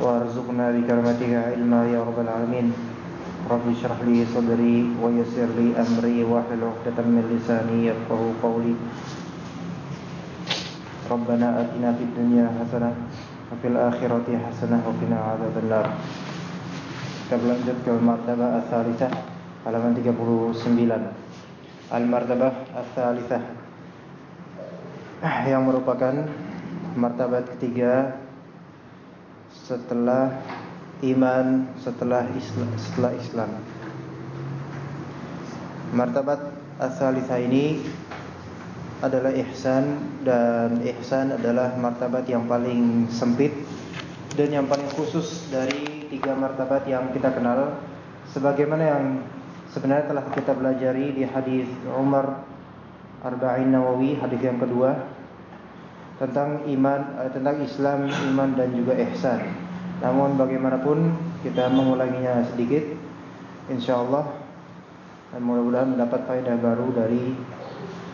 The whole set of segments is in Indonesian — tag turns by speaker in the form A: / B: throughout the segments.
A: وارزقنا بكرمتك علما يا رب العالمين. رب اشرح لي صدري ويسر لي أمري. واحلل عقدة من لساني يفقه قولي. ربنا آتنا في الدنيا حسنة وفي الآخرة حسنة وقنا عذاب النار. Kita berlanjut ke martabah al-thalithah halaman 39 Al-martabah al-thalithah yang merupakan martabat ketiga setelah iman setelah Islam, setelah Islam. Martabat as-salitsah ini adalah ihsan dan ihsan adalah martabat yang paling sempit dan yang paling khusus dari tiga martabat yang kita kenal sebagaimana yang sebenarnya telah kita pelajari di hadis Umar Arba'in Nawawi hadis yang kedua tentang iman eh, tentang Islam, iman dan juga ihsan. Namun bagaimanapun kita mengulanginya sedikit insyaallah dan mudah-mudahan mendapat faedah baru dari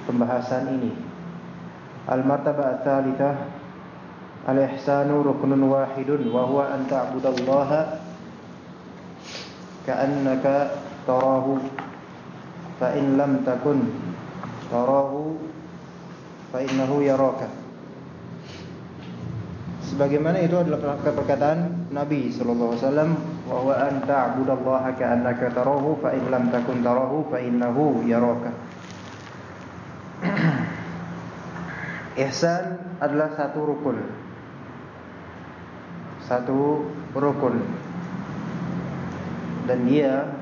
A: pembahasan ini. Al-martabah ats-tsalitsah al-ihsanu ruknun wahidun wa huwa an ta'budallaha ka'annaka tarahu fa in lam takun tarahu fa innahu yaraka. Sebagaimana itu adalah perkataan Nabi sallallahu alaihi wasallam wa huwa an ta'budallaha ka'annaka tarahu fa in lam takun tarahu fa innahu yaraka. Ihsan adalah satu rukun. Satu rukun. Dan dia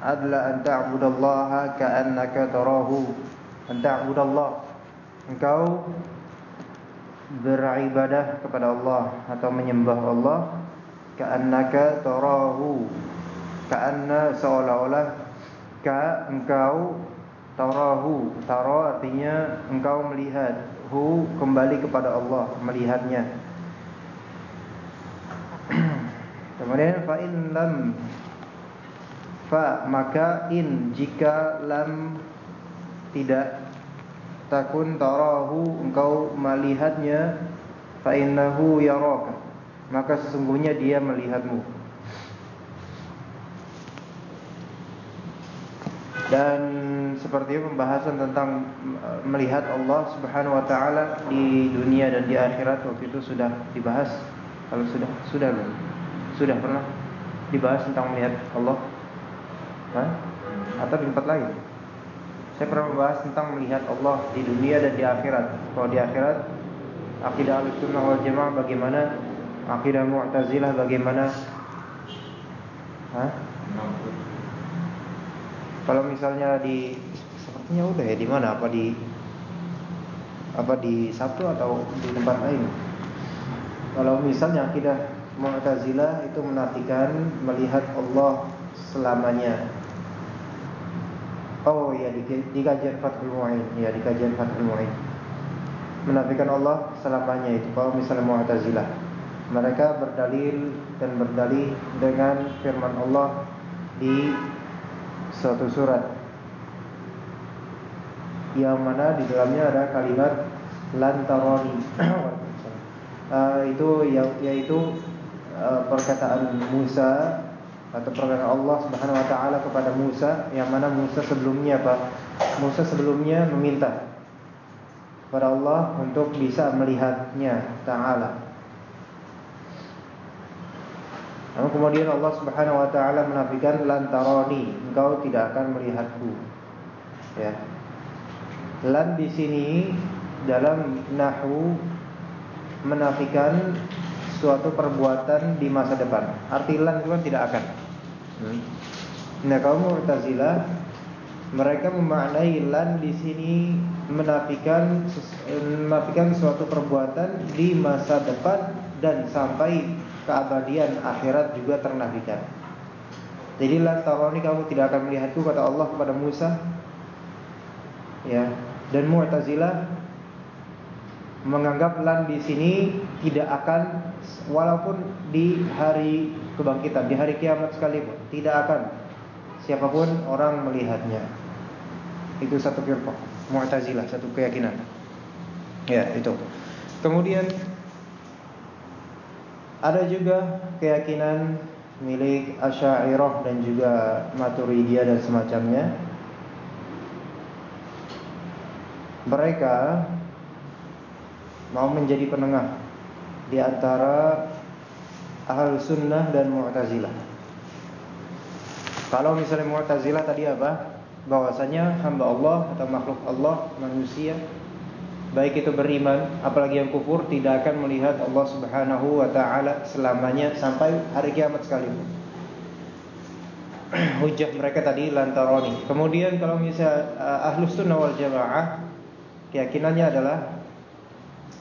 A: adalah an ta'budallaha ka'annaka tarahu. An ta'budallah. Engkau beribadah kepada Allah atau menyembah Allah ka'annaka tarahu ka'anna seolah-olah ka engkau tarahu. Tara artinya engkau melihat hu kembali kepada Allah melihatnya. Kemudian fa in lam fa maka in jika lam tidak takun tarahu engkau melihatnya fa innahu yaraka. Maka sesungguhnya dia melihatmu. Dan seperti pembahasan tentang melihat Allah Subhanahu wa taala di dunia dan di akhirat waktu itu sudah dibahas. Kalau sudah sudah belum? Sudah pernah dibahas tentang melihat Allah? Hah? atau di tempat lain saya pernah membahas tentang melihat Allah di dunia dan di akhirat. Kalau di akhirat, akidah Ahlussunnah wal Jamaah bagaimana? Akidah Mu'tazilah bagaimana? Hah? Kalau misalnya di sepertinya udah ya di mana? Apa di apa di Sabtu atau di tempat lain? Kalau misalnya akidah Mu'tazilah itu menafikan melihat Allah selamanya Oh iya di, di kajian Fathul Mu'in. Ya di kajian Fathul Mu'in. Menafikan Allah selamanya itu Kalau misalnya Mu'tazilah. Mereka berdalil dan berdalih Dengan firman Allah Di suatu surat. Yang mana di dalamnya ada kalimat Lantaroni uh, Itu yaitu uh, Perkataan Musa atau perkataan Allah Subhanahu wa taala kepada Musa yang mana Musa sebelumnya apa? Musa sebelumnya meminta kepada Allah untuk bisa melihatnya taala. Namun kemudian Allah Subhanahu wa taala menafikan lantaroni, engkau tidak akan melihatku. Ya. Lan di sini dalam nahwu menafikan suatu perbuatan di masa depan. Arti lan itu kan tidak akan. Hmm. Nah kaum Mu'tazilah mereka memaknai lan di sini menafikan menafikan suatu perbuatan di masa depan dan sampai keabadian akhirat juga ternafikan. Jadi lan taroni kamu tidak akan melihatku kata Allah kepada Musa. Ya, dan Mu'tazilah menganggap lan di sini tidak akan walaupun di hari kebangkitan, di hari kiamat sekalipun, tidak akan siapa pun orang melihatnya. Itu satu firqah, Mu'tazilah, satu keyakinan. Ya, itu. Kemudian ada juga keyakinan milik Asy'ariyah dan juga Maturidiyah dan semacamnya. Mereka mau menjadi penengah di antara ahal sunnah dan mu'tazilah. Kalau misalnya mu'tazilah tadi apa? Bahwasanya hamba Allah atau makhluk Allah manusia baik itu beriman apalagi yang kufur tidak akan melihat Allah Subhanahu wa taala selamanya sampai hari kiamat sekalipun. Hujah mereka tadi lantaroni. Kemudian kalau misalnya uh, Ahlus Sunnah wal Jamaah keyakinannya adalah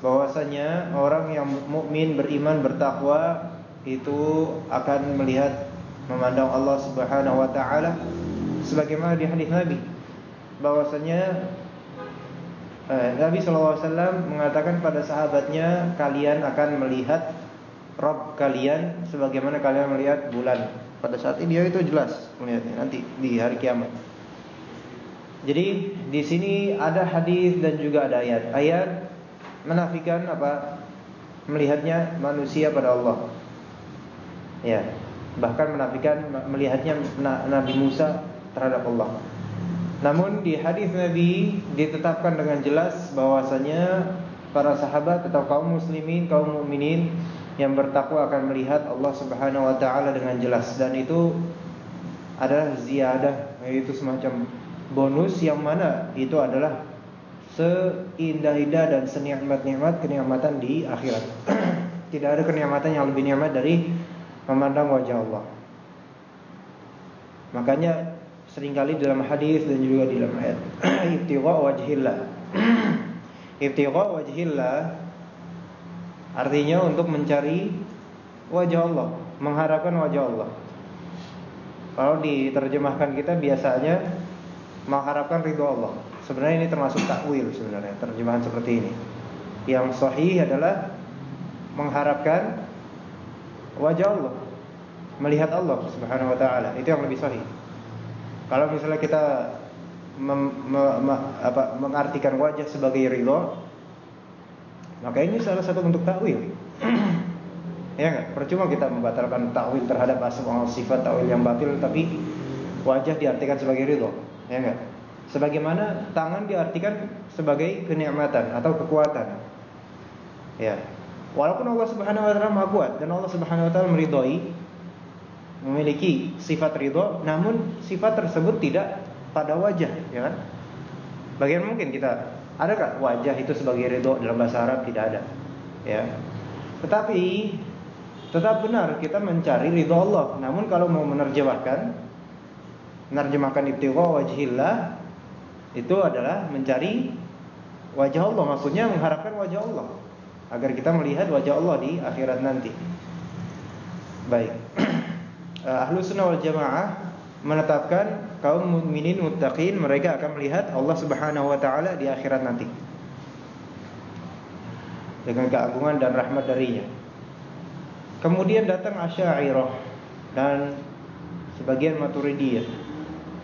A: bahwasanya orang yang mukmin beriman bertakwa itu akan melihat memandang Allah Subhanahu wa taala sebagaimana di hadis Nabi bahwasanya Eh, Nabi SAW mengatakan pada sahabatnya kalian akan melihat Rob kalian sebagaimana kalian melihat bulan. Pada saat ini dia itu jelas melihatnya nanti di hari kiamat. Jadi di sini ada hadis dan juga ada ayat. Ayat menafikan apa? Melihatnya manusia pada Allah. Ya, bahkan menafikan melihatnya Nabi Musa terhadap Allah. Namun di hadis Nabi ditetapkan dengan jelas bahwasanya para sahabat atau kaum muslimin, kaum mukminin yang bertakwa akan melihat Allah Subhanahu wa taala dengan jelas dan itu adalah ziyadah yaitu semacam bonus yang mana itu adalah seindah-indah dan senikmat-nikmat kenikmatan di akhirat. Tidak ada kenikmatan yang lebih nikmat dari memandang wajah Allah. Makanya sering kali dalam hadis dan juga di dalam ayat ibtigha wajhillah ibtigha wajhillah artinya untuk mencari wajah Allah mengharapkan wajah Allah kalau diterjemahkan kita biasanya mengharapkan ridho Allah sebenarnya ini termasuk takwil sebenarnya terjemahan seperti ini yang sahih adalah mengharapkan wajah Allah melihat Allah Subhanahu wa taala itu yang lebih sahih kalau misalnya kita mem, me, me, apa, mengartikan wajah sebagai ridho, maka ini salah satu bentuk takwil. ya enggak? Percuma kita membatalkan takwil terhadap asma sifat takwil yang batil tapi wajah diartikan sebagai ridho. Ya enggak? Sebagaimana tangan diartikan sebagai kenikmatan atau kekuatan. Ya. Walaupun Allah Subhanahu wa taala Maha kuat dan Allah Subhanahu wa taala meridhoi memiliki sifat ridho, namun sifat tersebut tidak pada wajah, ya kan? Bagaimana mungkin kita adakah wajah itu sebagai ridho dalam bahasa Arab tidak ada, ya. Tetapi tetap benar kita mencari ridho Allah. Namun kalau mau menerjemahkan, menerjemahkan ibtigha wajhillah itu adalah mencari wajah Allah, maksudnya mengharapkan wajah Allah agar kita melihat wajah Allah di akhirat nanti. Baik. Eh, ahlu sunnah wal jamaah menetapkan kaum mukminin muttaqin mereka akan melihat Allah Subhanahu wa taala di akhirat nanti. Dengan keagungan dan rahmat darinya. Kemudian datang Asy'ariyah dan sebagian Maturidiyah.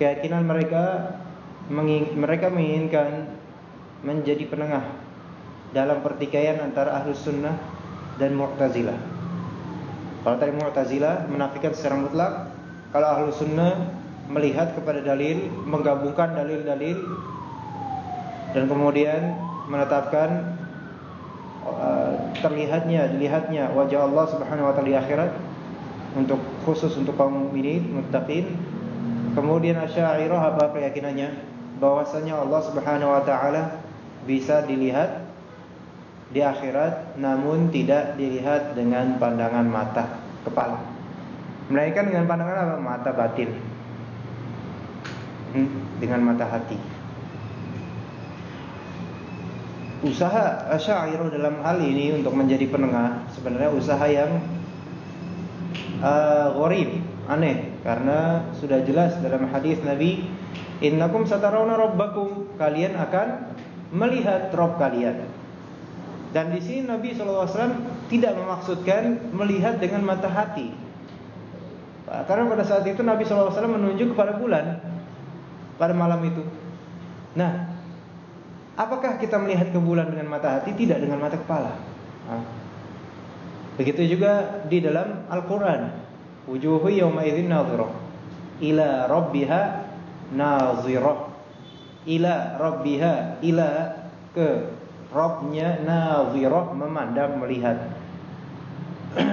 A: Keyakinan mereka mereka menginginkan menjadi penengah dalam pertikaian antara Ahlus Sunnah dan Mu'tazilah. Kalau tadi Mu'tazilah menafikan secara mutlak, kalau Ahlu Sunnah melihat kepada dalil, menggabungkan dalil-dalil dan kemudian menetapkan uh, terlihatnya, dilihatnya wajah Allah Subhanahu wa taala di akhirat untuk khusus untuk kaum mukminin, muttaqin. Kemudian Asy'ariyah apa keyakinannya? Bahwasanya Allah Subhanahu wa taala bisa dilihat di akhirat namun tidak dilihat dengan pandangan mata kepala. Melainkan dengan pandangan apa? mata batin. Hmm, dengan mata hati. Usaha Asy'ariyah dalam hal ini untuk menjadi penengah sebenarnya usaha yang uh, aneh. Karena sudah jelas dalam hadis Nabi, "Innakum satarawna rabbakum." Kalian akan melihat Rob kalian. Dan di sini Nabi SAW tidak memaksudkan melihat dengan mata hati. Karena pada saat itu Nabi SAW menunjuk kepada bulan pada malam itu. Nah, apakah kita melihat ke bulan dengan mata hati? Tidak dengan mata kepala. Begitu juga di dalam Al-Quran. Wujuhu yawma idhin nazirah. Ila rabbiha nazirah. Ila rabbiha. Ila ke Robnya naziroh memandang melihat.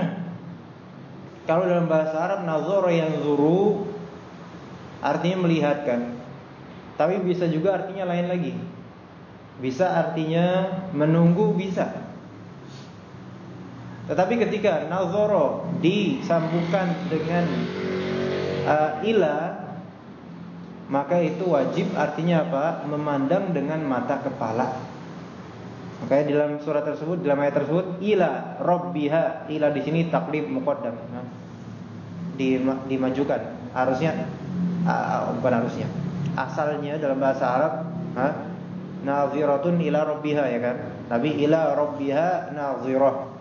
A: Kalau dalam bahasa Arab nazoro yang zuru artinya melihatkan. Tapi bisa juga artinya lain lagi. Bisa artinya menunggu bisa. Tetapi ketika nazoro disambungkan dengan uh, ila maka itu wajib artinya apa? Memandang dengan mata kepala. Makanya dalam surat tersebut, dalam ayat tersebut, ila robbiha, ila di sini taklif muqaddam. Dimajukan. Harusnya uh, bukan harusnya. Asalnya dalam bahasa Arab, ha? Naziratun ila robbiha ya kan? Tapi ila robbiha nazirah.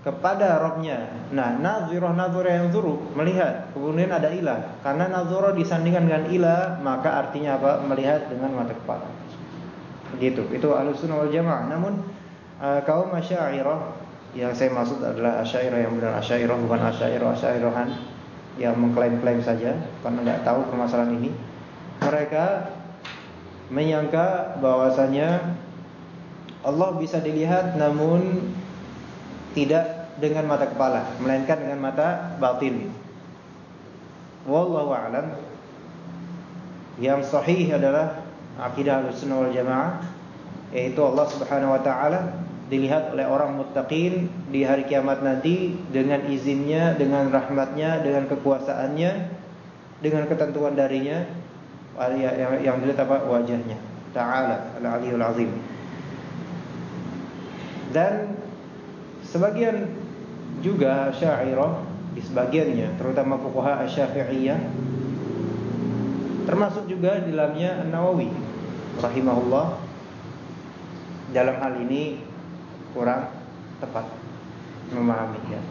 A: Kepada Robnya. Nah, nazirah nazirah yang zuru melihat. Kemudian ada ilah. Karena nazirah disandingkan dengan ilah, maka artinya apa? Melihat dengan mata kepala. Gitu. Itu Ahlussunnah wal Jamaah. Namun uh, kaum Asy'ariyah yang saya maksud adalah Asy'ariyah yang benar Asy'ariyah bukan Asy'ariyah Asy'ariyahan yang mengklaim-klaim saja karena nggak tahu permasalahan ini. Mereka menyangka bahwasanya Allah bisa dilihat namun tidak dengan mata kepala, melainkan dengan mata batin. Wallahu a'lam. Yang sahih adalah akidah Ahlussunnah wal Jamaah yaitu Allah Subhanahu wa taala dilihat oleh orang muttaqin di hari kiamat nanti dengan izinnya, dengan rahmatnya, dengan kekuasaannya, dengan ketentuan darinya yang, yang dilihat apa wajahnya. Ta'ala al-aliyul azim. Dan sebagian juga Syairah di sebagiannya terutama fuqaha Asy-Syafi'iyah termasuk juga di dalamnya An-Nawawi rahimahullah dalam hal ini kurang tepat memahami ya.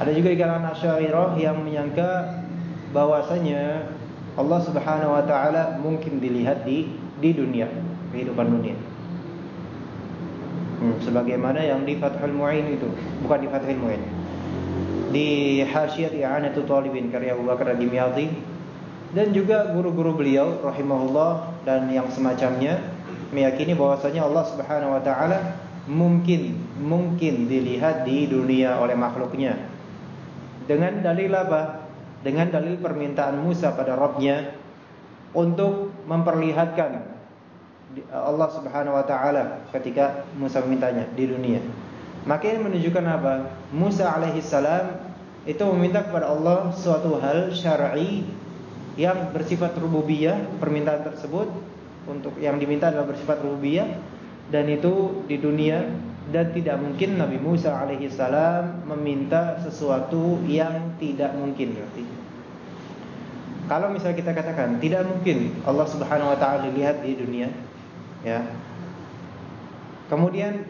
A: Ada juga di kalangan Asy'ariyah yang menyangka bahwasanya Allah Subhanahu wa taala mungkin dilihat di di dunia, kehidupan dunia. Hmm, sebagaimana yang di Fathul Mu'in itu, bukan di Fathul Mu'in. Di Hasyiat I'anatul Talibin karya Abu Bakar Ad-Dimyati dan juga guru-guru beliau rahimahullah dan yang semacamnya meyakini bahwasanya Allah Subhanahu wa taala mungkin mungkin dilihat di dunia oleh makhluknya. Dengan dalil apa? Dengan dalil permintaan Musa pada Rabbnya untuk memperlihatkan Allah Subhanahu wa taala ketika Musa memintanya di dunia. Maka ini menunjukkan apa? Musa alaihissalam itu meminta kepada Allah suatu hal syar'i yang bersifat rububiyah permintaan tersebut untuk yang diminta adalah bersifat rububiyah dan itu di dunia dan tidak mungkin Nabi Musa alaihi salam meminta sesuatu yang tidak mungkin berarti. Kalau misalnya kita katakan tidak mungkin Allah Subhanahu wa taala dilihat di dunia ya. Kemudian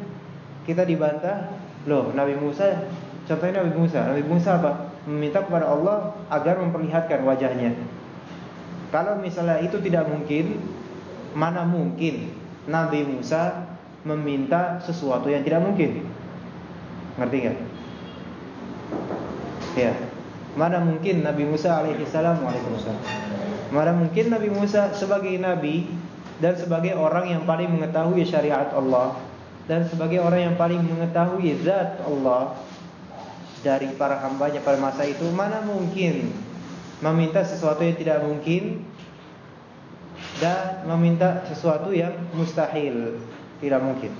A: kita dibantah, loh Nabi Musa contohnya Nabi Musa, Nabi Musa apa? Meminta kepada Allah agar memperlihatkan wajahnya. Kalau misalnya itu tidak mungkin, mana mungkin Nabi Musa meminta sesuatu yang tidak mungkin? Ngerti nggak? Ya. Mana mungkin Nabi Musa alaihissalam Waalaikumsalam Mana mungkin Nabi Musa sebagai Nabi Dan sebagai orang yang paling mengetahui syariat Allah Dan sebagai orang yang paling mengetahui zat Allah Dari para hambanya pada masa itu Mana mungkin meminta sesuatu yang tidak mungkin dan meminta sesuatu yang mustahil, tidak mungkin.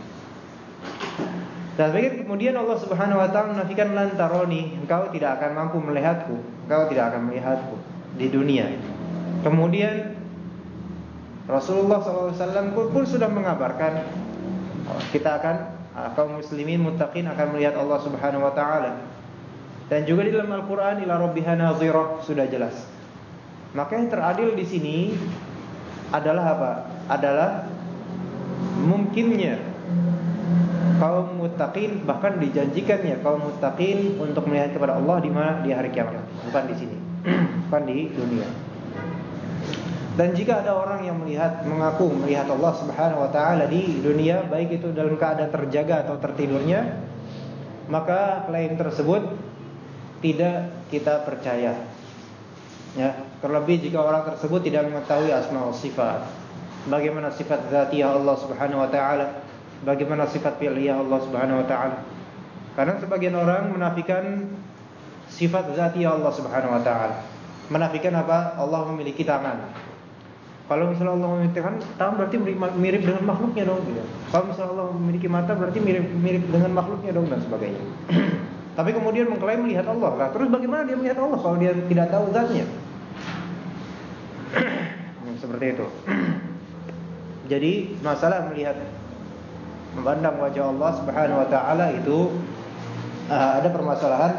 A: Dan begitu kemudian Allah Subhanahu wa taala menafikan lantaroni, engkau tidak akan mampu melihatku, engkau tidak akan melihatku di dunia. Kemudian Rasulullah SAW pun sudah mengabarkan kita akan kaum muslimin muttaqin akan melihat Allah Subhanahu wa taala. Dan juga di dalam Al-Qur'an ila rabbiha nazirah sudah jelas. Maka yang teradil di sini adalah apa? Adalah mungkinnya kaum muttaqin bahkan dijanjikannya kaum muttaqin untuk melihat kepada Allah di mana di hari kiamat, bukan di sini, bukan di dunia. Dan jika ada orang yang melihat mengaku melihat Allah Subhanahu wa taala di dunia baik itu dalam keadaan terjaga atau tertidurnya maka klaim tersebut tidak kita percaya. Ya, terlebih jika orang tersebut tidak mengetahui asma wa sifat. Bagaimana sifat zatiyah Allah Subhanahu wa taala? Bagaimana sifat fi'liyah Allah Subhanahu wa taala? Karena sebagian orang menafikan sifat zatiyah Allah Subhanahu wa taala. Menafikan apa? Allah memiliki tangan. Kalau misalnya Allah memiliki tangan, tangan berarti mirip dengan makhluknya dong. Gitu. Kalau misalnya Allah memiliki mata, berarti mirip mirip dengan makhluknya dong dan sebagainya. Tapi kemudian mengklaim melihat Allah. Nah, terus bagaimana dia melihat Allah kalau dia tidak tahu zatnya? Seperti itu. Jadi masalah melihat memandang wajah Allah Subhanahu wa taala itu uh, ada permasalahan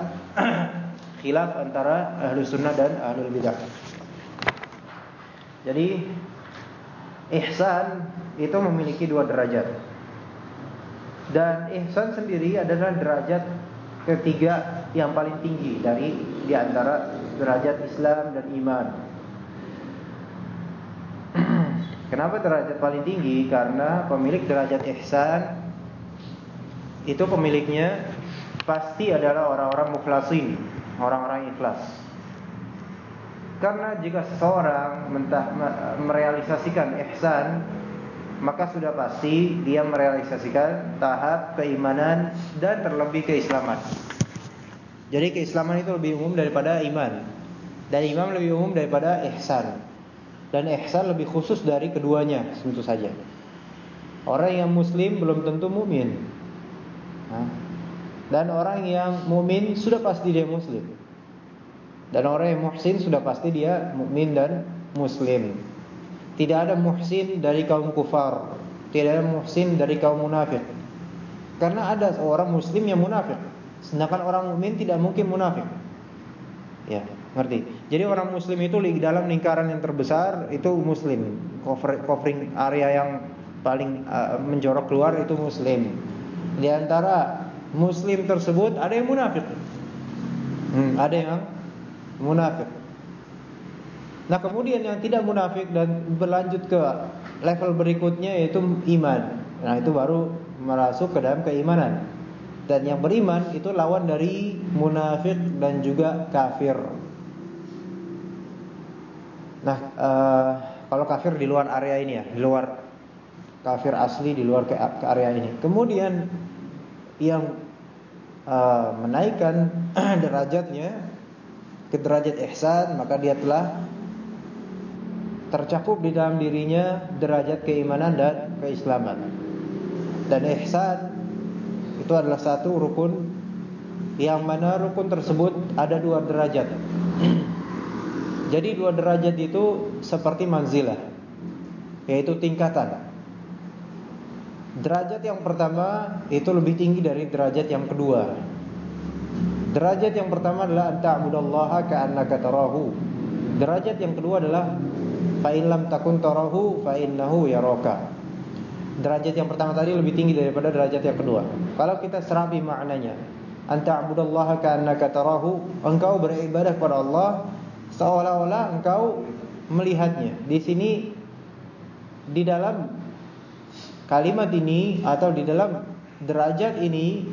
A: khilaf antara ahlu sunnah dan ahlu bidah. Jadi ihsan itu memiliki dua derajat. Dan ihsan sendiri adalah derajat ketiga yang paling tinggi dari di antara derajat Islam dan iman. Kenapa derajat paling tinggi? Karena pemilik derajat ihsan itu pemiliknya pasti adalah orang-orang mukhlasin, orang-orang ikhlas. Karena jika seseorang mentah, merealisasikan ihsan Maka sudah pasti dia merealisasikan tahap keimanan dan terlebih keislaman. Jadi keislaman itu lebih umum daripada iman. Dan iman lebih umum daripada ihsan. Dan ihsan lebih khusus dari keduanya tentu saja. Orang yang muslim belum tentu mumin. Dan orang yang mumin sudah pasti dia muslim dan orang yang muhsin sudah pasti dia mukmin dan muslim. Tidak ada muhsin dari kaum kufar, tidak ada muhsin dari kaum munafik. Karena ada seorang muslim yang munafik, sedangkan orang mukmin tidak mungkin munafik. Ya, ngerti. Jadi orang muslim itu di dalam lingkaran yang terbesar itu muslim. Covering area yang paling uh, menjorok keluar itu muslim. Di antara muslim tersebut ada yang munafik. Hmm, ada yang munafik. Nah kemudian yang tidak munafik dan berlanjut ke level berikutnya yaitu iman. Nah itu baru masuk ke dalam keimanan. Dan yang beriman itu lawan dari munafik dan juga kafir. Nah uh, kalau kafir di luar area ini ya, di luar kafir asli di luar ke, ke area ini. Kemudian yang uh, menaikkan derajatnya ke derajat ihsan maka dia telah tercakup di dalam dirinya derajat keimanan dan keislaman. Dan ihsan itu adalah satu rukun yang mana rukun tersebut ada dua derajat. Jadi dua derajat itu seperti manzilah yaitu tingkatan. Derajat yang pertama itu lebih tinggi dari derajat yang kedua. Derajat yang pertama adalah anta'budallaha ka'annaka tarahu. Derajat yang kedua adalah fa in lam takun tarahu fa innahu yaraka. Derajat yang pertama tadi lebih tinggi daripada derajat yang kedua. Kalau kita serapi maknanya, anta'budallaha ka'annaka tarahu, engkau beribadah kepada Allah seolah-olah engkau melihatnya. Di sini di dalam kalimat ini atau di dalam derajat ini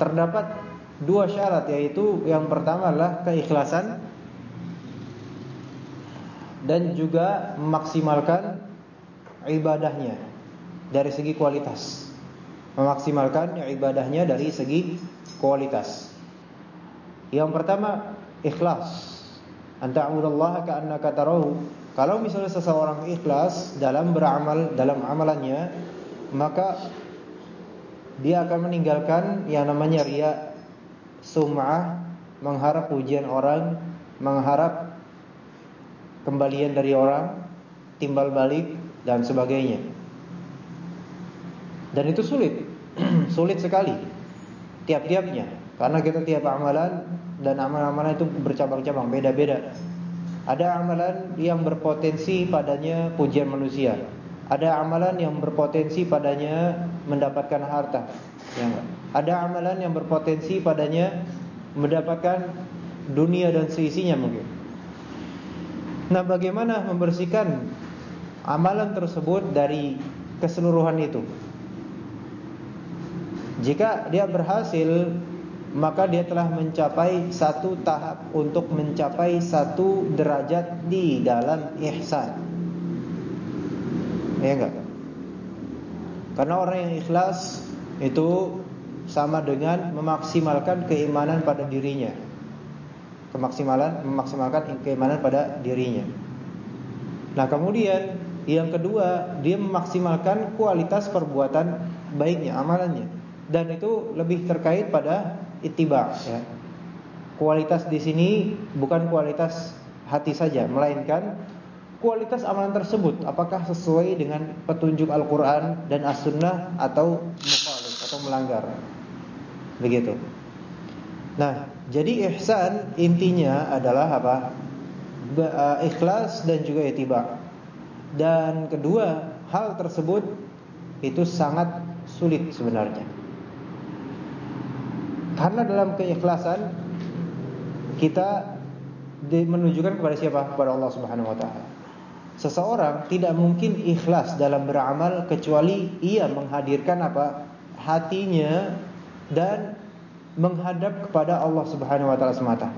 A: terdapat dua syarat yaitu yang pertama adalah keikhlasan dan juga memaksimalkan ibadahnya dari segi kualitas. Memaksimalkan ibadahnya dari segi kualitas. Yang pertama ikhlas. Anta'budallaha ka'annaka tarahu. Kalau misalnya seseorang ikhlas dalam beramal dalam amalannya, maka dia akan meninggalkan yang namanya riya sum'ah, mengharap pujian orang, mengharap kembalian dari orang, timbal balik dan sebagainya. Dan itu sulit, sulit sekali tiap-tiapnya. Karena kita tiap amalan dan amalan-amalan itu bercabang-cabang, beda-beda. Ada amalan yang berpotensi padanya pujian manusia. Ada amalan yang berpotensi padanya mendapatkan harta. Ya Ada amalan yang berpotensi padanya mendapatkan dunia dan seisinya mungkin. Nah, bagaimana membersihkan amalan tersebut dari keseluruhan itu? Jika dia berhasil maka dia telah mencapai satu tahap untuk mencapai satu derajat di dalam ihsan. Ya enggak? Karena orang yang ikhlas itu sama dengan memaksimalkan keimanan pada dirinya. Kemaksimalan memaksimalkan keimanan pada dirinya. Nah, kemudian yang kedua, dia memaksimalkan kualitas perbuatan baiknya, amalannya. Dan itu lebih terkait pada ittiba ya. Kualitas di sini bukan kualitas hati saja, melainkan kualitas amalan tersebut apakah sesuai dengan petunjuk Al-Qur'an dan As-Sunnah atau mukhalif atau melanggar. Begitu. Nah, jadi ihsan intinya adalah apa? Eh, ikhlas dan juga ittiba. Dan kedua, hal tersebut itu sangat sulit sebenarnya. Karena dalam keikhlasan kita menunjukkan kepada siapa? Kepada Allah Subhanahu wa taala. Seseorang tidak mungkin ikhlas dalam beramal kecuali ia menghadirkan apa? Hatinya dan menghadap kepada Allah Subhanahu wa taala semata.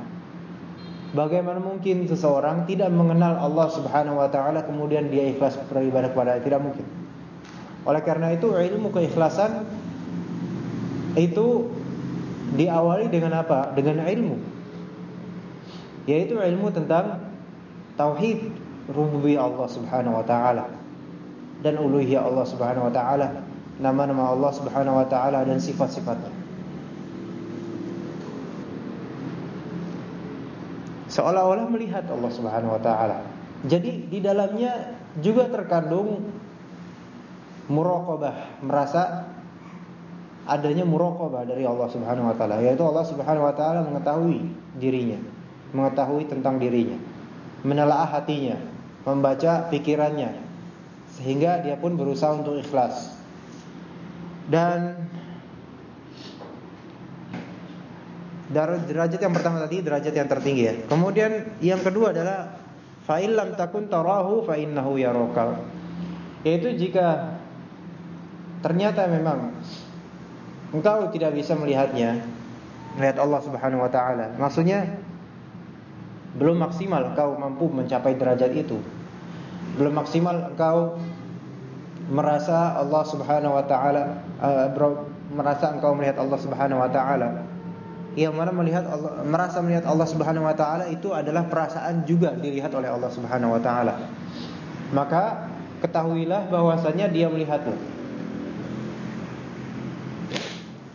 A: Bagaimana mungkin seseorang tidak mengenal Allah Subhanahu wa taala kemudian dia ikhlas beribadah kepada tidak mungkin. Oleh karena itu ilmu keikhlasan itu diawali dengan apa? Dengan ilmu. Yaitu ilmu tentang tauhid rububiyah Allah Subhanahu wa taala dan uluhiyah Allah Subhanahu wa taala, nama-nama Allah Subhanahu wa taala dan sifat-sifatnya. Seolah-olah melihat Allah Subhanahu wa taala. Jadi di dalamnya juga terkandung muraqabah, merasa adanya muraqabah dari Allah Subhanahu wa taala, yaitu Allah Subhanahu wa taala mengetahui dirinya, mengetahui tentang dirinya, menelaah hatinya, membaca pikirannya sehingga dia pun berusaha untuk ikhlas. Dan derajat yang pertama tadi derajat yang tertinggi ya. Kemudian yang kedua adalah fa illam takun tarahu fa innahu yarakal. Yaitu jika ternyata memang engkau tidak bisa melihatnya, melihat Allah Subhanahu wa taala. Maksudnya belum maksimal engkau mampu mencapai derajat itu. Belum maksimal engkau merasa Allah Subhanahu wa taala uh, merasa engkau melihat Allah Subhanahu wa taala. Yang mana melihat Allah, merasa melihat Allah Subhanahu wa taala itu adalah perasaan juga dilihat oleh Allah Subhanahu wa taala. Maka ketahuilah bahwasanya dia melihatmu.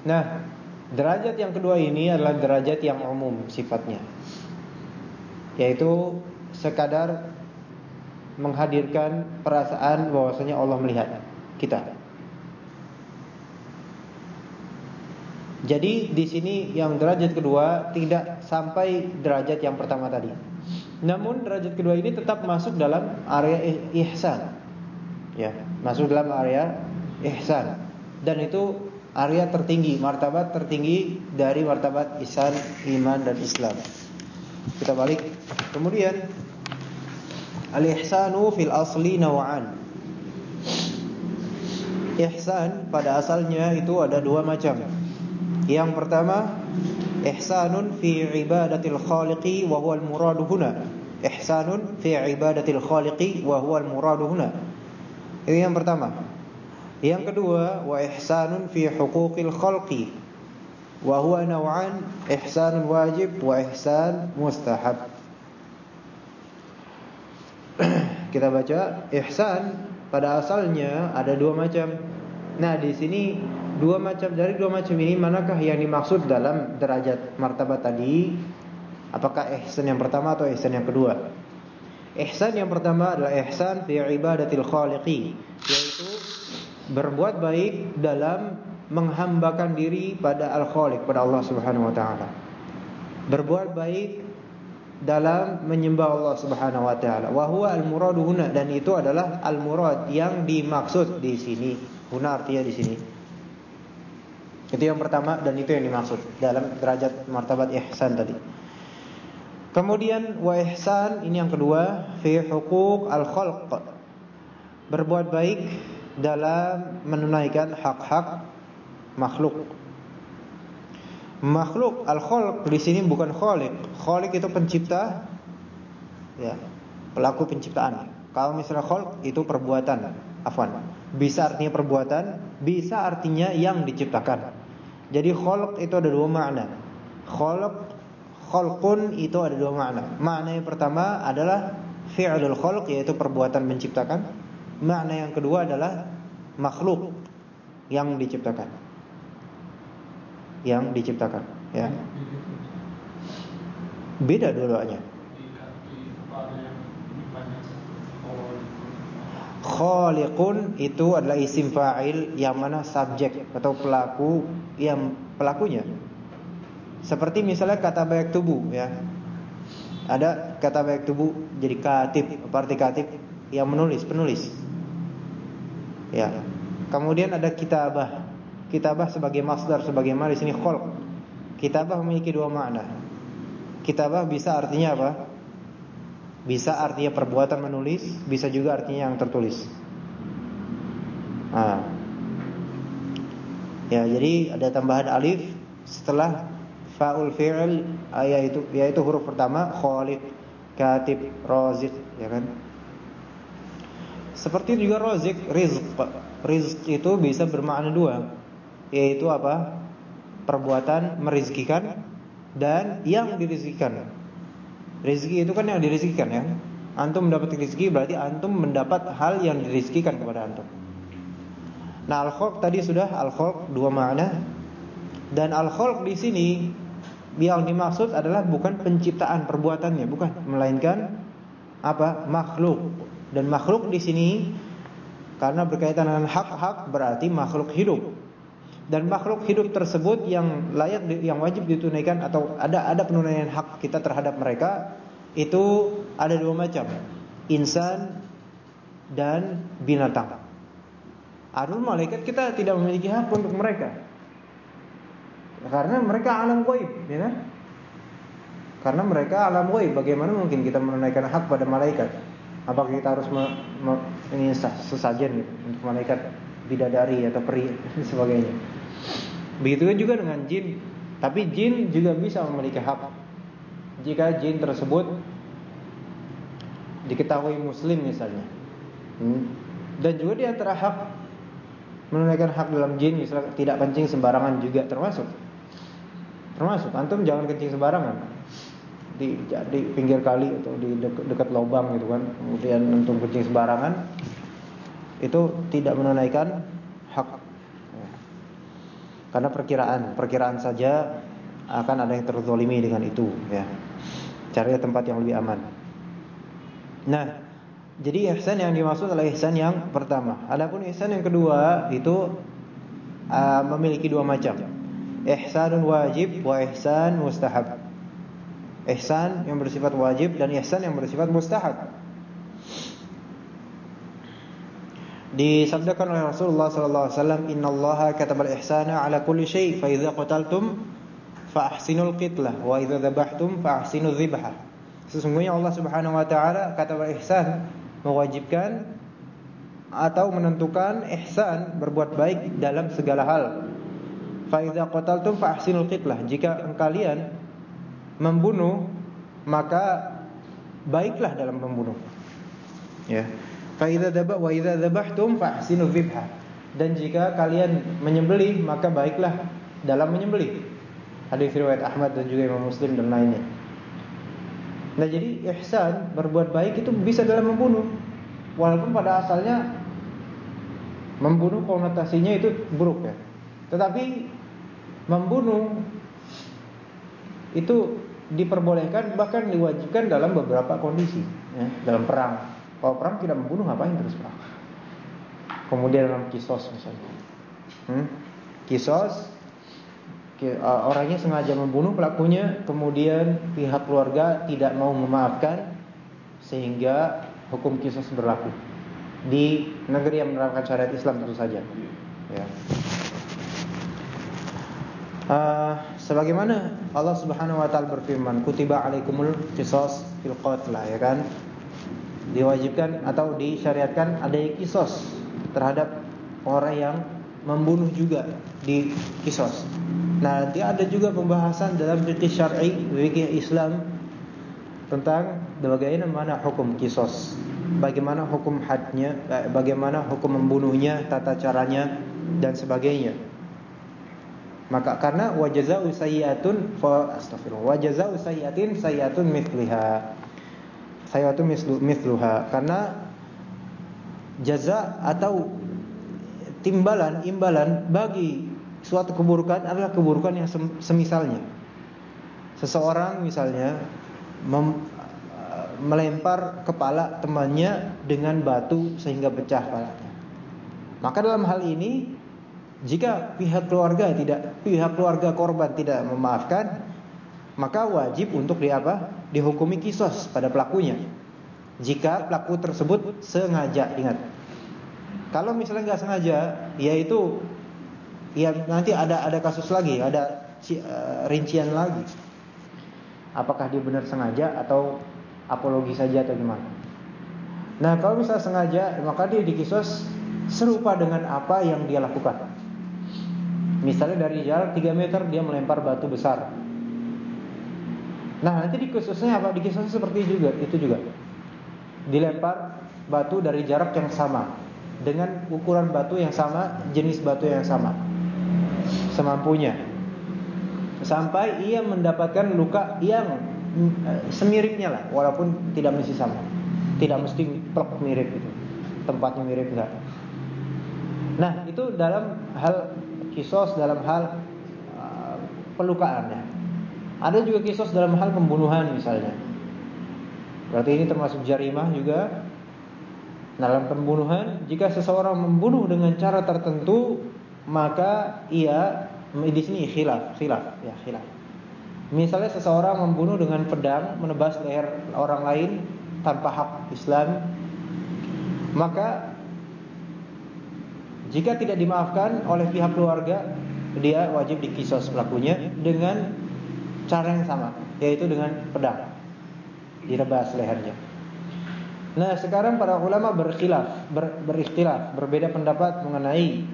A: Nah, derajat yang kedua ini adalah derajat yang umum sifatnya. Yaitu sekadar menghadirkan perasaan bahwasanya Allah melihat kita. Jadi di sini yang derajat kedua tidak sampai derajat yang pertama tadi. Namun derajat kedua ini tetap masuk dalam area ihsan. Ya, masuk dalam area ihsan. Dan itu area tertinggi, martabat tertinggi dari martabat ihsan, iman dan Islam. Kita balik. Kemudian al-ihsanu fil asli naw'an. Ihsan pada asalnya itu ada dua macam. Yang pertama, ihsanun fi ibadatil khaliqi wa huwa al-muradu huna. Ihsanun fi ibadatil khaliqi wa huwa al-muradu huna. Ini yang pertama. Yang kedua, wa ihsanun fi huquqil khalqi. Wa huwa naw'an ihsan wajib wa ihsan mustahab. Kita baca ihsan pada asalnya ada dua macam. Nah, di sini dua macam dari dua macam ini manakah yang dimaksud dalam derajat martabat tadi? Apakah ihsan yang pertama atau ihsan yang kedua? Ihsan yang pertama adalah ihsan fi ibadatil khaliqi, yaitu berbuat baik dalam menghambakan diri pada Al-Khaliq pada Allah Subhanahu wa taala. Berbuat baik dalam menyembah Allah Subhanahu wa taala. Wa huwa al-muradu huna dan itu adalah al-murad yang dimaksud di sini. Huna artinya di sini. Itu yang pertama dan itu yang dimaksud dalam derajat martabat ihsan tadi. Kemudian wa ihsan ini yang kedua fi huquq al-khalq. Berbuat baik dalam menunaikan hak-hak makhluk. Makhluk al-khalq di sini bukan khaliq. Khaliq itu pencipta ya, pelaku penciptaan. Kalau misalnya khalq itu perbuatan, afwan. Bisa artinya perbuatan, bisa artinya yang diciptakan. Jadi khalq itu ada dua makna. Khalq khalqun itu ada dua makna. Makna yang pertama adalah fi'lul khalq yaitu perbuatan menciptakan. Makna yang kedua adalah makhluk yang diciptakan. Yang diciptakan, ya. Beda dua-duanya. Khaliqun itu adalah isim fa'il yang mana subjek atau pelaku yang pelakunya. Seperti misalnya kata baik tubuh ya. Ada kata baik tubuh jadi katib, partikatif yang menulis, penulis. Ya. Kemudian ada kitabah. Kitabah sebagai masdar sebagaimana di sini khalq. Kitabah memiliki dua makna. Kitabah bisa artinya apa? Bisa artinya perbuatan menulis, bisa juga artinya yang tertulis. Nah. Ya, jadi ada tambahan alif setelah faul fi'il yaitu yaitu huruf pertama khaliq, katib, raziq, ya kan? Seperti juga raziq, rizq. Rizq itu bisa bermakna dua, yaitu apa? Perbuatan merizkikan dan yang dirizkikan. Rezeki itu kan yang dirizkikan ya. Antum mendapat rezeki berarti antum mendapat hal yang dirizkikan kepada antum. Nah, al-khalq tadi sudah al-khalq dua makna. Dan al-khalq di sini yang dimaksud adalah bukan penciptaan perbuatannya, bukan, melainkan apa? makhluk. Dan makhluk di sini karena berkaitan dengan hak-hak berarti makhluk hidup dan makhluk hidup tersebut yang layak yang wajib ditunaikan atau ada ada penunaian hak kita terhadap mereka itu ada dua macam. Insan dan binatang. Adul malaikat kita tidak memiliki hak untuk mereka. Karena mereka alam gaib ya kan? Karena mereka alam gaib bagaimana mungkin kita menunaikan hak pada malaikat? Apakah kita harus me, ini sesajen untuk malaikat bidadari atau peri dan sebagainya. Begitu juga dengan jin. Tapi jin juga bisa memiliki hak. Jika jin tersebut diketahui muslim misalnya. Hmm. Dan juga di antara hak menunaikan hak dalam jin misalnya tidak kencing sembarangan juga termasuk. Termasuk antum jangan kencing sembarangan. Di, di pinggir kali atau di dekat, dekat lubang gitu kan. Kemudian antum kencing sembarangan itu tidak menunaikan hak. Karena perkiraan, perkiraan saja akan ada yang terzolimi dengan itu ya. Cari tempat yang lebih aman. Nah, jadi ihsan yang dimaksud adalah ihsan yang pertama. Adapun ihsan yang kedua itu uh, memiliki dua macam. Ihsanun wajib wa ihsan mustahab. Ihsan yang bersifat wajib dan ihsan yang bersifat mustahab. Disabdakan oleh Rasulullah sallallahu alaihi wasallam, "Innallaha katabal ihsana 'ala kulli syai', fa idza qataltum fa ahsinul qitlah wa idza dzabhtum fa ahsinuz dzibhah." Sesungguhnya Allah Subhanahu wa taala katabal ihsan mewajibkan atau menentukan ihsan berbuat baik dalam segala hal. Fa idza qataltum fa ahsinul qitlah. Jika kalian membunuh maka baiklah dalam membunuh. Ya. Fa idza dzabah wa idza dzabhtum fahsinu. Dan jika kalian menyembelih maka baiklah dalam menyembelih. Hadis riwayat Ahmad dan juga Imam Muslim dan lainnya. Nah, jadi ihsan berbuat baik itu bisa dalam membunuh. Walaupun pada asalnya membunuh konotasinya itu buruk ya. Tetapi membunuh itu diperbolehkan bahkan diwajibkan dalam beberapa kondisi ya, dalam perang kalau perang tidak membunuh ngapain terus perang? Kemudian dalam kisos misalnya. Hmm? kisos orangnya sengaja membunuh pelakunya kemudian pihak keluarga tidak mau memaafkan sehingga hukum kisos berlaku di negeri yang menerapkan syariat Islam tentu saja ya. Uh, sebagaimana Allah Subhanahu wa taala berfirman, "Kutiba alaikumul qisas fil qatl," ya kan? Diwajibkan atau disyariatkan ada kisos terhadap orang yang membunuh juga di kisos. Nah, nanti ada juga pembahasan dalam fikih syar'i, fikih Islam tentang bagaimana hukum kisos, bagaimana hukum hadnya, eh, bagaimana hukum membunuhnya, tata caranya dan sebagainya. Maka karena wajazau sayyiatun fa astagfirullah wajazau sayyiatin sayyiatun mithliha. Sayyiatun mithluha karena jaza atau timbalan imbalan bagi suatu keburukan adalah keburukan yang semisalnya. Seseorang misalnya mem, melempar kepala temannya dengan batu sehingga pecah kepalanya. Maka dalam hal ini jika pihak keluarga tidak pihak keluarga korban tidak memaafkan, maka wajib untuk di apa? Dihukumi kisos pada pelakunya. Jika pelaku tersebut sengaja, ingat. Kalau misalnya nggak sengaja, yaitu ya nanti ada ada kasus lagi, ada uh, rincian lagi. Apakah dia benar sengaja atau apologi saja atau gimana? Nah, kalau misalnya sengaja, maka dia dikisos serupa dengan apa yang dia lakukan. Misalnya dari jarak 3 meter dia melempar batu besar. Nah, nanti di khususnya apa? Di kisahnya seperti juga, itu juga. Dilempar batu dari jarak yang sama dengan ukuran batu yang sama, jenis batu yang sama. Semampunya. Sampai ia mendapatkan luka yang eh, semiripnya lah, walaupun tidak mesti sama. Tidak mesti plek mirip itu. Tempatnya mirip enggak. Nah, itu dalam hal kisos dalam hal uh, pelukaannya. Ada juga kisos dalam hal pembunuhan misalnya. Berarti ini termasuk jarimah juga. Dalam pembunuhan, jika seseorang membunuh dengan cara tertentu, maka ia di sini khilaf, khilaf, ya khilaf. Misalnya seseorang membunuh dengan pedang, menebas leher orang lain tanpa hak Islam, maka jika tidak dimaafkan oleh pihak keluarga, dia wajib dikisos pelakunya dengan cara yang sama, yaitu dengan pedang. Direbas lehernya. Nah, sekarang para ulama berkhilaf, ber, berikhtilaf, berbeda pendapat mengenai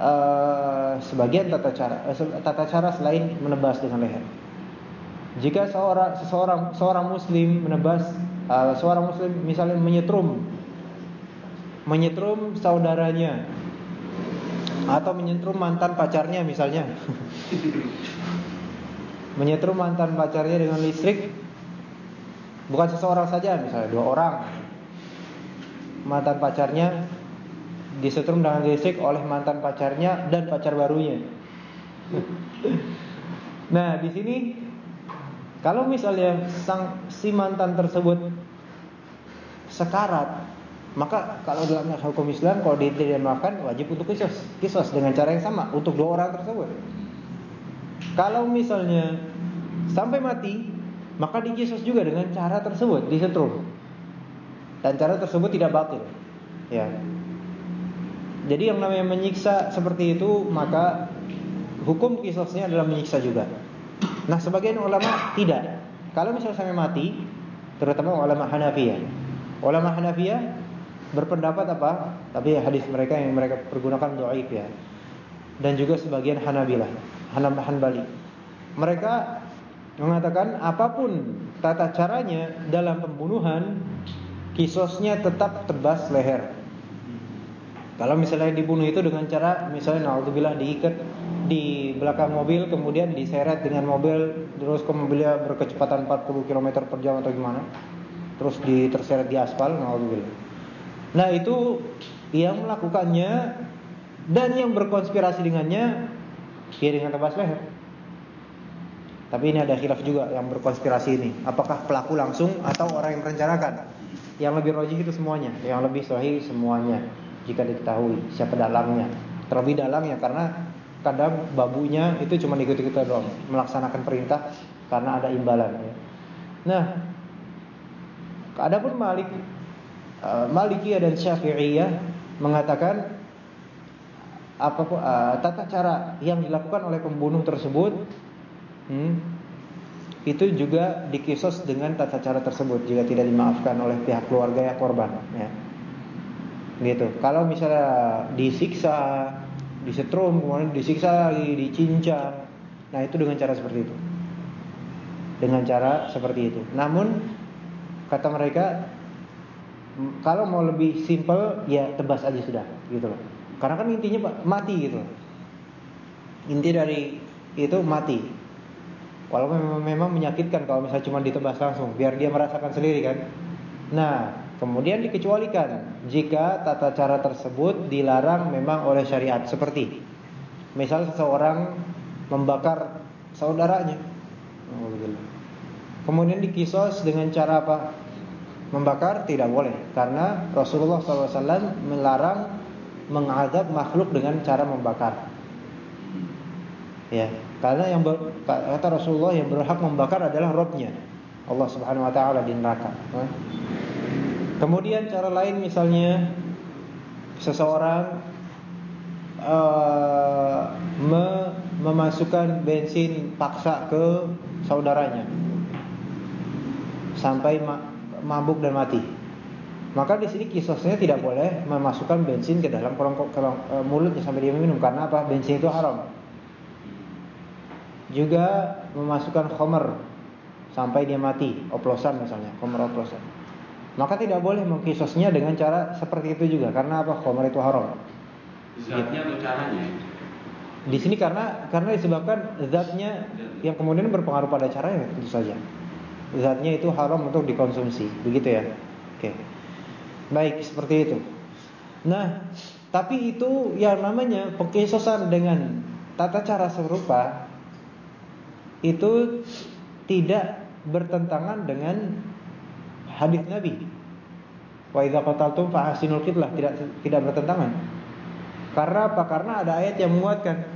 A: uh, sebagian tata cara, uh, tata cara selain menebas dengan leher. Jika seorang seseorang seorang muslim menebas uh, seorang muslim misalnya menyetrum menyetrum saudaranya atau menyetrum mantan pacarnya misalnya. menyetrum mantan pacarnya dengan listrik bukan seseorang saja misalnya dua orang. Mantan pacarnya disetrum dengan listrik oleh mantan pacarnya dan pacar barunya. nah, di sini kalau misalnya sang si mantan tersebut sekarat maka kalau dalam hukum Islam kalau dia tidak makan wajib untuk kisos, kisos dengan cara yang sama untuk dua orang tersebut. Kalau misalnya sampai mati, maka dikisos juga dengan cara tersebut, disetrum. Dan cara tersebut tidak batil. Ya. Jadi yang namanya menyiksa seperti itu, maka hukum kisosnya adalah menyiksa juga. Nah, sebagian ulama tidak. Kalau misalnya sampai mati, terutama ulama Hanafiyah. Ulama Hanafiyah berpendapat apa? Tapi hadis mereka yang mereka pergunakan dhaif ya. Dan juga sebagian Hanabilah, Hanbali. Mereka mengatakan apa pun tata caranya dalam pembunuhan kisosnya tetap tebas leher. Kalau misalnya dibunuh itu dengan cara misalnya naudzubillah diikat di belakang mobil kemudian diseret dengan mobil terus ke mobilnya berkecepatan 40 km per jam atau gimana terus di terseret di aspal naudzubillah Nah itu yang melakukannya dan yang berkonspirasi dengannya dia dengan tebas leher. Tapi ini ada khilaf juga yang berkonspirasi ini. Apakah pelaku langsung atau orang yang merencanakan? Yang lebih rojih itu semuanya, yang lebih sahih semuanya jika diketahui siapa dalangnya. terlebih dalam ya karena kadang babunya itu cuma ikut-ikut doang melaksanakan perintah karena ada imbalan ya. Nah, adapun Malik uh, Malikiyah dan Syafi'iyah mengatakan apa uh, tata cara yang dilakukan oleh pembunuh tersebut hmm, itu juga dikisos dengan tata cara tersebut jika tidak dimaafkan oleh pihak keluarga ya korban ya. Gitu. Kalau misalnya disiksa, disetrum, kemudian disiksa lagi, dicincang. Nah, itu dengan cara seperti itu. Dengan cara seperti itu. Namun kata mereka kalau mau lebih simple ya tebas aja sudah gitu loh. Karena kan intinya mati gitu. Inti dari itu mati. Walaupun memang, memang menyakitkan kalau misalnya cuma ditebas langsung, biar dia merasakan sendiri kan. Nah, kemudian dikecualikan jika tata cara tersebut dilarang memang oleh syariat seperti misal seseorang membakar saudaranya. Kemudian dikisos dengan cara apa? Membakar tidak boleh karena Rasulullah SAW melarang mengadab makhluk dengan cara membakar. Ya, karena yang ber, kata Rasulullah yang berhak membakar adalah Robnya Allah Subhanahu Wa Taala di neraka. Kemudian cara lain misalnya seseorang uh, me memasukkan bensin paksa ke saudaranya sampai ma mabuk dan mati. Maka di sini kisosnya tidak boleh memasukkan bensin ke dalam kolong, kolong e, mulutnya sampai dia minum karena apa? Bensin itu haram. Juga memasukkan khomer sampai dia mati, oplosan misalnya, khomer oplosan. Maka tidak boleh mengkisosnya dengan cara seperti itu juga karena apa? Khomer itu haram.
B: Zatnya atau caranya?
A: Di sini karena karena disebabkan zatnya yang kemudian berpengaruh pada caranya tentu saja. Zatnya itu haram untuk dikonsumsi, begitu ya. Oke. Baik, seperti itu. Nah, tapi itu yang namanya pengkisosan dengan tata cara serupa itu tidak bertentangan dengan hadis Nabi. Wa idza qataltum fa ahsinul qitlah tidak tidak bertentangan. Karena apa? Karena ada ayat yang menguatkan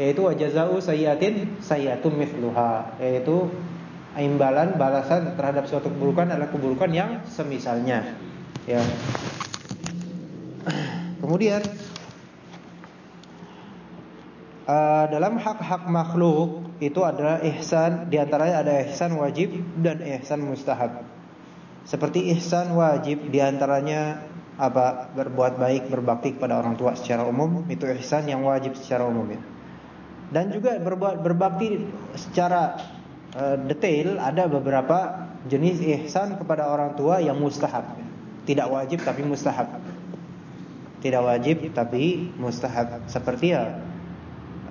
A: yaitu wajazau sayyatin sayyatun mithluha yaitu imbalan balasan terhadap suatu keburukan adalah keburukan yang semisalnya. Ya. Kemudian uh, dalam hak-hak makhluk itu adalah ihsan di antaranya ada ihsan wajib dan ihsan mustahab. Seperti ihsan wajib di antaranya apa berbuat baik berbakti kepada orang tua secara umum itu ihsan yang wajib secara umum ya. Dan juga berbuat berbakti secara uh, detail ada beberapa jenis ihsan kepada orang tua yang mustahab. Ya. Tidak wajib tapi mustahab. Tidak wajib tapi mustahab. Seperti ya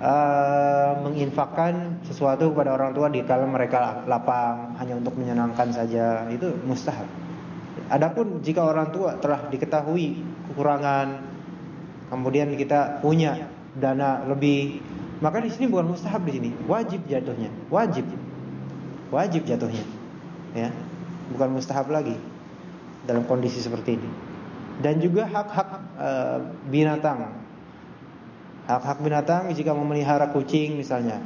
A: uh, menginfakkan sesuatu kepada orang tua di kala mereka lapang hanya untuk menyenangkan saja itu mustahab. Adapun jika orang tua telah diketahui kekurangan kemudian kita punya dana lebih maka di sini bukan mustahab di sini, wajib jatuhnya, wajib. Wajib jatuhnya. Ya. Bukan mustahab lagi dalam kondisi seperti ini. Dan juga hak-hak e, binatang. Hak-hak binatang jika memelihara kucing misalnya.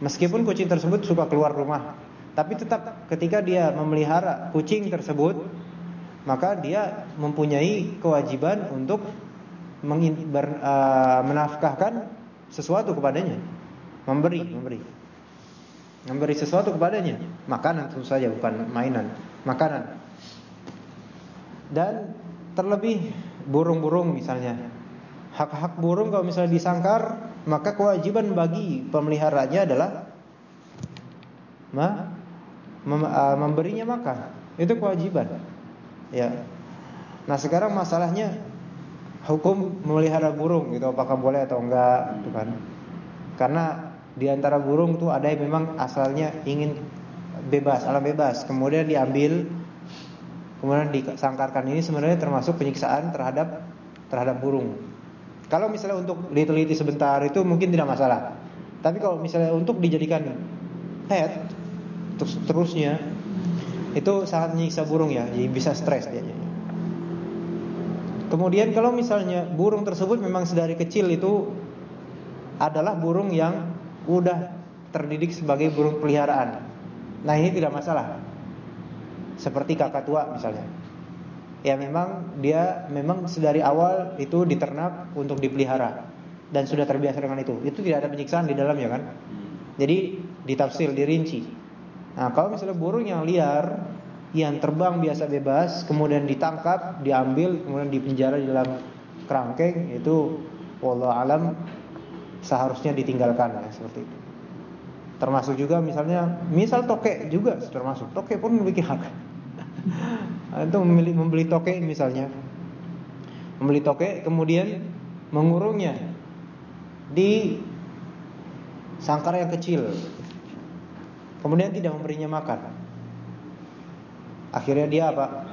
A: Meskipun kucing tersebut suka keluar rumah, tapi tetap ketika dia memelihara kucing tersebut, maka dia mempunyai kewajiban untuk ber, e, menafkahkan sesuatu kepadanya, memberi, memberi memberi sesuatu kepadanya, makanan tentu saja bukan mainan, makanan. Dan terlebih burung-burung misalnya. Hak-hak burung kalau misalnya disangkar, maka kewajiban bagi pemeliharanya adalah ma, mem, uh, memberinya makan. Itu kewajiban. Ya. Nah, sekarang masalahnya hukum memelihara burung gitu apakah boleh atau enggak gitu kan. Karena di antara burung tuh ada yang memang asalnya ingin bebas, alam bebas, kemudian diambil kemudian disangkarkan ini sebenarnya termasuk penyiksaan terhadap terhadap burung. Kalau misalnya untuk diteliti sebentar itu mungkin tidak masalah. Tapi kalau misalnya untuk dijadikan pet terus terusnya itu sangat menyiksa burung ya, jadi bisa stres dia. Kemudian kalau misalnya burung tersebut memang sedari kecil itu adalah burung yang udah terdidik sebagai burung peliharaan. Nah, ini tidak masalah. Seperti kakak tua misalnya. Ya memang dia memang sedari awal itu diternak untuk dipelihara dan sudah terbiasa dengan itu. Itu tidak ada penyiksaan di dalamnya kan? Jadi ditafsir, dirinci. Nah, kalau misalnya burung yang liar yang terbang biasa bebas kemudian ditangkap, diambil, kemudian dipenjara di dalam kerangkeng itu wallahu alam seharusnya ditinggalkan ya, seperti itu. Termasuk juga misalnya misal tokek juga termasuk. Tokek pun memiliki hak. Itu membeli, membeli tokek misalnya. Membeli tokek kemudian mengurungnya di sangkar yang kecil. Kemudian tidak memberinya makan. Akhirnya dia apa?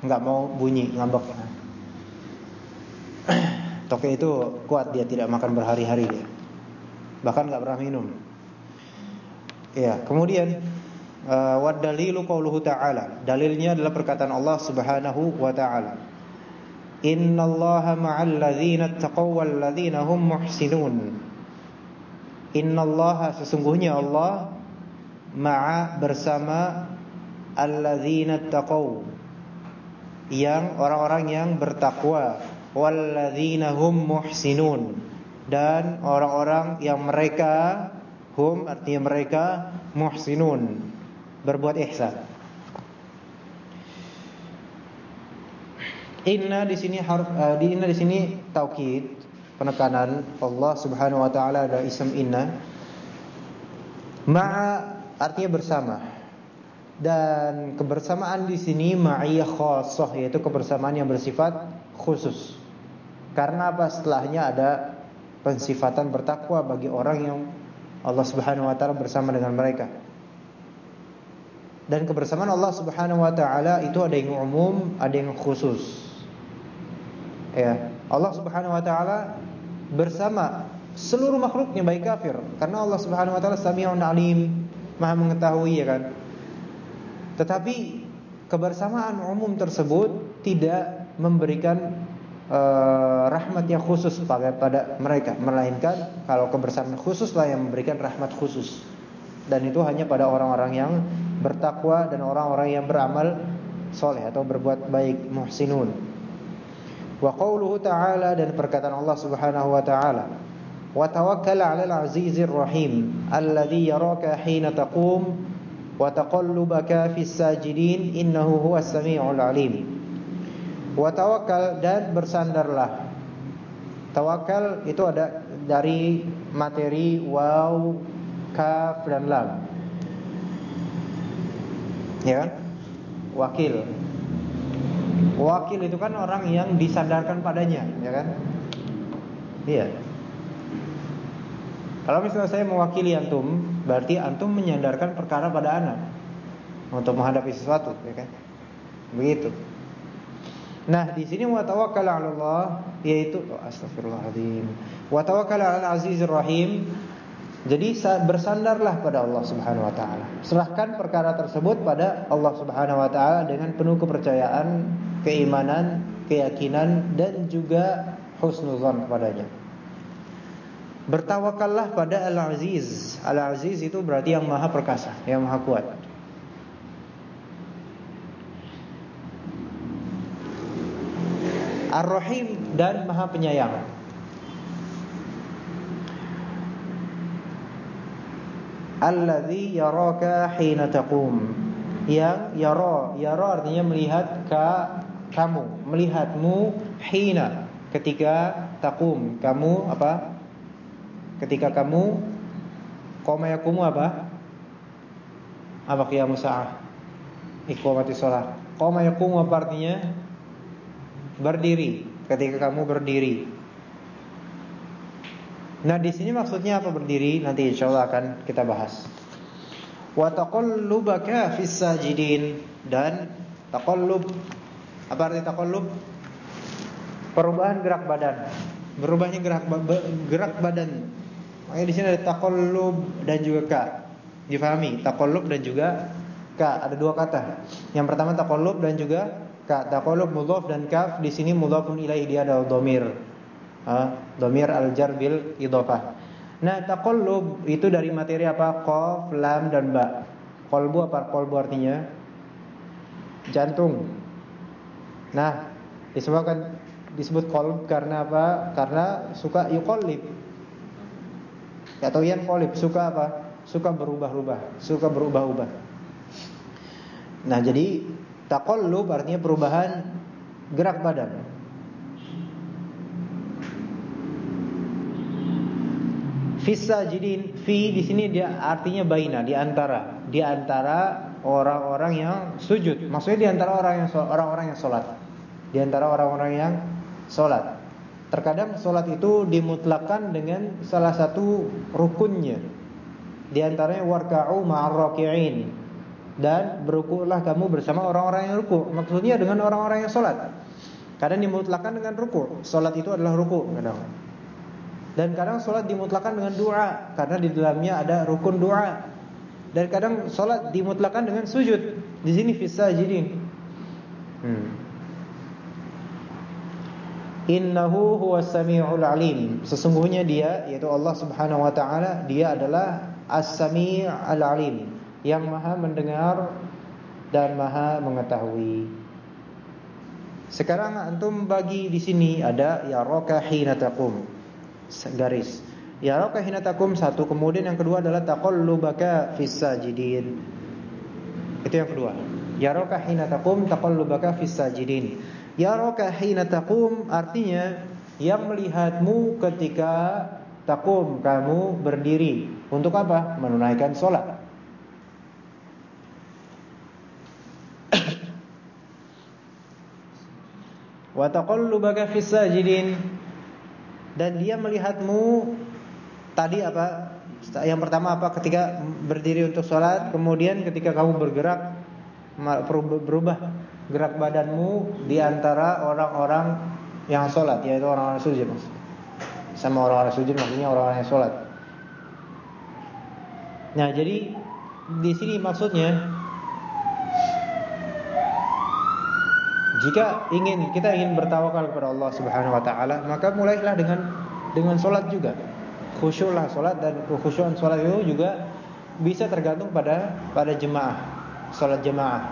A: Enggak mau bunyi, ngambek. Tokek itu kuat dia tidak makan berhari-hari dia. Bahkan enggak pernah minum. Ya, kemudian uh, wad dalilu qauluhu ta'ala. Dalilnya adalah perkataan Allah Subhanahu wa taala. Innallaha ma'al ladzina taqaw wal ladzina hum muhsinun. Innallaha sesungguhnya Allah ma'a bersama alladzina taqaw yang orang-orang yang bertakwa walladzina hum muhsinun dan orang-orang yang mereka Hum artinya mereka muhsinun, berbuat ihsan. Inna di sini harf uh, di inna di sini taukid, penekanan Allah Subhanahu wa taala ada ism inna. Ma'a artinya bersama. Dan kebersamaan di sini ma'iyah khassah yaitu kebersamaan yang bersifat khusus. Karena apa setelahnya ada pensifatan bertakwa bagi orang yang Allah Subhanahu wa taala bersama dengan mereka. Dan kebersamaan Allah Subhanahu wa taala itu ada yang umum, ada yang khusus. Ya, Allah Subhanahu wa taala bersama seluruh makhluknya baik kafir karena Allah Subhanahu wa taala Sami'un Alim, Maha mengetahui ya kan. Tetapi kebersamaan umum tersebut tidak memberikan uh, rahmat yang khusus pada, pada mereka melainkan kalau kebersamaan khususlah yang memberikan rahmat khusus dan itu hanya pada orang-orang yang bertakwa dan orang-orang yang beramal soleh atau berbuat baik muhsinun wa qauluhu ta'ala dan perkataan Allah Subhanahu wa ta'ala wa tawakkal 'alal 'azizir rahim alladhi yaraka hina taqum wa taqallubaka fis sajidin innahu huwas samiul 'alim Wa tawakal dan bersandarlah. Tawakal itu ada dari materi waw, kaf dan lam. Ya kan? Wakil. Wakil itu kan orang yang disandarkan padanya, ya kan? Iya. Kalau misalnya saya mewakili antum, berarti antum menyandarkan perkara pada anak untuk menghadapi sesuatu, ya kan? Begitu. Nah, di sini wa tawakkal 'ala Allah yaitu oh, astagfirullahaladzim. Wa tawakkal 'alal azizir rahim. Jadi bersandarlah pada Allah Subhanahu wa taala. Serahkan perkara tersebut pada Allah Subhanahu wa taala dengan penuh kepercayaan, keimanan, keyakinan dan juga husnuzan kepadanya. Bertawakallah pada Al-Aziz. Al-Aziz itu berarti yang maha perkasa, yang maha kuat. Ar-Rahim dan Maha Penyayang. Alladzi yaraka hina taqum. Yang yara, yara artinya melihat ka kamu, melihatmu hina ketika taqum. Kamu apa? Ketika kamu koma yakumu apa? Apa qiyamus sa'ah? Iqamati shalah. Koma yakumu apa artinya? berdiri ketika kamu berdiri. Nah, di sini maksudnya apa berdiri? Nanti insya Allah akan kita bahas. Wa taqallubaka fis sajidin dan taqallub apa arti taqallub? Perubahan gerak badan. Berubahnya gerak gerak badan. Makanya di sini ada taqallub dan juga ka. Difahami? Taqallub dan juga ka. Ada dua kata. Yang pertama taqallub dan juga Ka taqallub mudhaf dan kaf di sini mudhafun ilaihi dia adalah dhamir. Ah, dhamir al-jar bil idhafah. Nah, taqallub itu dari materi apa? Qaf, lam dan ba. Qalbu apa qalbu artinya? Jantung. Nah, disebutkan disebut qalb karena apa? Karena suka yuqallib. Atau yang qalib suka apa? Suka berubah-ubah, suka berubah-ubah. Nah, jadi taqallub artinya perubahan gerak badan. Fisajidin fi di sini dia artinya baina di antara di antara orang-orang yang sujud. Maksudnya di antara orang yang orang-orang yang salat. Di antara orang-orang yang salat. Terkadang salat itu dimutlakan dengan salah satu rukunnya. Di antaranya warka'u ma'ar raki'in. Dan berukulah kamu bersama orang-orang yang ruku. Maksudnya dengan orang-orang yang salat. Kadang dimutlakan dengan ruku. Salat itu adalah ruku kadang. Dan kadang sholat dimutlakan dengan doa karena di dalamnya ada rukun doa. Dan kadang sholat dimutlakan dengan sujud. Di sini fisajidin. Hmm. Innahu huwas samiul alim. Sesungguhnya dia yaitu Allah Subhanahu wa taala dia adalah As-Sami' al-Alim, yang Maha mendengar dan Maha mengetahui. Sekarang antum bagi di sini ada ya raka hina taqum garis. Ya raka hinatakum satu, kemudian yang kedua adalah taqallubaka fis sajidin. Itu yang kedua. Ya raka hinatakum taqallubaka fis sajidin. Ya hinatakum artinya yang melihatmu ketika takum kamu berdiri. Untuk apa? Menunaikan sholat. Wa taqallubaka fis sajidin dan dia melihatmu tadi apa? Yang pertama apa? Ketika berdiri untuk sholat, kemudian ketika kamu bergerak berubah gerak badanmu di antara orang-orang yang sholat, yaitu orang-orang sujud. Sama orang-orang sujud maksudnya orang-orang yang sholat. Nah, jadi di sini maksudnya Jika ingin kita ingin bertawakal kepada Allah Subhanahu wa taala, maka mulailah dengan dengan salat juga. Khusyuklah salat dan kekhusyuan salat itu juga bisa tergantung pada pada jemaah, salat jemaah.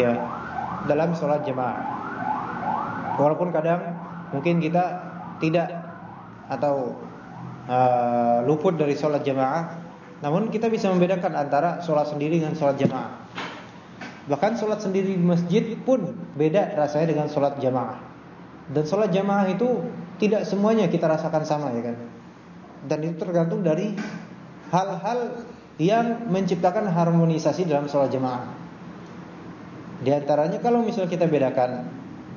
A: Ya, dalam salat jemaah. Walaupun kadang mungkin kita tidak atau uh, luput dari salat jemaah, namun kita bisa membedakan antara salat sendiri dengan salat jemaah. Bahkan sholat sendiri di masjid pun beda rasanya dengan sholat jamaah. Dan sholat jamaah itu tidak semuanya kita rasakan sama ya kan. Dan itu tergantung dari hal-hal yang menciptakan harmonisasi dalam sholat jamaah. Di antaranya kalau misalnya kita bedakan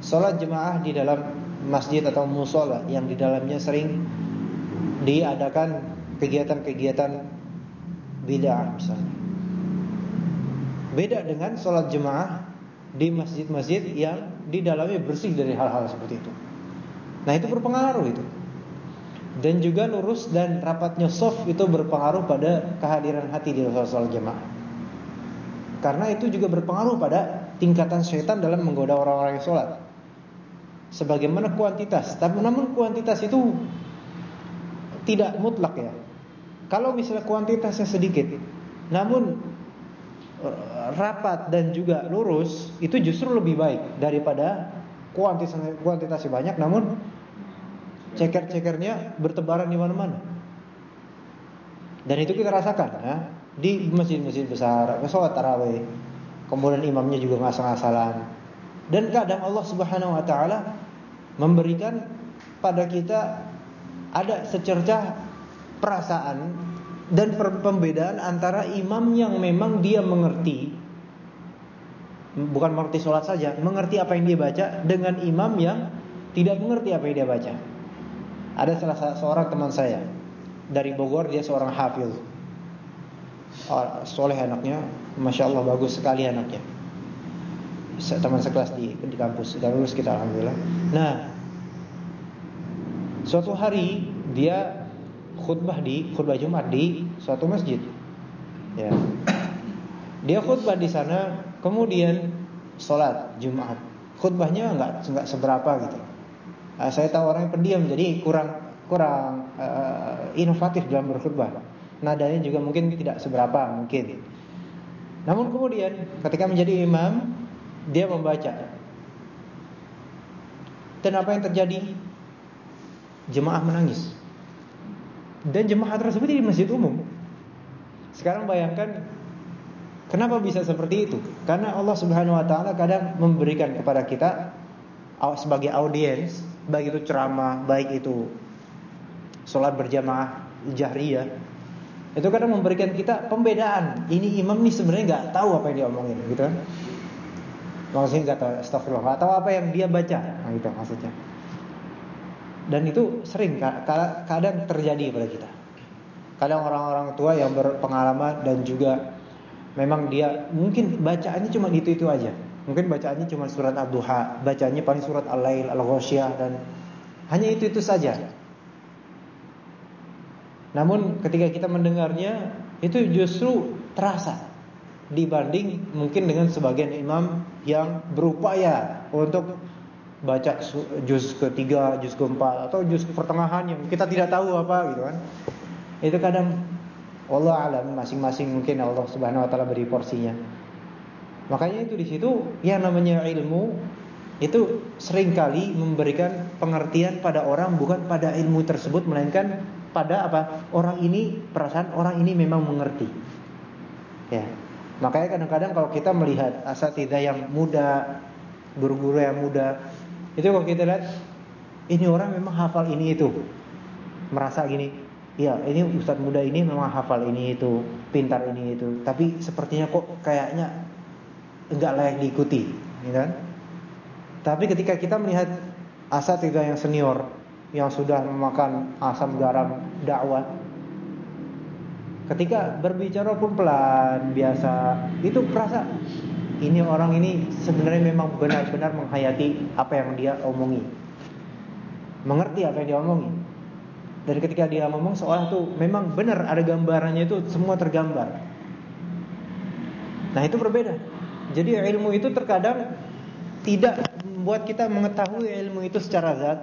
A: sholat jamaah di dalam masjid atau musola yang di dalamnya sering diadakan kegiatan-kegiatan bid'ah misalnya Beda dengan sholat jemaah di masjid-masjid yang di dalamnya bersih dari hal-hal seperti itu. Nah itu berpengaruh itu. Dan juga lurus dan rapatnya soft itu berpengaruh pada kehadiran hati di dalam sholat jemaah. Karena itu juga berpengaruh pada tingkatan syaitan dalam menggoda orang-orang yang sholat. Sebagaimana kuantitas, tapi namun kuantitas itu tidak mutlak ya. Kalau misalnya kuantitasnya sedikit, namun rapat dan juga lurus itu justru lebih baik daripada kuantitas kuantitasnya banyak namun ceker-cekernya bertebaran di mana-mana. Dan itu kita rasakan ya, di masjid-masjid besar, sholat tarawih, kemudian imamnya juga ngasal-ngasalan. Dan kadang Allah Subhanahu wa taala memberikan pada kita ada secercah perasaan dan pembedaan antara imam yang memang dia mengerti bukan mengerti sholat saja, mengerti apa yang dia baca dengan imam yang tidak mengerti apa yang dia baca. Ada salah seorang teman saya dari Bogor, dia seorang hafil, oh, soleh anaknya, masya Allah bagus sekali anaknya. Teman sekelas di di kampus, dan lulus kita alhamdulillah. Nah, suatu hari dia khutbah di khutbah Jumat di suatu masjid. Ya. Dia khutbah di sana, kemudian sholat Jumat. Khutbahnya nggak nggak seberapa gitu. Nah, saya tahu orang yang pendiam jadi kurang kurang uh, inovatif dalam berkhutbah. Nadanya juga mungkin tidak seberapa mungkin. Namun kemudian ketika menjadi imam dia membaca. Dan apa yang terjadi? Jemaah menangis. Dan jemaah tersebut di masjid umum. Sekarang bayangkan kenapa bisa seperti itu? Karena Allah Subhanahu wa taala kadang memberikan kepada kita sebagai audiens, baik itu ceramah, baik itu sholat berjamaah jahriyah, itu kadang memberikan kita pembedaan. Ini imam nih sebenarnya nggak tahu apa yang dia omongin, gitu kan? Maksudnya nggak tahu, astagfirullah, nggak tahu apa yang dia baca, nah, gitu maksudnya. Dan itu sering kadang terjadi pada kita. Kadang orang-orang tua yang berpengalaman dan juga memang dia mungkin bacaannya cuma itu-itu aja. Mungkin bacaannya cuma surat Ad-Duha, bacaannya paling surat Al-Lail, Al-Ghasyiyah dan hanya itu-itu saja. Namun ketika kita mendengarnya itu justru terasa dibanding mungkin dengan sebagian imam yang berupaya untuk baca juz ketiga, juz keempat atau juz pertengahan yang kita tidak tahu apa gitu kan. Itu kadang Allah alam masing-masing mungkin Allah Subhanahu wa taala beri porsinya. Makanya itu di situ yang namanya ilmu itu sering kali memberikan pengertian pada orang bukan pada ilmu tersebut melainkan pada apa? Orang ini perasaan orang ini memang mengerti. Ya. Makanya kadang-kadang kalau kita melihat asatidah yang muda, guru-guru yang muda, itu kalau kita lihat ini orang memang hafal ini itu. Merasa gini, Ya, ini ustadz muda ini memang hafal ini itu, pintar ini itu. Tapi sepertinya kok kayaknya enggak layak diikuti, ya kan? Tapi ketika kita melihat asatidah yang senior yang sudah memakan asam garam dakwah, ketika berbicara pun pelan biasa, itu perasa ini orang ini sebenarnya memang benar-benar menghayati apa yang dia omongi. Mengerti apa yang dia omongi. Dan ketika dia ngomong seolah tuh memang benar ada gambarannya itu semua tergambar. Nah, itu berbeda. Jadi ilmu itu terkadang tidak membuat kita mengetahui ilmu itu secara zat,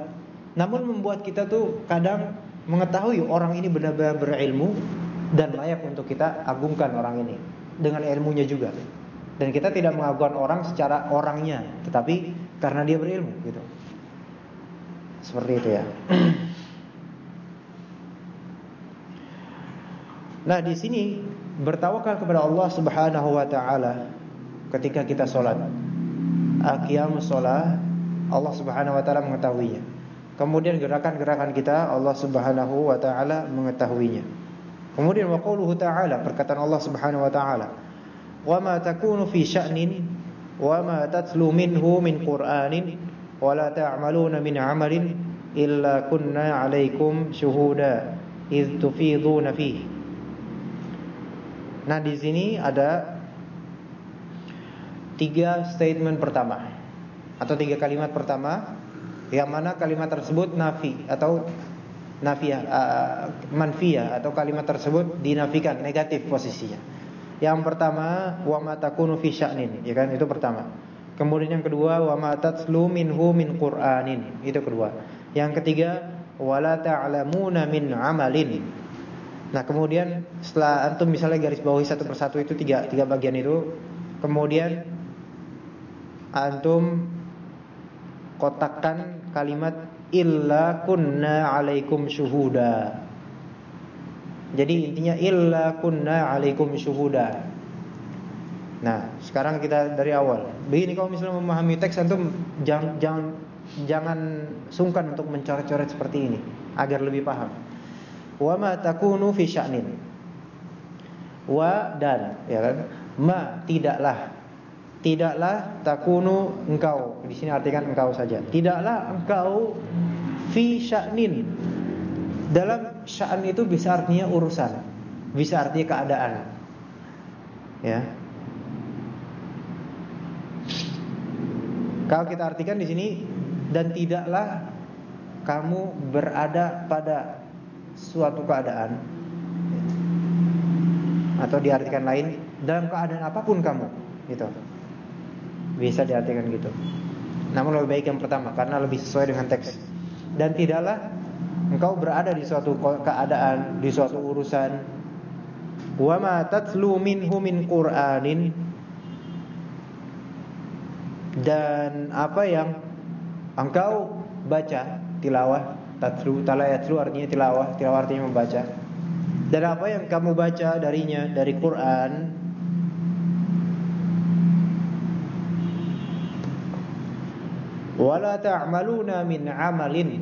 A: namun membuat kita tuh kadang mengetahui orang ini benar-benar berilmu dan layak untuk kita agungkan orang ini dengan ilmunya juga. Dan kita tidak mengagungkan orang secara orangnya, tetapi karena dia berilmu gitu. Seperti itu ya. Nah, di sini bertawakal kepada Allah Subhanahu wa taala ketika kita sholat. Aqiyamus sholat Allah Subhanahu wa taala mengetahuinya. Kemudian gerakan-gerakan kita Allah Subhanahu wa taala mengetahuinya. Kemudian wa qauluhu ta'ala perkataan Allah Subhanahu wa taala, "Wa ma takunu fi sya'nin wa ma tatlu minhu min Qur'anin wa la ta'maluna min 'amalin illa kunna 'alaikum syuhuda id tufiduna fihi." Nah, di sini ada tiga statement pertama atau tiga kalimat pertama yang mana kalimat tersebut nafi atau nafiyah uh, manfiyah atau kalimat tersebut dinafikan negatif posisinya. Yang pertama wa ma takunu fi sya'nin, ya kan? Itu pertama. Kemudian yang kedua wa ma minhu min Qur'anin, itu kedua. Yang ketiga wala ta'lamuna min amalin Nah kemudian setelah antum misalnya garis bawahi satu persatu itu tiga tiga bagian itu, kemudian antum kotakkan kalimat illa kunna alaikum syuhuda. Jadi intinya illa kunna alaikum syuhuda. Nah, sekarang kita dari awal. Begini kalau misalnya memahami teks antum jangan jangan jangan sungkan untuk mencoret-coret seperti ini agar lebih paham. Wa ma takunu fi sya'nin. Wa dan ya kan? Ma tidaklah. Tidaklah takunu engkau. Di sini artikan engkau saja. Tidaklah engkau fi sya'nin. Dalam sya'an itu bisa artinya urusan bisa artinya keadaan ya kalau kita artikan di sini dan tidaklah kamu berada pada suatu keadaan atau diartikan lain dalam keadaan apa pun kamu gitu. Bisa diartikan gitu. Namun lebih baik yang pertama karena lebih sesuai dengan teks. Dan tidaklah engkau berada di suatu keadaan, di suatu urusan. Wa ma tatlu minhu min Qur'anin. Dan apa yang engkau baca tilawah tatlu talayatlu artinya tilawah tilawah artinya membaca. Dan apa yang kamu baca darinya dari Quran wala ta'maluna min amalin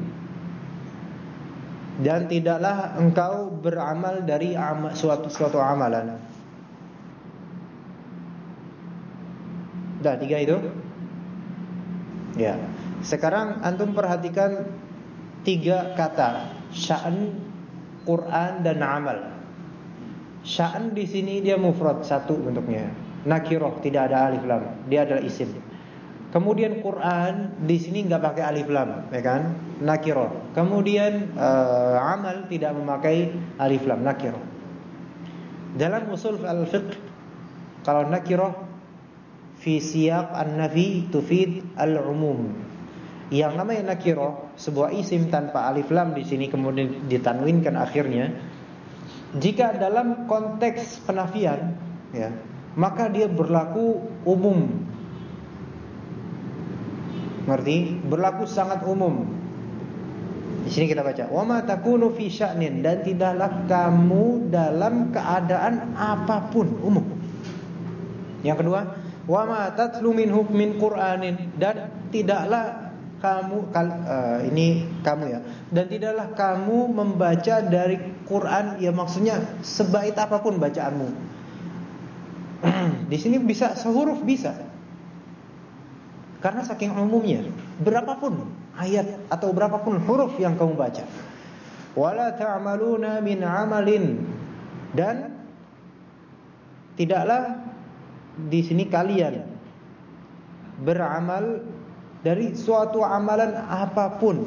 A: dan tidaklah engkau beramal dari suatu suatu amalan. Dah tiga itu. Ya. Sekarang antum perhatikan tiga kata sya'n, Quran dan amal. Sya'n di sini dia mufrad satu bentuknya. Nakiroh tidak ada alif lam. Dia adalah isim. Kemudian Quran di sini nggak pakai alif lam, ya kan? Nakiro. Kemudian uh, amal tidak memakai alif lam, nakiro. Dalam usul al-fiqh kalau nakiro fi siyaq an-nafi tufid al-umum. Yang namanya nakiro sebuah isim tanpa alif lam di sini kemudian ditanwinkan akhirnya jika dalam konteks penafian ya maka dia berlaku umum Ngerti? Berlaku sangat umum. Di sini kita baca, "Wa ma takunu fi sya'nin" dan tidaklah kamu dalam keadaan apa pun umum. Yang kedua, "Wa ma tatlu min hukmin Qur'anin" dan tidaklah kamu uh, ini kamu ya dan tidaklah kamu membaca dari Quran ya maksudnya sebaik apa pun bacaanmu. Di sini bisa sehuruf bisa, karena saking umumnya, berapapun ayat atau berapapun huruf yang kamu baca. Wala ta'maluna min amalin dan tidaklah di sini kalian beramal dari suatu amalan apa pun.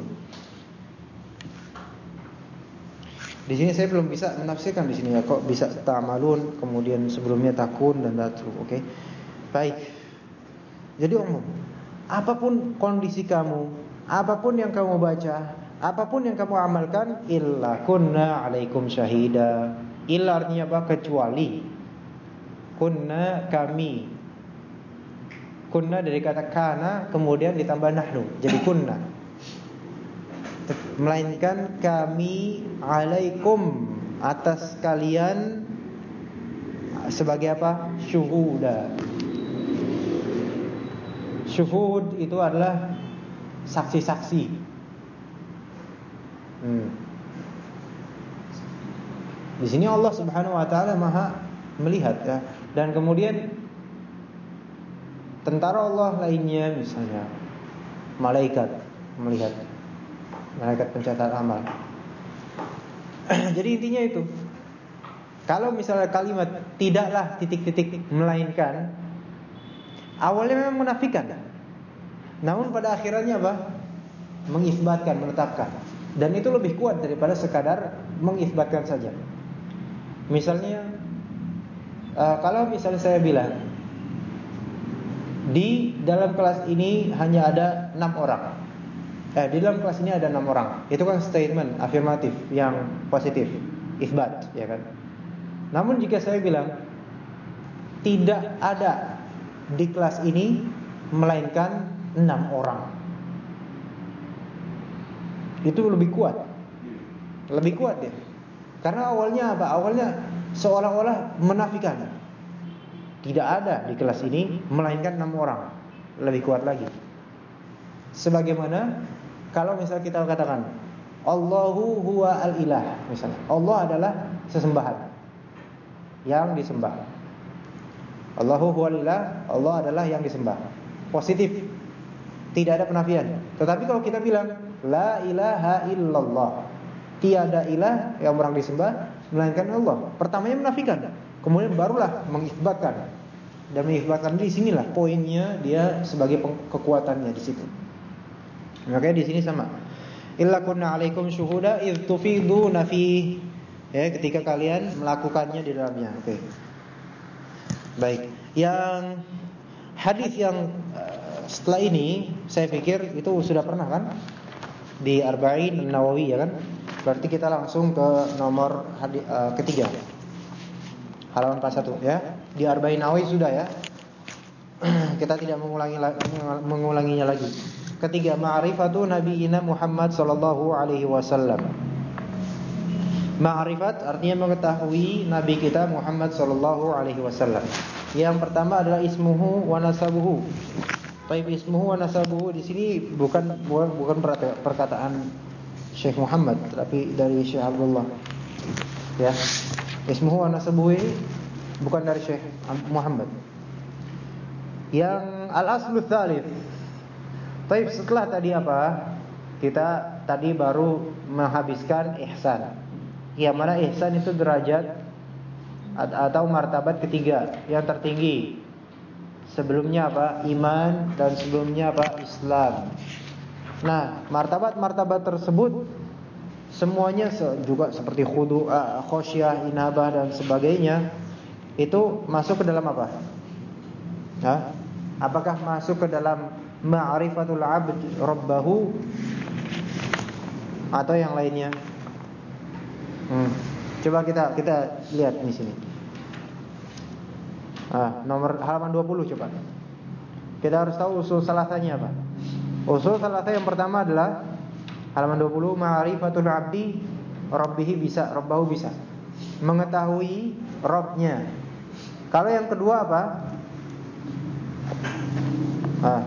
A: Di sini saya belum bisa menafsirkan di sini ya kok bisa ta'malun kemudian sebelumnya takun dan datu, oke. Okay? Baik. Jadi umum apa pun kondisi kamu, apa pun yang kamu baca, apa pun yang kamu amalkan, illa kunna alaikum syahida. Illa artinya apa? Kecuali kunna kami. Kunna dari kata kana kemudian ditambah nahnu, jadi kunna. Melainkan kami alaikum atas kalian sebagai apa? Syuhuda Syuhud itu adalah saksi-saksi. Hmm. Di sini Allah Subhanahu wa taala Maha melihat ya. Dan kemudian tentara Allah lainnya misalnya malaikat melihat malaikat pencatat amal. Jadi intinya itu. Kalau misalnya kalimat tidaklah titik-titik melainkan awalnya memang menafikan. Namun pada akhirnya apa? Mengisbatkan, menetapkan. Dan itu lebih kuat daripada sekadar mengisbatkan saja. Misalnya, uh, kalau misalnya saya bilang di dalam kelas ini hanya ada enam orang. Eh, di dalam kelas ini ada enam orang. Itu kan statement afirmatif yang positif, isbat, ya kan? Namun jika saya bilang tidak ada di kelas ini melainkan enam orang. Itu lebih kuat. Lebih kuat ya. Karena awalnya apa? Awalnya seolah-olah menafikan. Tidak ada di kelas ini melainkan enam orang. Lebih kuat lagi. Sebagaimana kalau misalnya kita katakan Allahu huwa al-ilah misalnya. Allah adalah sesembahan yang disembah. Allahu huwa Allah adalah yang disembah. Positif tidak ada penafian. Tetapi kalau kita bilang la ilaha illallah, tiada ilah yang orang disembah melainkan Allah. Pertamanya menafikan, kemudian barulah mengisbatkan. Dan mengisbatkan di sinilah poinnya dia sebagai kekuatannya di situ. Makanya di sini sama. Illa kunna alaikum syuhuda id tufiduna fi ya ketika kalian melakukannya di dalamnya. Oke. Baik. Yang hadis yang setelah ini saya pikir itu sudah pernah kan di Arba'in Nawawi ya kan? Berarti kita langsung ke nomor hadis uh, ketiga. Halaman 41 ya. Di Arba'in Nawawi sudah ya. kita tidak mengulangi mengulanginya lagi. Ketiga, ma'rifatu nabiyina Muhammad sallallahu alaihi wasallam. Ma'rifat artinya mengetahui nabi kita Muhammad sallallahu alaihi wasallam. Yang pertama adalah ismuhu wa nasabuhu. Taib ismuhu wa nasabuhu di sini bukan bukan perkataan Syekh Muhammad tapi dari Syekh Abdullah. Ya. Ismuhu wa nasabuhu ini bukan dari Syekh Muhammad. Yang al-aslu tsalits Baik, setelah tadi apa? Kita tadi baru menghabiskan ihsan. Yang mana ihsan itu derajat atau martabat ketiga yang tertinggi. Sebelumnya apa? Iman dan sebelumnya apa? Islam. Nah, martabat-martabat tersebut semuanya juga seperti khudu, khosyah, inabah dan sebagainya itu masuk ke dalam apa? Nah, apakah masuk ke dalam ma'rifatul 'abd rabbahu atau yang lainnya. Hmm. Coba kita kita lihat di sini. Ah, nomor halaman 20 coba. Kita harus tahu usul salasanya apa. Usul salasah yang pertama adalah halaman 20 ma'rifatul 'abdi rabbihi bisa, rabbahu bisa. Mengetahui Robnya. Kalau yang kedua apa? Ah,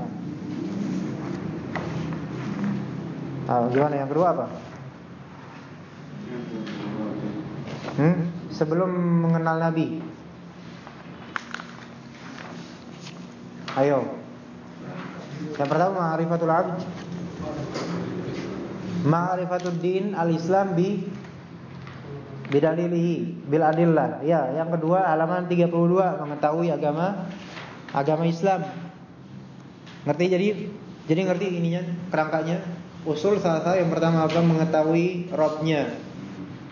A: Ah, gimana yang kedua apa? Hmm? Sebelum mengenal Nabi. Ayo. Yang pertama ma'rifatul 'abd. Ma'rifatul din al-Islam bi bidalilihi bil adillah. Ya, yang kedua halaman 32 mengetahui agama agama Islam. Ngerti jadi? Jadi ngerti ininya kerangkanya? Usul salah satu yang pertama apa mengetahui Robnya,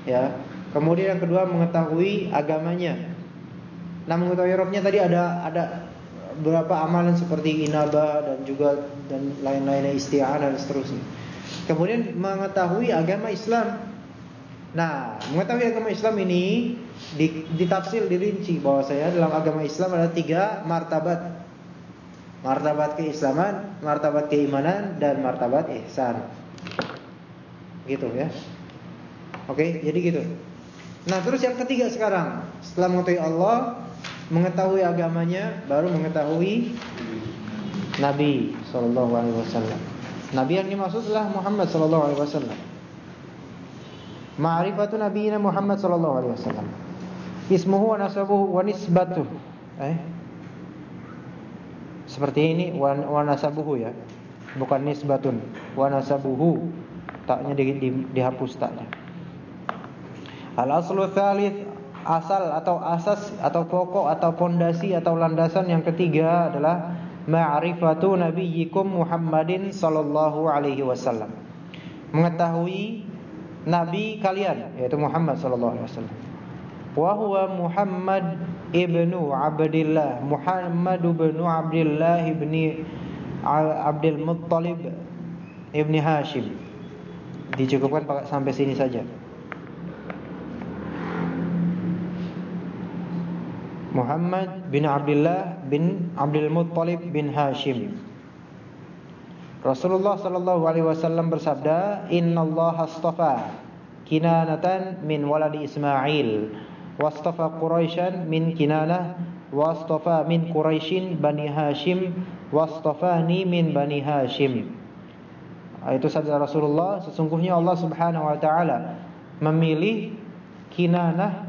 A: ya. Kemudian yang kedua mengetahui agamanya. Nah mengetahui Robnya tadi ada ada beberapa amalan seperti inabah dan juga dan lain-lainnya isti'anah dan seterusnya. Kemudian mengetahui agama Islam. Nah, mengetahui agama Islam ini ditafsir dirinci bahwa saya dalam agama Islam ada tiga martabat martabat keislaman, martabat keimanan dan martabat ihsan. Gitu ya. Oke, jadi gitu. Nah, terus yang ketiga sekarang, setelah mengetahui Allah, mengetahui agamanya, baru mengetahui Nabi sallallahu alaihi wasallam. Nabi yang dimaksud adalah Muhammad sallallahu alaihi wasallam. Ma'rifatu nabiyina Muhammad sallallahu alaihi wasallam. Ismuhu wa nasabuhu wa nisbatuhu. Eh? Seperti ini wa nasabuhu ya. Bukan nisbatun. Wa nasabuhu. Taknya di, di, dihapus taknya. Al aslu tsalits asal atau asas atau pokok atau pondasi atau landasan yang ketiga adalah ma'rifatu nabiyyikum Muhammadin sallallahu alaihi wasallam. Mengetahui nabi kalian yaitu Muhammad sallallahu alaihi wasallam. Wa huwa Muhammad ibnu Abdullah Muhammad ibnu Abdullah ibni Abdul Muttalib ibni Hashim dicukupkan sampai sini saja Muhammad bin Abdullah bin Abdul Muttalib bin Hashim. Rasulullah sallallahu alaihi wasallam bersabda innallaha astafa kinanatan min waladi Ismail wastafa Quraisyan min Kinanah wastafa min Quraisyin Bani Hashim wastafani min Bani Hashim. Itu sabda Rasulullah sesungguhnya Allah Subhanahu wa taala memilih Kinanah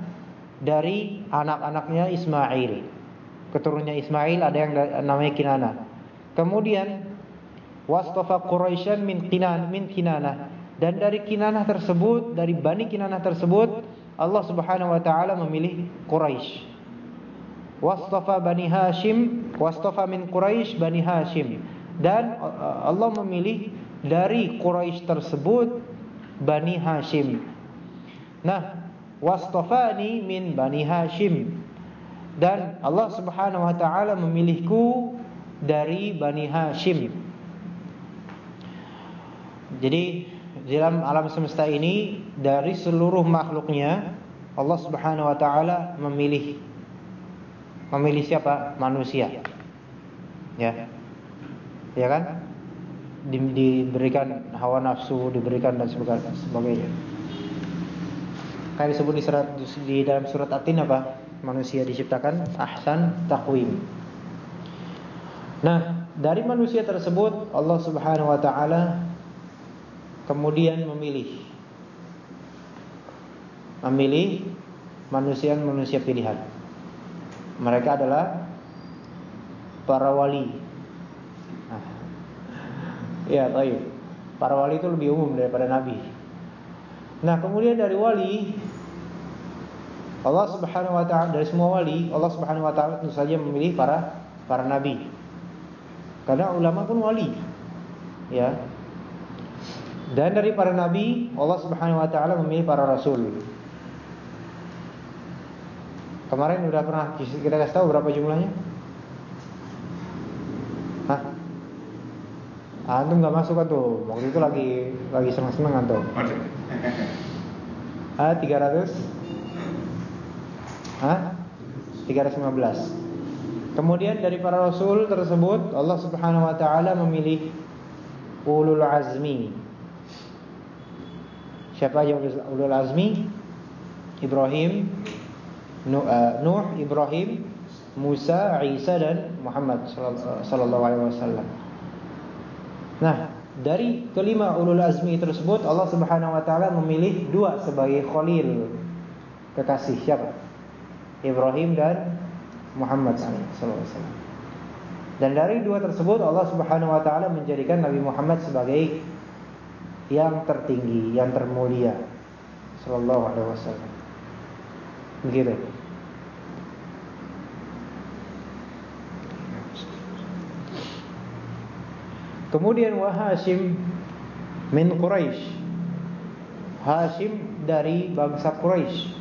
A: dari anak-anaknya Ismail keturunannya Ismail ada yang namanya Kinanah kemudian wastafa Quraisyan min Kinan min Kinanah dan dari Kinanah tersebut dari Bani Kinanah tersebut Allah Subhanahu wa taala memilih Quraisy. Wastafa Bani Hashim, wastafa min Quraisy Bani Hashim. Dan uh, Allah memilih dari Quraisy tersebut Bani Hashim. Nah, wastafani min Bani Hashim. Dan Allah Subhanahu wa taala memilihku dari Bani Hashim. Jadi dalam alam semesta ini dari seluruh makhluknya Allah Subhanahu wa taala memilih memilih siapa? Manusia. Ya. Ya kan? Di, diberikan hawa nafsu, diberikan dan sebagainya. Kayak disebut di surat di dalam surat At-Tin apa? Manusia diciptakan ahsan taqwim. Nah, dari manusia tersebut Allah Subhanahu wa taala kemudian memilih memilih manusia-manusia pilihan. Mereka adalah para wali. Nah, ya, baik. Para wali itu lebih umum daripada nabi. Nah, kemudian dari wali Allah Subhanahu wa taala dari semua wali, Allah Subhanahu wa taala tentu saja memilih para para nabi. Karena ulama pun wali. Ya. Dan dari para nabi, Allah Subhanahu wa taala memilih para rasul. Kemarin udah pernah kita kasih tahu berapa jumlahnya? Hah? Antum nggak masuk kan tuh? Waktu itu lagi lagi seneng-seneng kan tuh? Ah, 300? Hah? 315. Kemudian dari para rasul tersebut Allah Subhanahu wa taala memilih ulul azmi. Siapa yang ulul azmi? Ibrahim, Eh, Nuh, Ibrahim, Musa, Isa dan Muhammad sallallahu alaihi wasallam. Nah, dari kelima ulul azmi tersebut Allah Subhanahu wa taala memilih dua sebagai khalil kekasih siapa? Ibrahim dan Muhammad wasallam. Dan dari dua tersebut Allah Subhanahu wa taala menjadikan Nabi Muhammad sebagai yang tertinggi, yang termulia sallallahu alaihi wasallam. Begitu. Kemudian wa Hashim min Quraisy. Hashim dari bangsa Quraisy.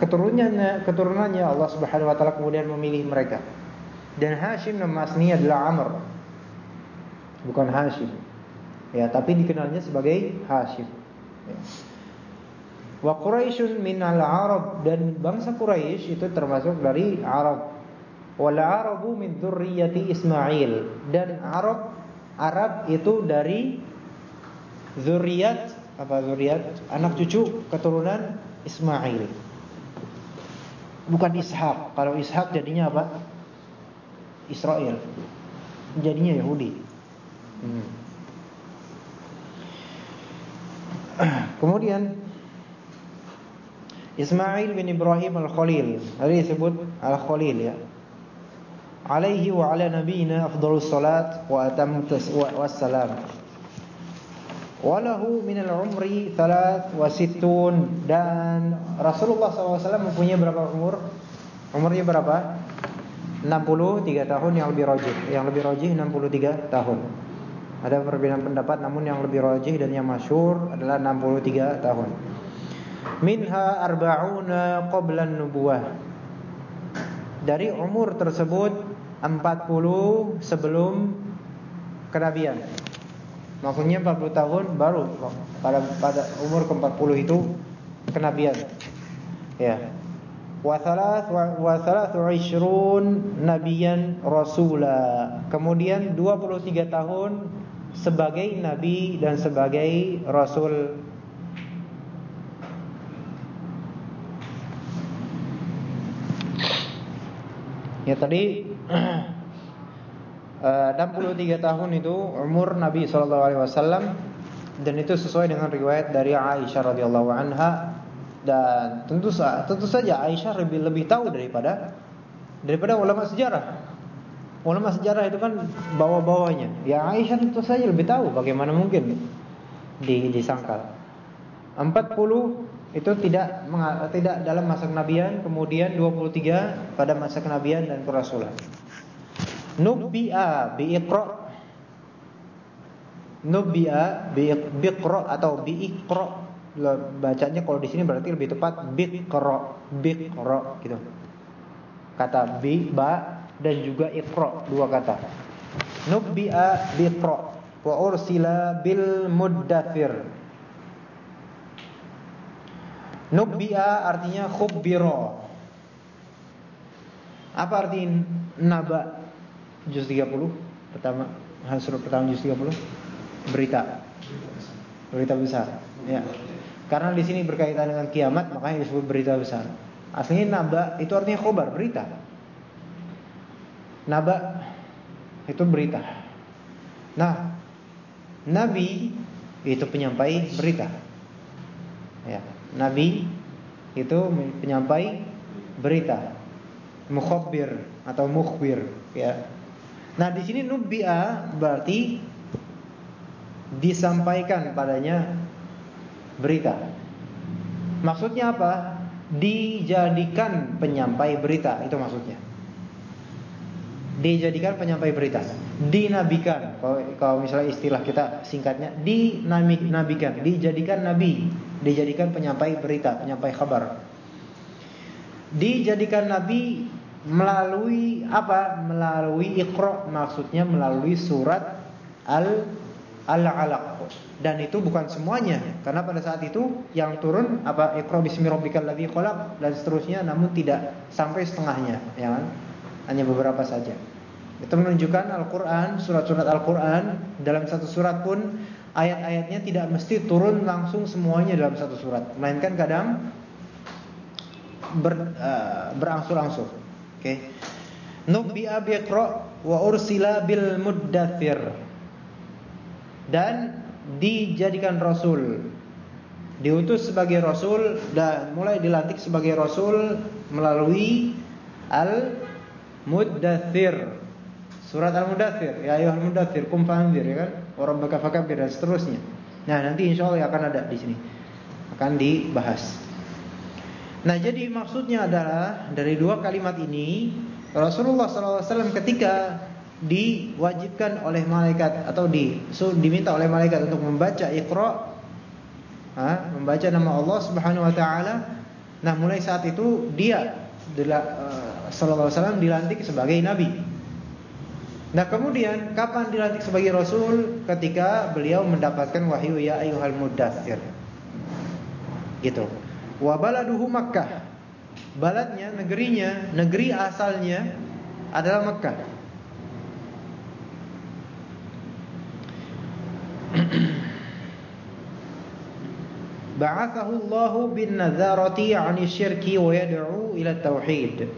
A: Keturunannya keturunannya Allah Subhanahu wa taala kemudian memilih mereka. Dan Hashim nama aslinya adalah Amr. Bukan Hashim. Ya, tapi dikenalnya sebagai Hashim. Ya. Wa Quraisyun min al-Arab dan bangsa Quraisy itu termasuk dari Arab. Wal Arabu min dzurriyyati Ismail dan Arab Arab itu dari zuriat apa zuriat anak cucu keturunan Ismail. Bukan Ishak. Kalau Ishak jadinya apa? Israel. Jadinya Yahudi. Hmm. Kemudian Ismail bin Ibrahim Al-Khalil. Ada disebut Al-Khalil ya. Alaihi wa ala nabiyina afdhalus salat wa atammu wassalam. Walahu min al-umri thalath wa sittun dan Rasulullah SAW mempunyai berapa umur? Umurnya berapa? 63 tahun yang lebih rajih. Yang lebih rajih 63 tahun. Ada perbedaan pendapat namun yang lebih rajih dan yang masyhur adalah 63 tahun. Minha arba'una qabla nubuwah Dari umur tersebut 40 sebelum kenabian Maksudnya 40 tahun baru pada pada umur ke-40 itu kenabian. Ya. Wa thalath wa thalathu ishrun nabiyan rasula. Kemudian 23 tahun sebagai nabi dan sebagai rasul Ya tadi 63 eh, tahun itu umur Nabi sallallahu alaihi wasallam dan itu sesuai dengan riwayat dari Aisyah radhiyallahu anha dan tentu tentu saja Aisyah lebih lebih tahu daripada daripada ulama sejarah. Ulama sejarah itu kan bawa-bawanya. Ya Aisyah tentu saja lebih tahu bagaimana mungkin di disangkal. 40 itu tidak tidak dalam masa kenabian, kemudian 23 pada masa kenabian dan kerasulan. Nubbi'a bi'iqra Nubbi'a bi'iqra atau bi'iqra bacanya kalau di sini berarti lebih tepat biqra biqra gitu. Kata bi ba dan juga iqra dua kata. Nubbi'a biqra wa ursila bil muddathir. Nubbi'a artinya khubbira. Apa arti naba? Juz 30 pertama, surat pertama juz 30. Berita. Berita besar. Ya. Karena di sini berkaitan dengan kiamat, makanya disebut berita besar. Aslinya naba itu artinya khobar, berita. Naba itu berita. Nah, nabi itu penyampai berita. Ya, nabi itu penyampai berita. Mukhabbir atau mukhbir, ya. Nah, di sini nubbi'a berarti disampaikan padanya berita. Maksudnya apa? Dijadikan penyampai berita, itu maksudnya. Dijadikan penyampai berita, dinabikan. Kalau, kalau misalnya istilah kita singkatnya, dinabikan, dijadikan nabi, dijadikan penyampai berita, penyampai kabar. Dijadikan nabi melalui apa? Melalui Iqra, maksudnya melalui surat Al Al-Alaq. Dan itu bukan semuanya, karena pada saat itu yang turun apa Iqra bismi rabbikal ladzi dan seterusnya namun tidak sampai setengahnya, ya kan? Hanya beberapa saja. Itu menunjukkan Al-Qur'an, surat-surat Al-Qur'an dalam satu surat pun ayat-ayatnya tidak mesti turun langsung semuanya dalam satu surat, melainkan kadang ber, uh, berangsur-angsur. Oke. Okay. Nubbi'a biqra wa ursila bil muddathir. Dan dijadikan rasul. Diutus sebagai rasul dan mulai dilantik sebagai rasul melalui al muddathir surat al muddathir ya ayuhal muddathir kum fa'anzir ya kan? Orang baka fakabir dan seterusnya. Nah nanti insya Allah akan ada di sini. Akan dibahas nah jadi maksudnya adalah dari dua kalimat ini Rasulullah SAW ketika diwajibkan oleh malaikat atau di diminta oleh malaikat untuk membaca Iqra ha, membaca nama Allah Subhanahu wa taala nah mulai saat itu dia uh, sallallahu alaihi wasallam dilantik sebagai nabi. Nah kemudian kapan dilantik sebagai rasul? Ketika beliau mendapatkan wahyu ya ayyuhal muddatsir gitu wa baladuhu Makkah baladnya negerinya negeri asalnya adalah Makkah Ba'athahu Allah bin nazarati 'ani syirki wa yad'u ila tauhid.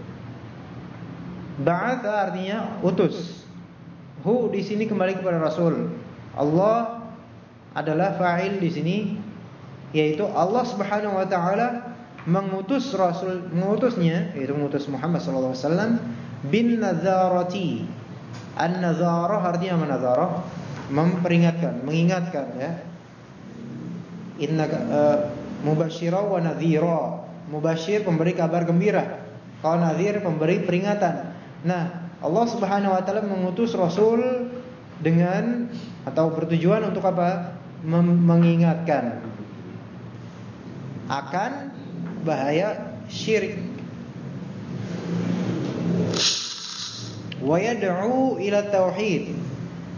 A: Ba'atha artinya utus. Hu di sini kembali kepada Rasul. Allah adalah fa'il di sini yaitu Allah Subhanahu wa taala mengutus Rasul mengutusnya yaitu mengutus Muhammad sallallahu alaihi wasallam bin nazarati. An-nazarah artinya menazarah memperingatkan, mengingatkan ya. Inna uh, mubasyira wa nadhira. Mubasyir pemberi kabar gembira. Kalau nadhir pemberi peringatan. Nah, Allah Subhanahu wa taala mengutus rasul dengan atau bertujuan untuk apa? Mem mengingatkan akan bahaya syirik. Wa ila tauhid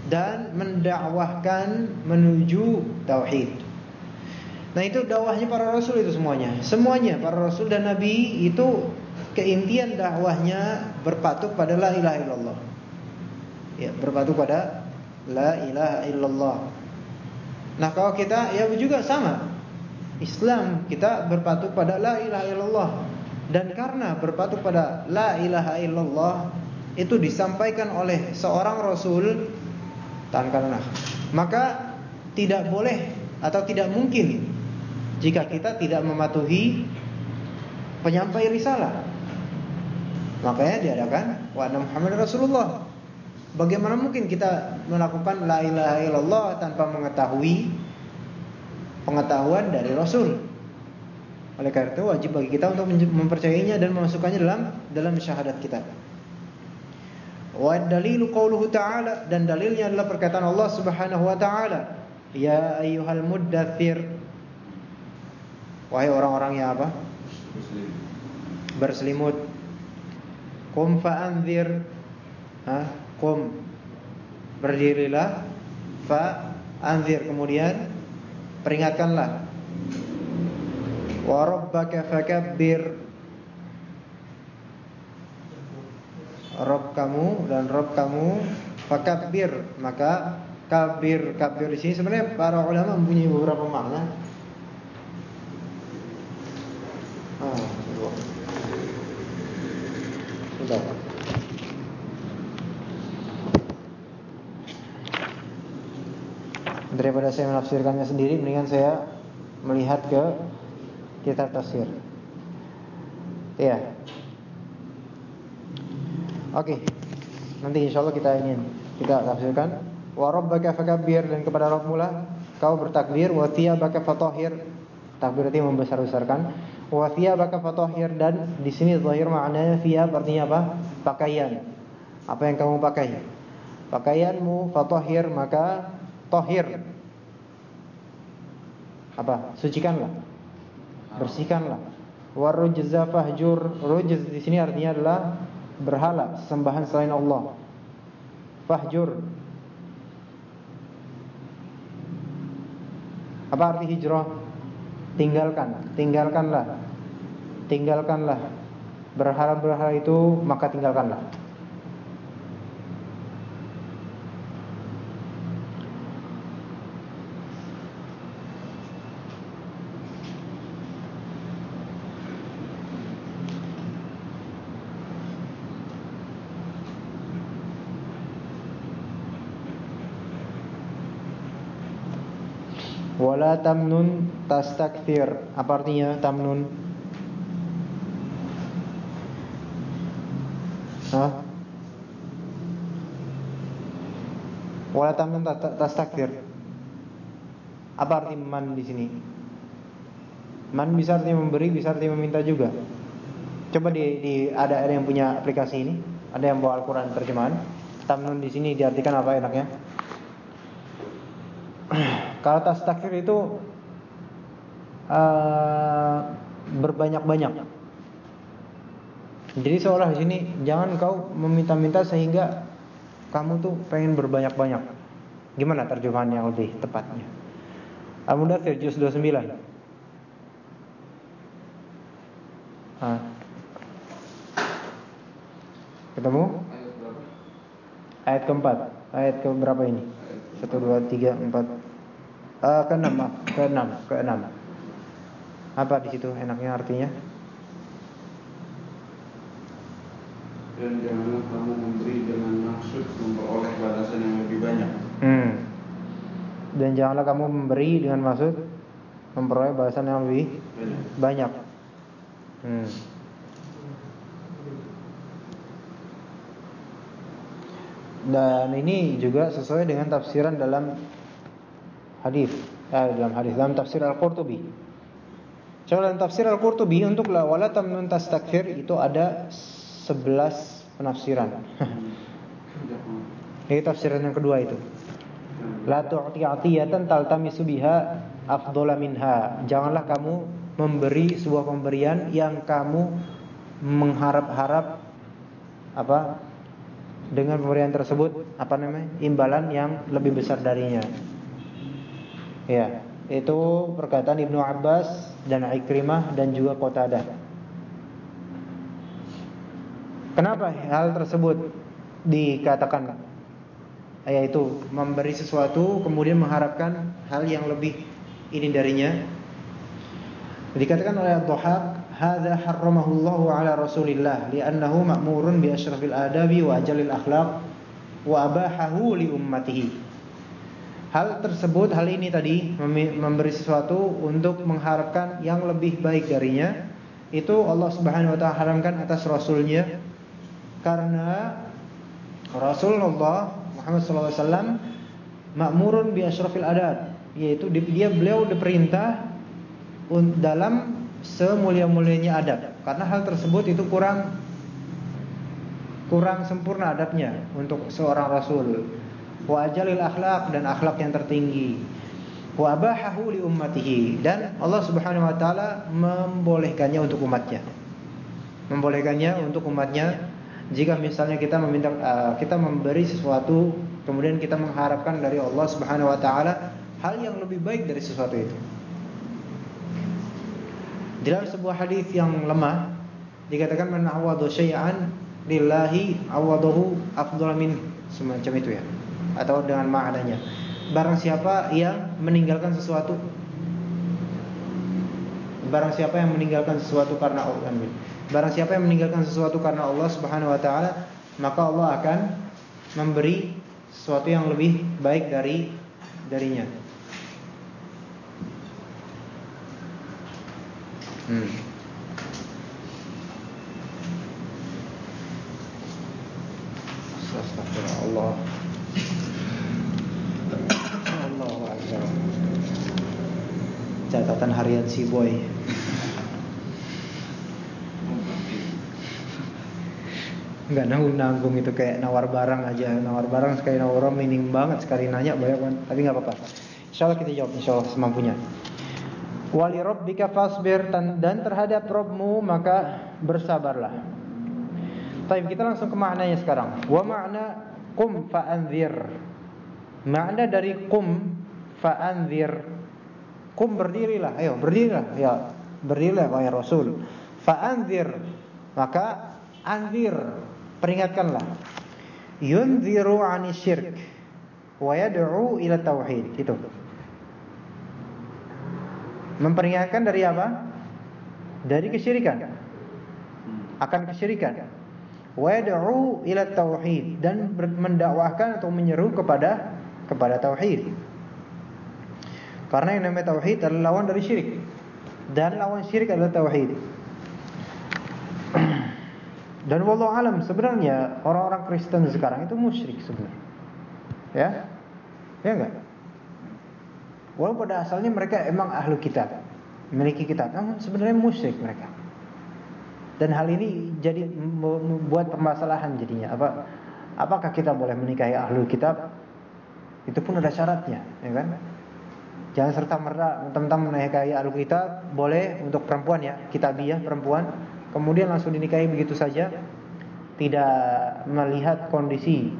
A: dan mendakwahkan menuju tauhid. Nah, itu dakwahnya para rasul itu semuanya. Semuanya para rasul dan nabi itu keintian dakwahnya berpatuk pada la ilaha illallah. Ya, berpatuk pada la ilaha illallah. Nah, kalau kita ya juga sama. Islam kita berpatuk pada la ilaha illallah. Dan karena berpatuk pada la ilaha illallah itu disampaikan oleh seorang rasul karena maka tidak boleh atau tidak mungkin jika kita tidak mematuhi penyampai risalah. Makanya diadakan wa Muhammad Rasulullah. Bagaimana mungkin kita melakukan la ilaha illallah tanpa mengetahui pengetahuan dari Rasul. Oleh karena itu wajib bagi kita untuk mempercayainya dan memasukkannya dalam dalam syahadat kita. Wa dalilu qauluhu ta'ala dan dalilnya adalah perkataan Allah Subhanahu wa taala, "Ya ayyuhal muddatsir" Wahai orang-orang yang apa? Berselimut. Qum fa'anzir, ha, qum. Berdirilah. Fa anzir kemudian peringatkanlah wa rabbaka fakabbir Rob kamu dan Rob kamu fakabbir maka kabir kabir di sini sebenarnya para ulama mempunyai beberapa makna. Ah, sudah. Daripada saya menafsirkannya sendiri, mendingan saya melihat ke kitab tafsir. Iya. Oke. Nanti insya Allah kita ingin kita tafsirkan. Wa rabbaka fakabbir dan kepada Rabbmu lah kau bertakbir wa thiyabaka fatahhir. Takbir itu membesar-besarkan. Wa thiyabaka fatahhir dan di sini zahir maknanya thiyab artinya apa? Pakaian. Apa yang kamu pakai? Pakaianmu fatahhir maka tahir. Apa? Sucikanlah. Bersihkanlah. Warujza fahjur. Rujz di sini artinya adalah berhala, sembahan selain Allah. Fahjur. Apa arti hijrah? Tinggalkan, tinggalkanlah. Tinggalkanlah. Berhala-berhala itu maka tinggalkanlah. Wala tamnun tastakthir. Apa artinya tamnun? Hah? Wala tamnun tastakthir. Apa arti man di sini? Man bisa artinya memberi, bisa artinya meminta juga. Coba di, di ada ada yang punya aplikasi ini, ada yang bawa Al-Qur'an terjemahan. Tamnun di sini diartikan apa enaknya? Kalau tas takfir itu uh, berbanyak-banyak. Jadi seolah di sini jangan kau meminta-minta sehingga kamu tuh pengen berbanyak-banyak. Gimana terjemahan yang lebih tepatnya? Al-Mudathir juz 29. Ah. Ketemu? Ayat keempat. Ayat ke berapa ini? Satu, dua, tiga, empat, uh, ke enam, maaf, ke enam, ke enam. Apa di situ enaknya artinya?
B: Dan janganlah kamu memberi dengan maksud memperoleh balasan yang lebih banyak.
A: Hmm. Dan janganlah kamu memberi dengan maksud memperoleh balasan yang lebih banyak. banyak. Hmm. Dan ini juga sesuai dengan tafsiran dalam hadis eh, dalam hadis dalam tafsir Al-Qurtubi. Coba dalam tafsir Al-Qurtubi untuk la wala tamnun tastakthir itu ada 11 penafsiran. Ini tafsiran yang kedua itu. La tu'ti atiyatan taltamisu biha afdhala minha. Janganlah kamu memberi sebuah pemberian yang kamu mengharap-harap apa dengan pemberian tersebut apa namanya imbalan yang lebih besar darinya. Ya, itu perkataan Ibnu Abbas dan Ikrimah dan juga Qatadah. Kenapa hal tersebut dikatakan yaitu memberi sesuatu kemudian mengharapkan hal yang lebih ini darinya? Dikatakan oleh Dhahak, "Hadza harramahu Allah 'ala Rasulillah li'annahu ma'murun bi asyrafil adabi wa ajalil akhlaq wa abahahu li ummatihi." Hal tersebut, hal ini tadi memberi sesuatu untuk mengharapkan yang lebih baik darinya. Itu Allah Subhanahu wa taala haramkan atas rasulnya karena Rasulullah Muhammad sallallahu alaihi wasallam makmurun bi asyrafil adat, yaitu dia beliau diperintah dalam semulia-mulianya adab. Karena hal tersebut itu kurang kurang sempurna adabnya untuk seorang rasul wa ajalil akhlak dan akhlak yang tertinggi. Wa li ummatihi. Dan Allah Subhanahu wa taala membolehkannya untuk umatnya. Membolehkannya untuk umatnya. Jika misalnya kita meminta uh, kita memberi sesuatu kemudian kita mengharapkan dari Allah Subhanahu wa taala hal yang lebih baik dari sesuatu itu. Dalam sebuah hadis yang lemah dikatakan man syai'an lillahi awadahu afdal min semacam itu ya atau dengan maknanya. Barang siapa yang meninggalkan sesuatu barang siapa yang meninggalkan sesuatu karena Allah barang siapa yang meninggalkan sesuatu karena Allah Subhanahu wa taala maka Allah akan memberi sesuatu yang lebih baik dari darinya. Hmm. Allah Allah Akbar Catatan harian si boy. Enggak nanggung-nanggung itu kayak nawar barang aja. Nawar barang sekali nawar minim banget Sekali nanya banyak kan Tapi gak apa-apa. Insya Allah kita jawab Insya Allah semampunya. Wali rabbika fasbir Dan terhadap Robmu maka bersabarlah. Tapi kita langsung ke maknanya sekarang. Wa makna Qum fa'anzir. Makna dari qum fa'anzir Qum berdirilah. Ayo berdirilah. Ya Berdirilah wahai Rasul. Fa'anzir Maka anzir. Peringatkanlah. Yunziru ani syirk. Wa yad'u ila tauhid. Itu. Memperingatkan dari apa? Dari kesyirikan. Akan kesyirikan. Wad'u ila tauhid. Dan mendakwahkan atau menyeru kepada kepada tauhid. Karena yang namanya tauhid adalah lawan dari syirik. Dan lawan syirik adalah tauhid. Dan wallahu alam sebenarnya orang-orang Kristen sekarang itu musyrik sebenarnya. Ya? Ya enggak? Walaupun pada asalnya mereka emang ahlu kitab, memiliki kitab, namun sebenarnya musyrik mereka. Dan hal ini jadi membuat permasalahan jadinya. Apa apakah kita boleh menikahi ahlul kitab? Itu pun ada syaratnya, ya kan? Jangan serta merta tentang menikahi ahlul kitab boleh untuk perempuan ya, kitabiah perempuan, kemudian langsung dinikahi begitu saja, tidak melihat kondisi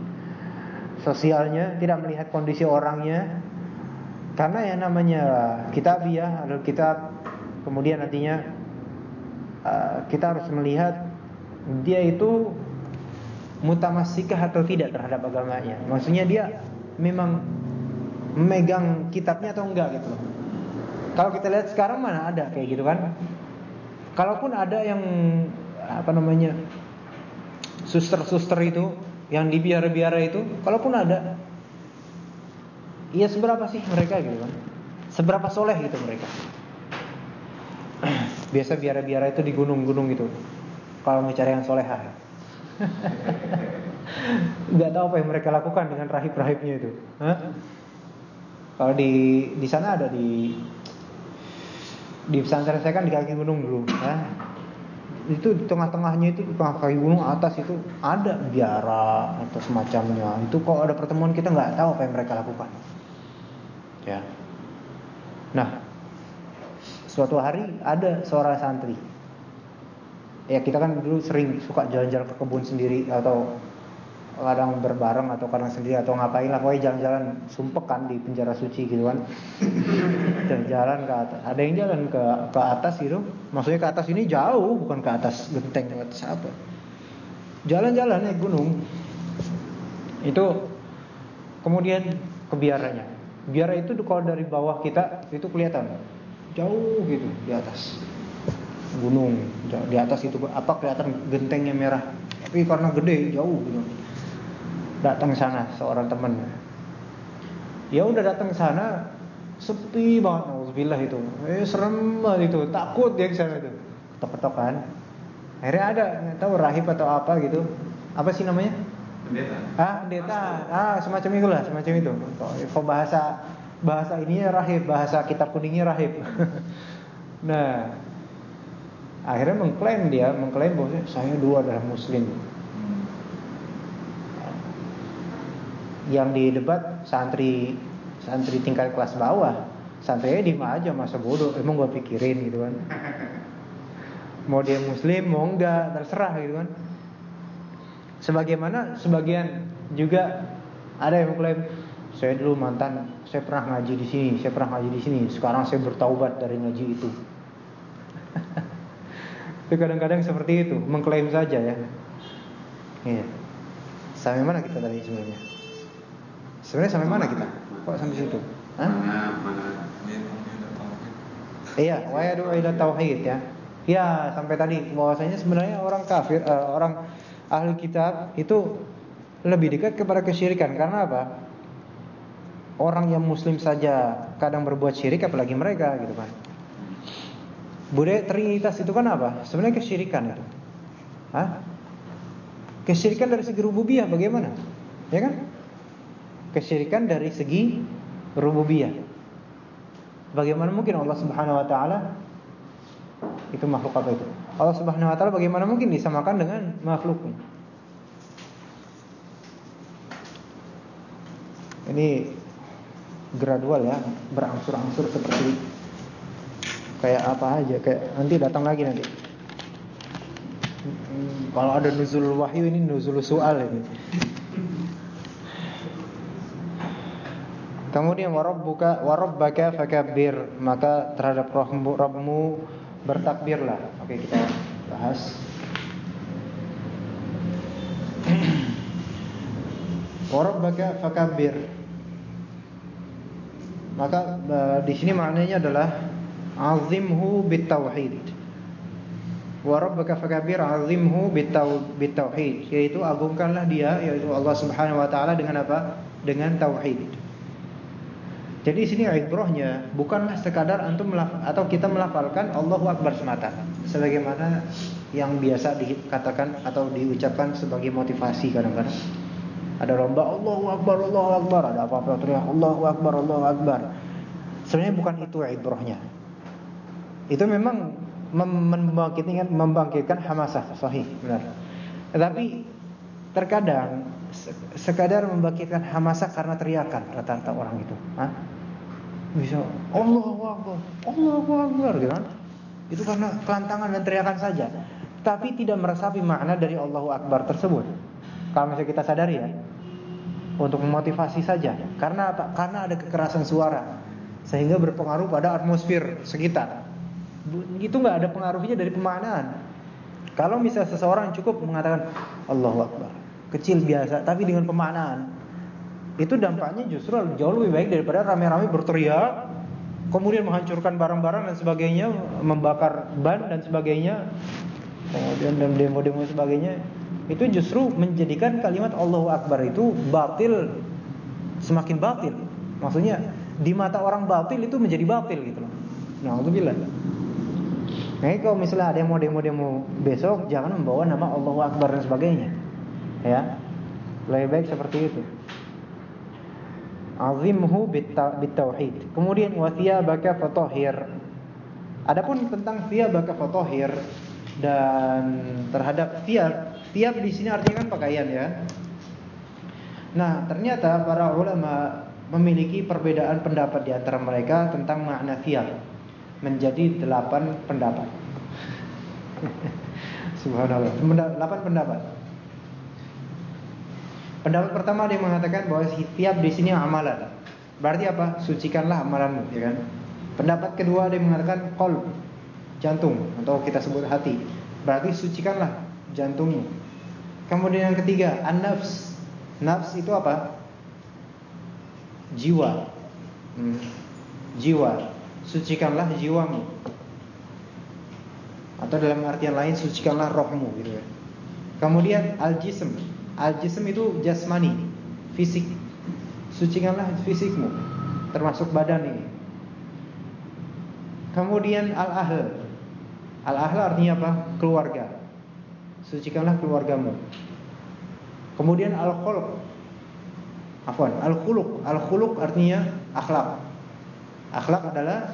A: sosialnya, tidak melihat kondisi orangnya. Karena yang namanya kitabiah, ahlul kitab, kemudian nantinya Uh, kita harus melihat dia itu mutamassikah atau tidak terhadap agamanya. Maksudnya dia memang memegang kitabnya atau enggak gitu Kalau kita lihat sekarang mana ada kayak gitu kan? Kalaupun ada yang apa namanya suster-suster itu yang di biara-biara itu, kalaupun ada, iya seberapa sih mereka gitu kan? Seberapa soleh gitu mereka? Biasa biara-biara itu di gunung-gunung gitu. Kalau mau cari yang soleha. Gak tahu apa yang mereka lakukan dengan rahib-rahibnya itu. Hah? Kalau di di sana ada di di pesantren saya kan di kaki gunung dulu. Hah? Itu di tengah-tengahnya itu di tengah kaki gunung atas itu ada biara atau semacamnya. Itu kalau ada pertemuan kita nggak tahu apa yang mereka lakukan. Ya. Nah, Suatu hari ada seorang santri. Ya kita kan dulu sering suka jalan-jalan ke kebun sendiri atau kadang berbareng atau kadang sendiri atau ngapain lah pokoknya jalan-jalan sumpek kan di penjara suci gitu kan. Jalan-jalan ke atas ada yang jalan ke ke atas gitu maksudnya ke atas ini jauh bukan ke atas genteng atas apa. Jalan-jalan naik gunung itu kemudian ke biaranya biara itu kalau dari bawah kita itu kelihatan jauh gitu di atas gunung di atas itu apa kelihatan gentengnya merah. Tapi karena gede jauh gitu datang sana seorang teman. Ya udah datang sana sepi banget alhamdulillah itu. Eh serem banget itu takut dia ke sana itu. Ketok-ketok kan. Akhirnya ada nggak tahu rahib atau apa gitu. Apa sih namanya? Pendeta. Ah pendeta. Ah semacam itulah semacam itu. Kok bahasa bahasa ininya rahib, bahasa kitab kuningnya rahib. nah, akhirnya mengklaim dia, mengklaim bahwa saya dua adalah muslim. Yang di debat santri santri tingkat kelas bawah, santrinya diem aja masa bodoh, emang gua pikirin gitu kan. Mau dia muslim, mau enggak, terserah gitu kan. Sebagaimana sebagian juga ada yang mengklaim saya dulu mantan, saya pernah ngaji di sini, saya pernah ngaji di sini, sekarang saya bertaubat dari ngaji itu. Itu kadang-kadang seperti itu, mengklaim saja ya. Iya. Sampai mana kita tadi sebenarnya? Sebenarnya sampai mana kita? Kok sampai situ? Iya, wa yad'u ila tauhid ya. Ya, sampai tadi bahwasanya sebenarnya orang kafir, uh, orang ahli kitab itu lebih dekat kepada kesyirikan karena apa? Orang yang muslim saja kadang berbuat syirik apalagi mereka gitu kan. Budaya Trinitas itu kan apa? Sebenarnya kesyirikan itu. Hah? Kesyirikan dari segi rububiyah bagaimana? Ya kan? Kesyirikan dari segi rububiyah. Bagaimana mungkin Allah Subhanahu wa taala itu makhluk apa itu? Allah Subhanahu wa taala bagaimana mungkin disamakan dengan makhluknya? Ini gradual ya, berangsur-angsur seperti kayak apa aja kayak nanti datang lagi nanti hmm, kalau ada nuzul wahyu ini nuzul soal ini kemudian warabbuka warabbaka fakabbir. Maka terhadap Rabbmu, Rabbmu bertakbirlah. Oke kita bahas. Warabbaka fakabbir. Maka uh, di sini maknanya adalah azimhu bitauhid. Wa rabbaka fakabir azimhu bitauhid. Yaitu agungkanlah dia yaitu Allah Subhanahu wa taala dengan apa? Dengan tauhid jadi di sini ibrahnya bukanlah sekadar antum atau kita melafalkan Allahu akbar semata sebagaimana yang biasa dikatakan atau diucapkan sebagai motivasi kadang-kadang ada lomba Allahu akbar Allahu akbar ada apa-apa teriak Allahu akbar Allahu akbar sebenarnya bukan itu ibrahnya itu memang membangkitkan membangkitkan hamasah sahih benar. Tetapi terkadang sekadar membangkitkan hamasah karena teriakan rata-rata orang itu. Hah? Bisa Allahu Akbar, Allahu Akbar gitu kan? Itu karena kelantangan dan teriakan saja. Tapi tidak meresapi makna dari Allahu Akbar tersebut. Kalau misalnya kita sadari ya. Untuk memotivasi saja. Karena apa? Karena ada kekerasan suara. Sehingga berpengaruh pada atmosfer sekitar itu nggak ada pengaruhnya dari pemaknaan. Kalau misalnya seseorang cukup mengatakan Allahu Akbar, kecil biasa, tapi dengan pemaknaan, itu dampaknya justru jauh lebih baik daripada rame-rame berteriak, kemudian menghancurkan barang-barang dan sebagainya, membakar ban dan sebagainya, kemudian dan demo-demo sebagainya. Itu justru menjadikan kalimat Allahu Akbar itu batil semakin batil. Maksudnya di mata orang batil itu menjadi batil gitu loh. Nah, bilang. Nah, kalau misalnya ada yang mau demo-demo besok, jangan membawa nama Allahu Akbar dan sebagainya. Ya. Lebih baik seperti itu. Azimhu bitauhid. Kemudian baka fatahhir. Adapun tentang baka fatahhir dan terhadap thiyab, thiyab di sini artinya kan pakaian ya. Nah, ternyata para ulama memiliki perbedaan pendapat di antara mereka tentang makna thiyab menjadi delapan pendapat. Subhanallah. Delapan pendapat. Pendapat pertama dia mengatakan bahwa setiap di sini amalan. Berarti apa? Sucikanlah amalanmu, ya kan? Pendapat kedua dia mengatakan qalb, jantung atau kita sebut hati. Berarti sucikanlah jantungmu. Kemudian yang ketiga, an-nafs. Nafs itu apa? Jiwa. Hmm. Jiwa sucikanlah jiwamu. Atau dalam artian lain sucikanlah rohmu gitu ya. Kemudian al-jism. Al-jism itu jasmani, fisik. Sucikanlah fisikmu termasuk badan ini. Kemudian al-ahl. Al-ahl artinya apa? Keluarga. Sucikanlah keluargamu. Kemudian al-khuluq. Afwan, al-khuluq. Al-khuluq artinya akhlak. Akhlak adalah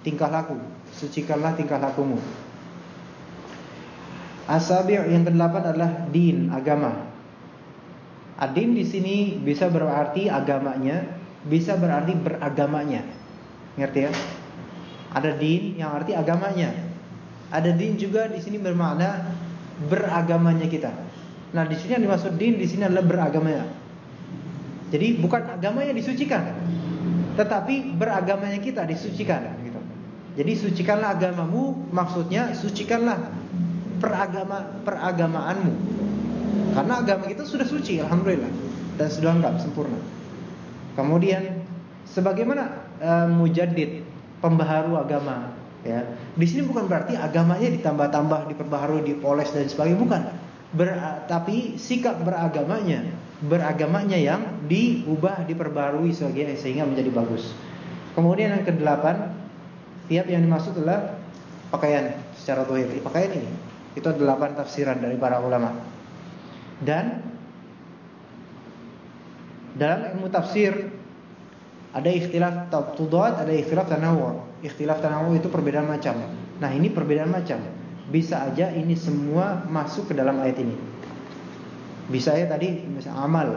A: tingkah laku. Sucikanlah tingkah lakumu. Asabi' yang kedelapan adalah din, agama. Adin di sini bisa berarti agamanya, bisa berarti beragamanya. Ngerti ya? Ada din yang arti agamanya. Ada din juga di sini bermakna beragamanya kita. Nah, di sini yang dimaksud din di sini adalah beragamanya. Jadi bukan agamanya disucikan, tetapi beragamanya kita disucikan gitu. Jadi sucikanlah agamamu, maksudnya sucikanlah peragama peragamaanmu. Karena agama kita sudah suci alhamdulillah dan sudah lengkap sempurna. Kemudian sebagaimana uh, mujaddid pembaharu agama ya. Di sini bukan berarti agamanya ditambah-tambah, diperbaharui, dipoles dan sebagainya bukan. Ber, tapi sikap beragamanya, beragamanya yang diubah, diperbarui sehingga menjadi bagus. Kemudian yang kedelapan, tiap yang dimaksud adalah pakaian secara zahir. Pakaian ini itu delapan tafsiran dari para ulama. Dan dalam ilmu tafsir ada ikhtilaf tabtudat, ada ikhtilaf tanawu. Ikhtilaf tanawu itu perbedaan macam. Nah, ini perbedaan macam bisa aja ini semua masuk ke dalam ayat ini. Bisa ya tadi misalnya amal,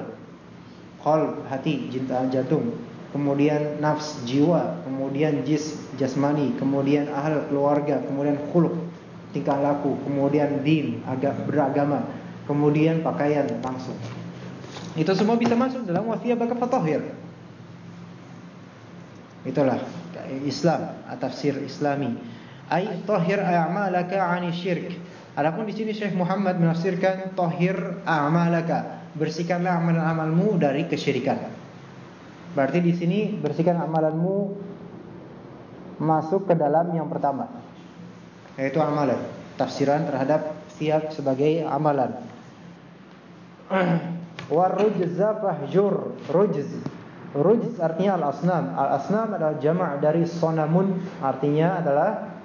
A: qalb, hati, cinta, jantung, kemudian nafs, jiwa, kemudian jis, jasmani, kemudian ahl, keluarga, kemudian khuluq, tingkah laku, kemudian din, agak beragama, kemudian pakaian langsung. Itu semua bisa masuk dalam wasiyabaka fatahir. Itulah Islam, tafsir Islami ay tahhir a'malaka 'ani syirk. Adapun di sini Syekh Muhammad menafsirkan tahhir a'malaka, bersihkanlah amalan-amalmu dari kesyirikan. Berarti di sini bersihkan amalanmu masuk ke dalam yang pertama. Yaitu amalan, tafsiran terhadap siap sebagai amalan. Warujza fahjur, rujz. Rujz artinya al-asnam. Al-asnam adalah jama' dari sonamun, artinya adalah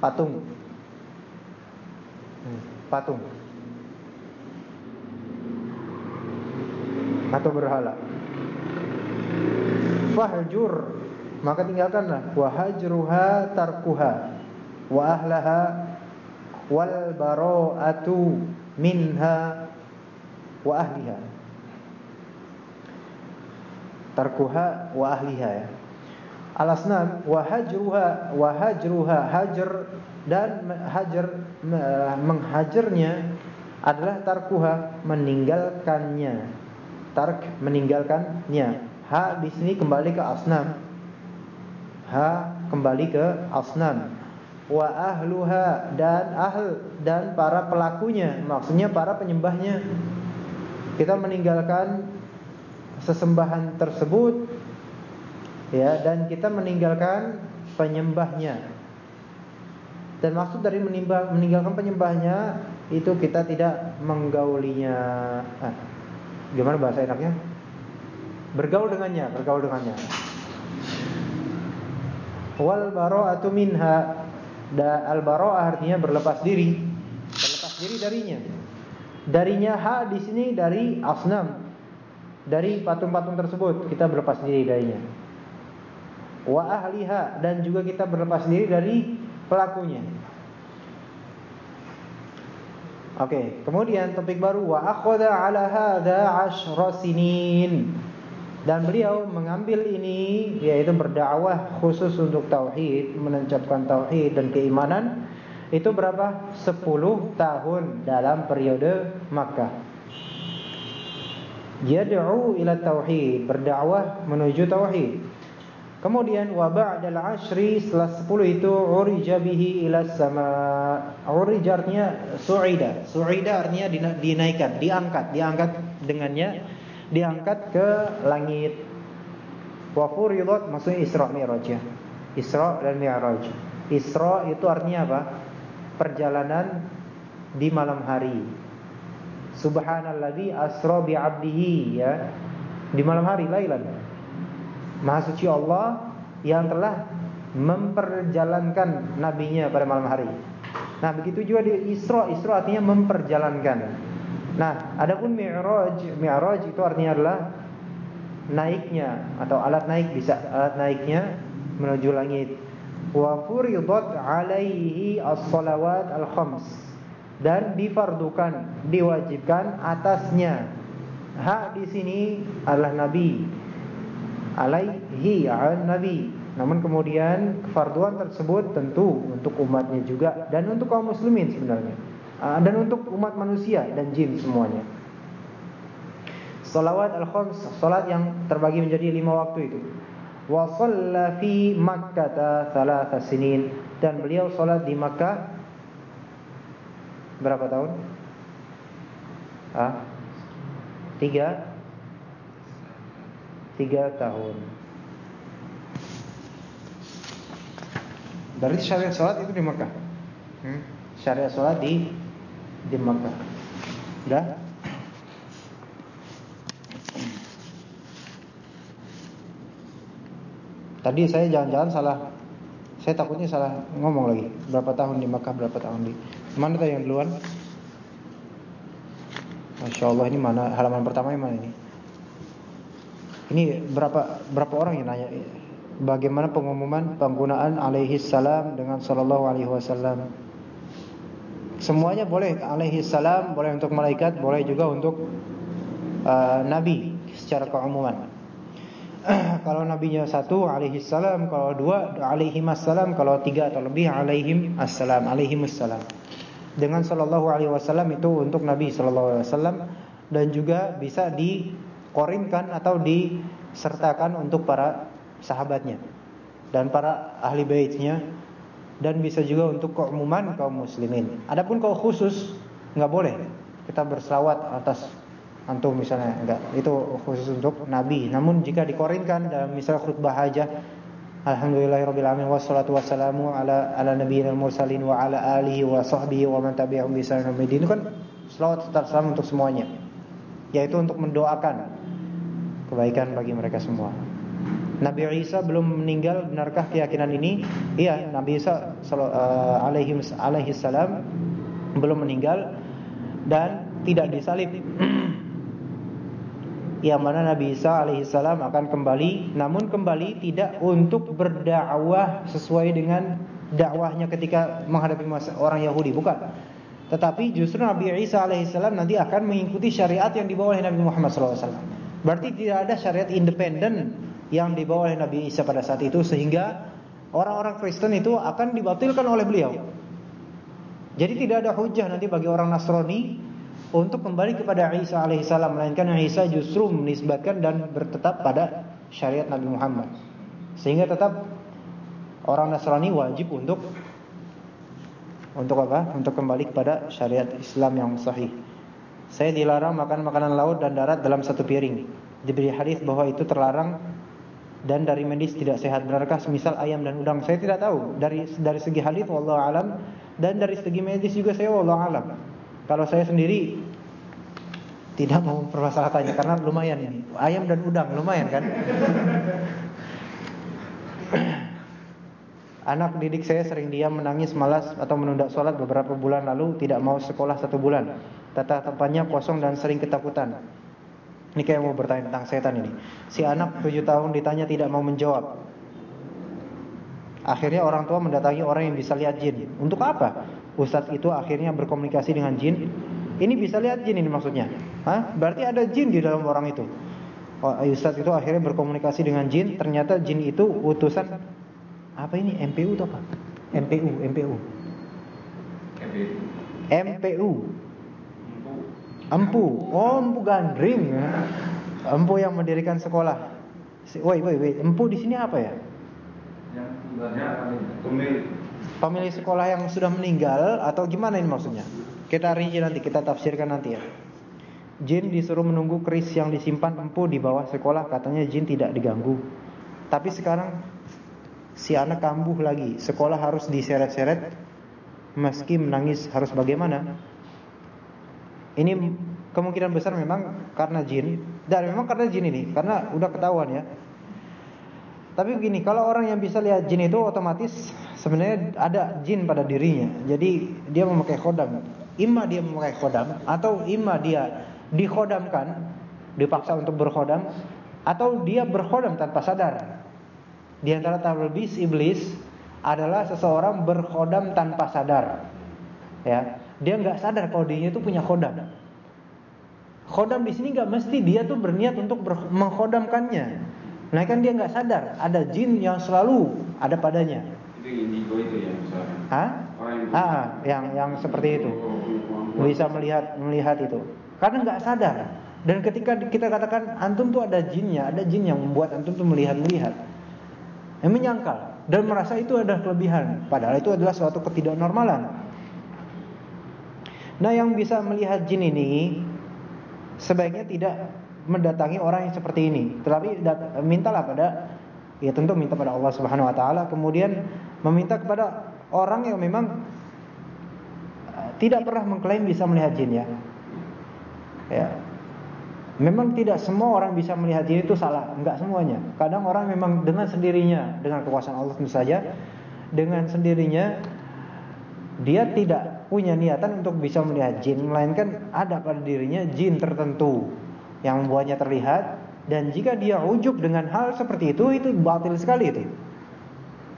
A: patung. Hmm, patung. Atau berhala. Fahjur maka tinggalkanlah wa hajruha tarkuha wa ahlaha wal bara'atu minha wa ahliha. Tarkuha wa ahliha ya. Al-asnam wa hajruha wa hajruha hajar dan hajar menghajarnya adalah tarkuha meninggalkannya. Tark meninggalkannya. Ha di sini kembali ke asnam. Ha kembali ke asnam wa ahluha dan ahl dan para pelakunya maksudnya para penyembahnya. Kita meninggalkan sesembahan tersebut ya dan kita meninggalkan penyembahnya. Dan maksud dari menimbang, meninggalkan penyembahnya itu kita tidak menggaulinya. Ah, gimana bahasa enaknya? Bergaul dengannya bergaul dengannya. Wal bara'atu minha da al bara'ah artinya berlepas diri. Berlepas diri darinya. Darinya ha di sini dari asnam. Dari patung-patung tersebut kita berlepas diri darinya. Wa ahliha dan juga kita berlepas diri dari pelakunya. Oke, kemudian topik baru. Wa akhadha ala hadza 10 sinin. Dan beliau mengambil ini yaitu berdakwah khusus untuk tauhid, menancapkan tauhid dan keimanan itu berapa? 10 tahun dalam periode Makkah. Yad'u ila tauhid, berdakwah menuju tauhid. Kemudian wa ba'dal ashri setelah 10 itu urija bihi ila sama. Urija artinya su'ida. Su'ida artinya dinaikkan, diangkat, diangkat dengannya diangkat ke langit. Wa furidat maksudnya Isra Mi'raj ya. Isra dan Mi'raj. Isra itu artinya apa? Perjalanan di malam hari. Subhanalladzi asra bi 'abdihi ya. Di malam hari lailan. Maha suci Allah yang telah memperjalankan nabinya pada malam hari. Nah, begitu juga di Isra. Isra artinya memperjalankan. Nah, adapun Mi'raj, Mi'raj itu artinya adalah naiknya atau alat naik bisa alat naiknya menuju langit. Wa furidat alaihi as-salawat al-khams dan difardukan, diwajibkan atasnya. Hak di sini adalah nabi alaihi al nabi. Namun kemudian kefarduan tersebut tentu untuk umatnya juga dan untuk kaum muslimin sebenarnya. Uh, dan untuk umat manusia dan jin semuanya. Salawat al-khams, salat yang terbagi menjadi lima waktu itu. Wa shalla fi Makkah thalatha sinin dan beliau salat di Makkah berapa tahun? Ah? Tiga Tiga tahun Berarti syariat sholat itu di Makkah hmm? Syariat sholat di Di Makkah Udah? Tadi saya jangan-jangan salah Saya takutnya salah ngomong lagi Berapa tahun di Makkah, berapa tahun di Mana tadi yang duluan? Masya Allah ini mana halaman pertama yang mana ini? Ini berapa berapa orang yang nanya bagaimana pengumuman penggunaan alaihi salam dengan sallallahu alaihi wasallam? Semuanya boleh. Alaihi salam, boleh untuk malaikat, boleh juga untuk uh, nabi secara keumuman. kalau nabinya satu alaihi salam, kalau dua alaihi salam, kalau tiga atau lebih alaihim assalam, alaihi assalam. Dengan sallallahu alaihi wasallam itu untuk Nabi sallallahu alaihi wasallam. Dan juga bisa dikorinkan atau disertakan untuk para sahabatnya dan para ahli baitnya dan bisa juga untuk keumuman kaum muslimin. Adapun kalau khusus nggak boleh kita berselawat atas antum misalnya enggak itu khusus untuk nabi. Namun jika dikorinkan dalam misalnya khutbah hajah Alhamdulillahirabbil alamin wassalatu wassalamu ala ala nabiyil mursalin wa ala alihi wa sahbihi wa man tabi'ahum bi ihsan itu kan selawat serta salam untuk semuanya. Yaitu untuk mendoakan kebaikan bagi mereka semua. Nabi Isa belum meninggal, benarkah keyakinan ini? Iya, Nabi Isa uh, alaihi alaihi salam belum meninggal dan tidak disalib. yang mana Nabi Isa alaihissalam akan kembali namun kembali tidak untuk berdakwah sesuai dengan dakwahnya ketika menghadapi orang Yahudi bukan tetapi justru Nabi Isa alaihissalam nanti akan mengikuti syariat yang dibawa oleh Nabi Muhammad SAW berarti tidak ada syariat independen yang dibawa oleh Nabi Isa pada saat itu sehingga orang-orang Kristen itu akan dibatalkan oleh beliau jadi tidak ada hujah nanti bagi orang Nasrani untuk kembali kepada Isa alaihissalam melainkan Isa justru menisbatkan dan bertetap pada syariat Nabi Muhammad sehingga tetap orang Nasrani wajib untuk untuk apa? Untuk kembali kepada syariat Islam yang sahih. Saya dilarang makan makanan laut dan darat dalam satu piring. Diberi hadis bahwa itu terlarang dan dari medis tidak sehat. Benarkah semisal ayam dan udang? Saya tidak tahu. Dari dari segi hadis wallahu alam dan dari segi medis juga saya wallahu alam. Kalau saya sendiri tidak mau mempermasalahkannya karena lumayan ini. Ayam dan udang lumayan kan? Anak didik saya sering diam menangis malas atau menunda sholat beberapa bulan lalu tidak mau sekolah satu bulan. Tata tempatnya kosong dan sering ketakutan. Ini kayak mau bertanya tentang setan ini. Si anak tujuh tahun ditanya tidak mau menjawab. Akhirnya orang tua mendatangi orang yang bisa lihat jin. Untuk apa? Ustadz itu akhirnya berkomunikasi dengan jin. Ini bisa lihat jin ini maksudnya. Hah? Berarti ada jin di dalam orang itu. Oh, Ustadz itu akhirnya berkomunikasi dengan jin. Ternyata jin itu utusan apa ini? MPU atau apa? MPU, MPU. MPU. Empu. Oh, empu gandring. Empu yang mendirikan sekolah. Woi, woi, woi. Empu di sini apa ya? Yang pemilik pemilik sekolah yang sudah meninggal atau gimana ini maksudnya? Kita rinci nanti, kita tafsirkan nanti ya. Jin disuruh menunggu keris yang disimpan empu di bawah sekolah, katanya jin tidak diganggu. Tapi sekarang si anak kambuh lagi, sekolah harus diseret-seret, meski menangis harus bagaimana? Ini kemungkinan besar memang karena jin, dan memang karena jin ini, karena udah ketahuan ya. Tapi begini, kalau orang yang bisa lihat jin itu otomatis sebenarnya ada jin pada dirinya. Jadi dia memakai khodam. Ima dia memakai khodam atau ima dia dikhodamkan, dipaksa untuk berkhodam atau dia berkhodam tanpa sadar. Di antara talbis iblis adalah seseorang berkhodam tanpa sadar. Ya, dia nggak sadar kalau dirinya itu punya khodam. Khodam di sini nggak mesti dia tuh berniat untuk mengkhodamkannya. Nah kan dia nggak sadar ada jin yang selalu ada padanya.
B: Itu indigo itu ya misalnya.
A: Hah?
B: Orang yang
A: ah, yang yang seperti itu. bisa melihat melihat itu. Karena nggak sadar. Dan ketika kita katakan antum tuh ada jinnya, ada jin yang membuat antum tuh melihat-melihat. Yang menyangkal dan merasa itu adalah kelebihan, padahal itu adalah suatu ketidaknormalan. Nah, yang bisa melihat jin ini sebaiknya tidak mendatangi orang yang seperti ini, tetapi mintalah pada ya tentu minta pada Allah Subhanahu wa taala, kemudian meminta kepada orang yang memang eh, tidak pernah mengklaim bisa melihat jin ya. Ya. Memang tidak semua orang bisa melihat jin itu salah, enggak semuanya. Kadang orang memang dengan sendirinya, dengan kekuasaan Allah tentu saja, dengan sendirinya dia tidak punya niatan untuk bisa melihat jin, melainkan ada pada dirinya jin tertentu yang membuatnya terlihat dan jika dia ujub dengan hal seperti itu itu batil sekali itu.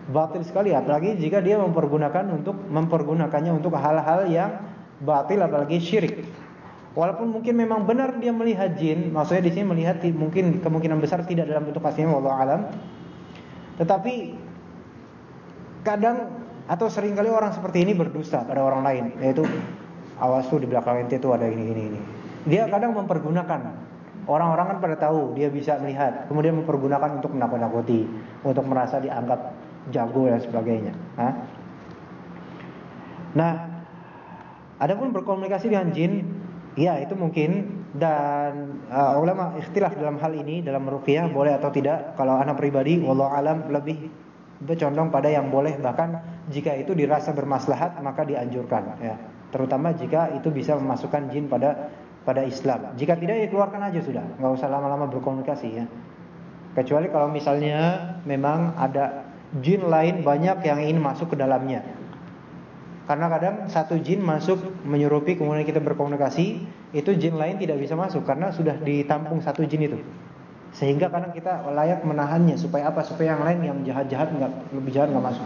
A: Batil sekali apalagi jika dia mempergunakan untuk mempergunakannya untuk hal-hal yang batil apalagi syirik. Walaupun mungkin memang benar dia melihat jin, maksudnya di sini melihat mungkin kemungkinan besar tidak dalam bentuk aslinya wallahu alam. Tetapi kadang atau sering kali orang seperti ini berdusta pada orang lain, yaitu awas tuh di belakang ente tuh ada ini ini ini. Dia kadang mempergunakan orang-orang kan pada tahu dia bisa melihat, kemudian mempergunakan untuk menakut-nakuti, untuk merasa dianggap jago dan sebagainya. Hah? Nah, adapun berkomunikasi dengan jin Ya itu mungkin dan uh, ulama ikhtilaf dalam hal ini dalam ruqyah boleh atau tidak. Kalau anak pribadi wallahu alam lebih bercondong pada yang boleh bahkan jika itu dirasa bermaslahat maka dianjurkan ya. Terutama jika itu bisa memasukkan jin pada pada Islam. Jika tidak ya keluarkan aja sudah, nggak usah lama-lama berkomunikasi ya. Kecuali kalau misalnya memang ada jin lain banyak yang ingin masuk ke dalamnya. Karena kadang satu jin masuk menyerupi kemudian kita berkomunikasi, itu jin lain tidak bisa masuk karena sudah ditampung satu jin itu. Sehingga kadang kita layak menahannya supaya apa? Supaya yang lain yang jahat-jahat nggak lebih jahat nggak masuk.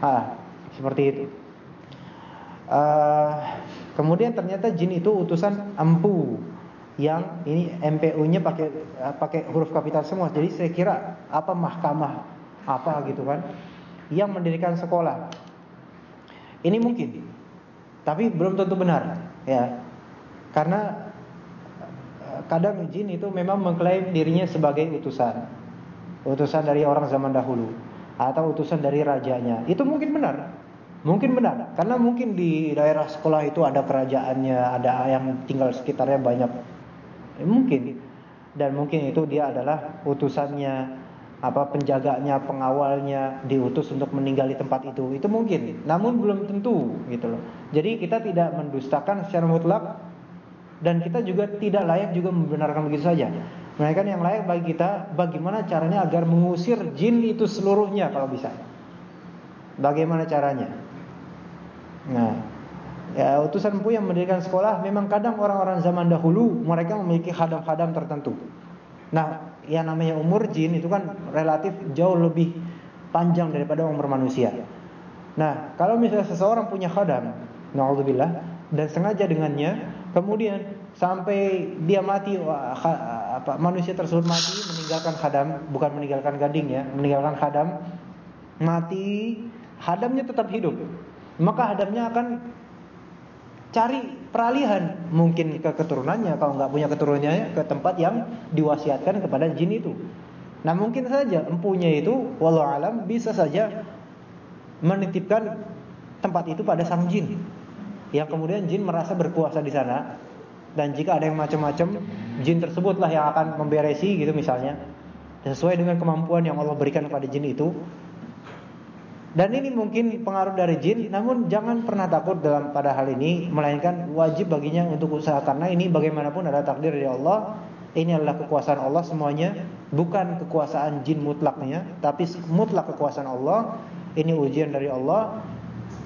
A: Ah, seperti itu. Uh, kemudian ternyata jin itu utusan empu yang ini MPU-nya pakai pakai huruf kapital semua. Jadi saya kira apa mahkamah apa gitu kan yang mendirikan sekolah ini mungkin, tapi belum tentu benar, ya. Karena eh, kadang jin itu memang mengklaim dirinya sebagai utusan, utusan dari orang zaman dahulu atau utusan dari rajanya. Itu mungkin benar, mungkin benar. Karena mungkin di daerah sekolah itu ada kerajaannya, ada yang tinggal sekitarnya banyak, ya, mungkin. Dan mungkin itu dia adalah utusannya apa penjaganya, pengawalnya diutus untuk meninggali tempat itu. Itu mungkin, namun belum tentu gitu loh. Jadi kita tidak mendustakan secara mutlak dan kita juga tidak layak juga membenarkan begitu saja. Melainkan yang layak bagi kita bagaimana caranya agar mengusir jin itu seluruhnya kalau bisa. Bagaimana caranya? Nah, ya utusan empu yang mendirikan sekolah memang kadang orang-orang zaman dahulu mereka memiliki khadam-khadam tertentu. Nah, yang namanya umur jin itu kan relatif jauh lebih panjang daripada umur manusia. Nah, kalau misalnya seseorang punya khadam, naudzubillah, dan sengaja dengannya, kemudian sampai dia mati apa manusia tersebut mati meninggalkan khadam, bukan meninggalkan gading ya, meninggalkan khadam, mati, khadamnya tetap hidup. Maka khadamnya akan cari peralihan mungkin ke keturunannya kalau nggak punya keturunannya ke tempat yang diwasiatkan kepada jin itu. Nah mungkin saja empunya itu walau alam bisa saja menitipkan tempat itu pada sang jin. Yang kemudian jin merasa berkuasa di sana. Dan jika ada yang macam-macam jin tersebutlah yang akan memberesi gitu misalnya. Sesuai dengan kemampuan yang Allah berikan kepada jin itu dan ini mungkin pengaruh dari jin, namun jangan pernah takut dalam pada hal ini, melainkan wajib baginya untuk usaha karena ini bagaimanapun ada takdir dari Allah. Ini adalah kekuasaan Allah semuanya, bukan kekuasaan jin mutlaknya, tapi mutlak kekuasaan Allah. Ini ujian dari Allah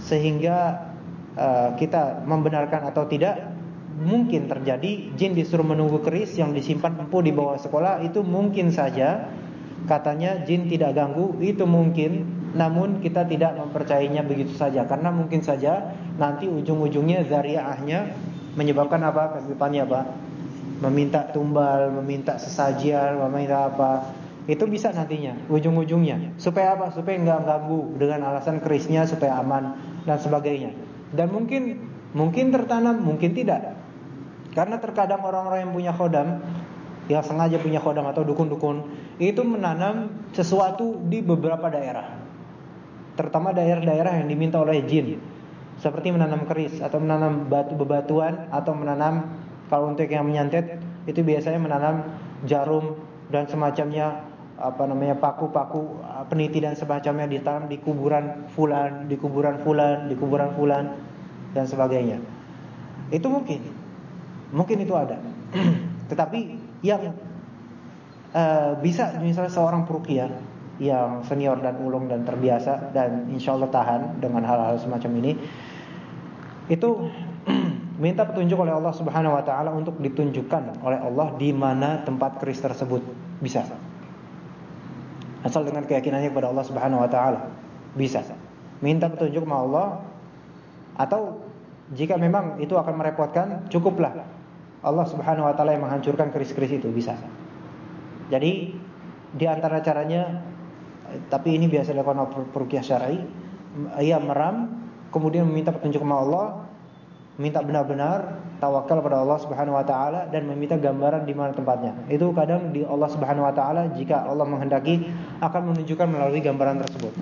A: sehingga uh, kita membenarkan atau tidak mungkin terjadi jin disuruh menunggu keris yang disimpan empu di bawah sekolah itu mungkin saja katanya jin tidak ganggu itu mungkin namun kita tidak mempercayainya begitu saja. Karena mungkin saja nanti ujung-ujungnya zariahnya menyebabkan apa? Ke depannya apa? Meminta tumbal, meminta sesajian, meminta apa? Itu bisa nantinya ujung-ujungnya. Supaya apa? Supaya nggak ganggu dengan alasan kerisnya supaya aman dan sebagainya. Dan mungkin Mungkin tertanam, mungkin tidak. Karena terkadang orang-orang yang punya khodam yang sengaja punya khodam atau dukun-dukun itu menanam sesuatu di beberapa daerah. Terutama daerah-daerah yang diminta oleh jin. Seperti menanam keris atau menanam batu bebatuan atau menanam kalau untuk yang menyantet itu biasanya menanam jarum dan semacamnya apa namanya paku-paku peniti dan semacamnya ditanam di kuburan fulan, di kuburan fulan, di kuburan fulan dan sebagainya. Itu mungkin. Mungkin itu ada. Tetapi yang uh, bisa misalnya seorang perukia yang senior dan ulung dan terbiasa dan insya Allah tahan dengan hal-hal semacam ini. Itu minta petunjuk oleh Allah Subhanahu Wa Taala untuk ditunjukkan oleh Allah di mana tempat keris tersebut bisa. Asal dengan keyakinannya kepada Allah Subhanahu Wa Taala. Bisa. Minta petunjuk sama Allah atau jika memang itu akan merepotkan cukuplah. Allah Subhanahu wa taala yang menghancurkan keris-keris itu. Bisa. Jadi di antara caranya tapi ini biasa dilakukan perukiah syar'i, ia meram kemudian meminta petunjuk kepada Allah, minta benar-benar tawakal pada Allah Subhanahu wa taala dan meminta gambaran di mana tempatnya. Itu kadang di Allah Subhanahu wa taala jika Allah menghendaki akan menunjukkan melalui gambaran tersebut.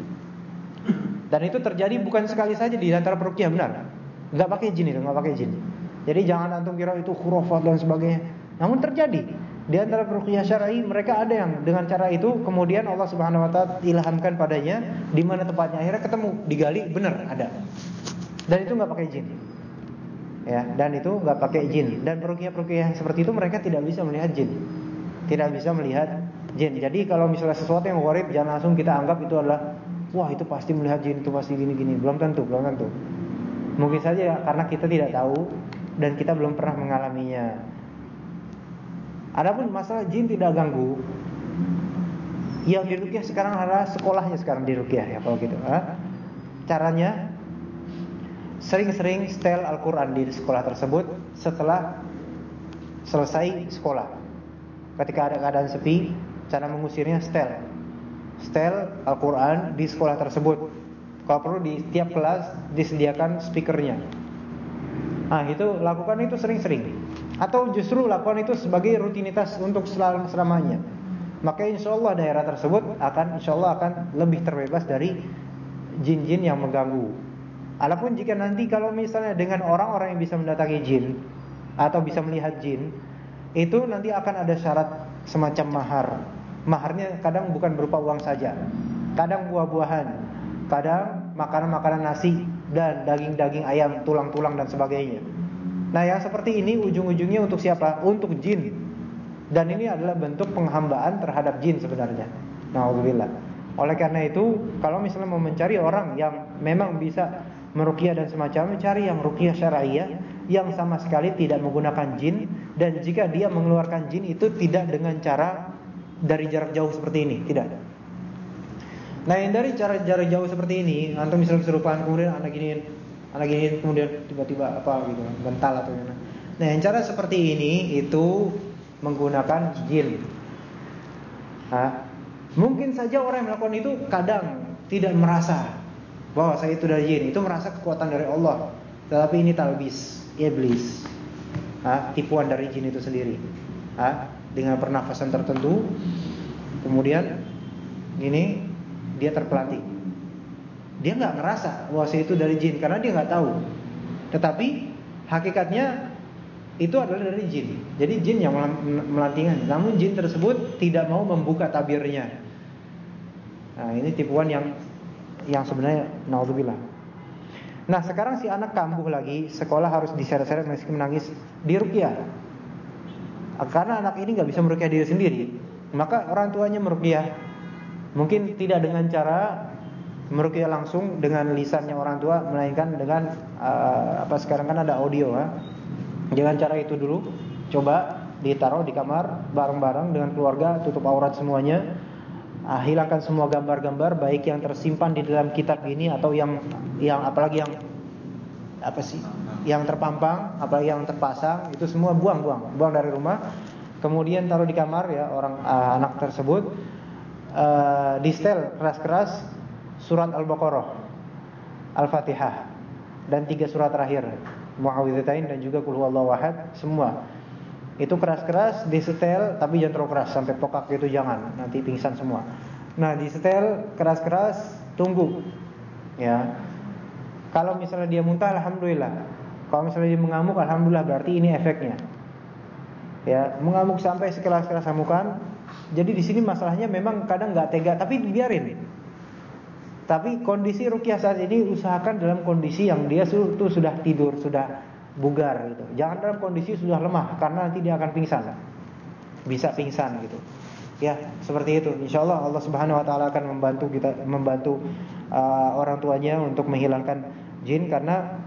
A: Dan itu terjadi bukan sekali saja di antara perukiah benar. Enggak pakai jin itu, enggak pakai jin. Jadi jangan antum kira itu khurafat dan sebagainya. Namun terjadi di antara ruqyah syar'i mereka ada yang dengan cara itu kemudian Allah Subhanahu wa taala ilhamkan padanya di mana tempatnya akhirnya ketemu digali benar ada. Dan itu nggak pakai jin. Ya, dan itu nggak pakai jin dan perukiah-perukiah seperti itu mereka tidak bisa melihat jin. Tidak bisa melihat jin. Jadi kalau misalnya sesuatu yang gharib jangan langsung kita anggap itu adalah wah itu pasti melihat jin, itu pasti gini-gini. Belum tentu, belum tentu. Mungkin saja ya, karena kita tidak tahu dan kita belum pernah mengalaminya. Adapun masalah jin tidak ganggu, yang di Rukiah sekarang adalah sekolahnya sekarang di Rukiah ya kalau gitu. Ha? Caranya sering-sering setel Al-Quran di sekolah tersebut setelah selesai sekolah. Ketika ada keadaan sepi, cara mengusirnya setel. Setel Al-Quran di sekolah tersebut. Kalau perlu di tiap kelas disediakan speakernya Nah itu lakukan itu sering-sering Atau justru lakukan itu sebagai rutinitas untuk selamanya. Maka insya Allah daerah tersebut akan insya Allah akan lebih terbebas dari jin-jin yang mengganggu. Adapun jika nanti kalau misalnya dengan orang-orang yang bisa mendatangi jin Atau bisa melihat jin Itu nanti akan ada syarat semacam mahar. Maharnya kadang bukan berupa uang saja. Kadang buah-buahan. Kadang makanan-makanan nasi dan daging-daging ayam, tulang-tulang dan sebagainya. Nah, yang seperti ini ujung-ujungnya untuk siapa? Untuk jin. Dan ini adalah bentuk penghambaan terhadap jin sebenarnya. Nauzubillah. Oleh karena itu, kalau misalnya mau mencari orang yang memang bisa meruqyah dan semacamnya, cari yang ruqyah syariah yang sama sekali tidak menggunakan jin dan jika dia mengeluarkan jin itu tidak dengan cara dari jarak jauh seperti ini, tidak. Nah yang dari cara jarak jauh seperti ini, antum misalnya kesurupan kemudian anak gini, anak gini kemudian tiba-tiba apa gitu, bental atau gimana. Nah yang cara seperti ini itu menggunakan jin. Hah? Mungkin saja orang yang melakukan itu kadang tidak merasa bahwa saya itu dari jin, itu merasa kekuatan dari Allah. Tetapi ini talbis, iblis. Hah? Tipuan dari jin itu sendiri. Hah? Dengan pernafasan tertentu, kemudian ini dia terpelatih. Dia nggak ngerasa bahwa itu dari jin karena dia nggak tahu. Tetapi hakikatnya itu adalah dari jin. Jadi jin yang melantingan. Namun jin tersebut tidak mau membuka tabirnya. Nah, ini tipuan yang yang sebenarnya naudzubillah. Nah, sekarang si anak kambuh lagi, sekolah harus diseret-seret meski menangis di rukyah. Karena anak ini nggak bisa merukyah diri sendiri, maka orang tuanya merukyah Mungkin tidak dengan cara meruqyah langsung dengan lisannya orang tua melainkan dengan uh, apa sekarang kan ada audio ya. Dengan cara itu dulu coba ditaruh di kamar bareng-bareng dengan keluarga, tutup aurat semuanya. Uh, hilangkan semua gambar-gambar baik yang tersimpan di dalam kitab ini atau yang yang apalagi yang apa sih? Yang terpampang, apa yang terpasang itu semua buang-buang, buang dari rumah. Kemudian taruh di kamar ya orang uh, anak tersebut uh, di setel keras-keras surat Al-Baqarah, Al-Fatihah dan tiga surat terakhir. Muawwidzatain dan juga Qul huwallahu ahad semua. Itu keras-keras disetel tapi jangan terlalu keras sampai pokak itu jangan, nanti pingsan semua. Nah, disetel keras-keras tunggu. Ya. Kalau misalnya dia muntah alhamdulillah. Kalau misalnya dia mengamuk alhamdulillah berarti ini efeknya. Ya, mengamuk sampai sekelas-kelas amukan. Jadi di sini masalahnya memang kadang nggak tega tapi biarin. Tapi kondisi rukyah saat ini usahakan dalam kondisi yang dia tuh sudah tidur, sudah bugar gitu. Jangan dalam kondisi sudah lemah karena nanti dia akan pingsan. Bisa pingsan gitu. Ya, seperti itu. Insya Allah Allah Subhanahu wa taala akan membantu kita membantu uh, orang tuanya untuk menghilangkan jin karena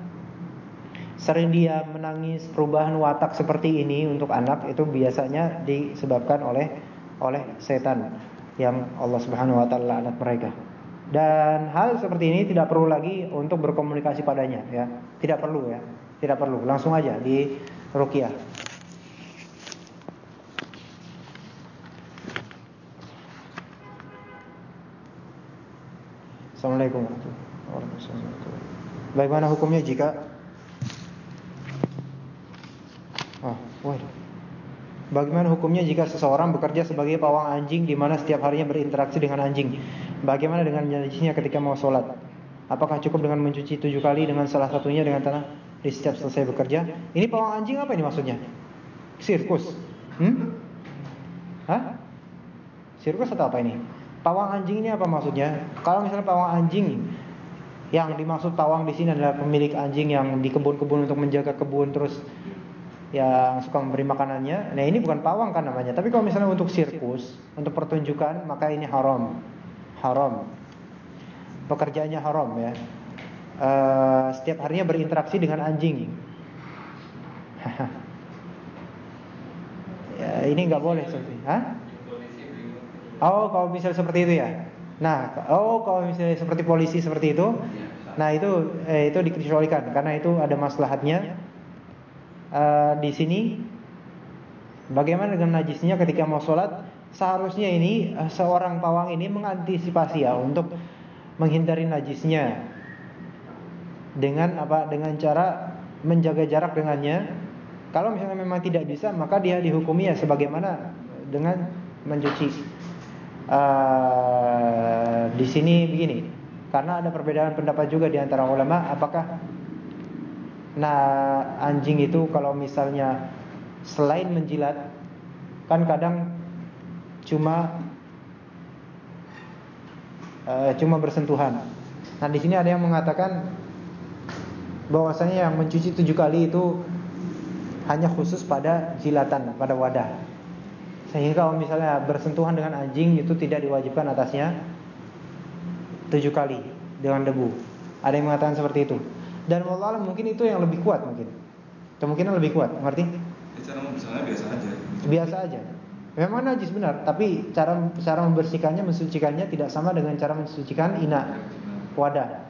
A: sering dia menangis perubahan watak seperti ini untuk anak itu biasanya disebabkan oleh oleh setan yang Allah Subhanahu wa taala anak mereka. Dan hal seperti ini tidak perlu lagi untuk berkomunikasi padanya ya. Tidak perlu ya. Tidak perlu, langsung aja di ruqyah. Assalamualaikum warahmatullahi wabarakatuh. Bagaimana hukumnya jika Oh, waduh. Bagaimana hukumnya jika seseorang bekerja sebagai pawang anjing di mana setiap harinya berinteraksi dengan anjing? Bagaimana dengan najisnya ketika mau sholat? Apakah cukup dengan mencuci tujuh kali dengan salah satunya dengan tanah di setiap selesai bekerja? Ini pawang anjing apa ini maksudnya? Sirkus? Hmm? Hah? Sirkus atau apa ini? Pawang anjing ini apa maksudnya? Kalau misalnya pawang anjing yang dimaksud pawang di sini adalah pemilik anjing yang di kebun-kebun untuk menjaga kebun terus yang suka memberi makanannya. Nah ini bukan pawang kan namanya. Tapi kalau misalnya untuk sirkus, untuk pertunjukan, maka ini haram, haram. Pekerjaannya haram ya. Uh, setiap harinya berinteraksi dengan anjing. ya, ini nggak boleh seperti. Hah? Oh kalau misalnya seperti itu ya. Nah, oh kalau misalnya seperti polisi seperti itu, nah itu eh, itu dikecualikan karena itu ada maslahatnya uh, di sini bagaimana dengan najisnya ketika mau sholat? Seharusnya ini uh, seorang pawang ini mengantisipasi ya untuk menghindari najisnya. Dengan apa? Dengan cara menjaga jarak dengannya. Kalau misalnya memang tidak bisa maka dia dihukumi ya sebagaimana dengan mencuci. Uh, di sini begini karena ada perbedaan pendapat juga di antara ulama apakah Nah anjing itu kalau misalnya selain menjilat kan kadang cuma uh, cuma bersentuhan. Nah di sini ada yang mengatakan bahwasanya yang mencuci tujuh kali itu hanya khusus pada jilatan, pada wadah. Sehingga kalau misalnya bersentuhan dengan anjing itu tidak diwajibkan atasnya tujuh kali dengan debu. Ada yang mengatakan seperti itu. Dan Allah mungkin itu yang lebih kuat mungkin. Kemungkinan lebih kuat, ngerti?
C: Cara membersihkannya biasa aja.
A: Biasa aja. Memang najis benar, tapi cara cara membersihkannya, mensucikannya tidak sama dengan cara mensucikan ina wadah.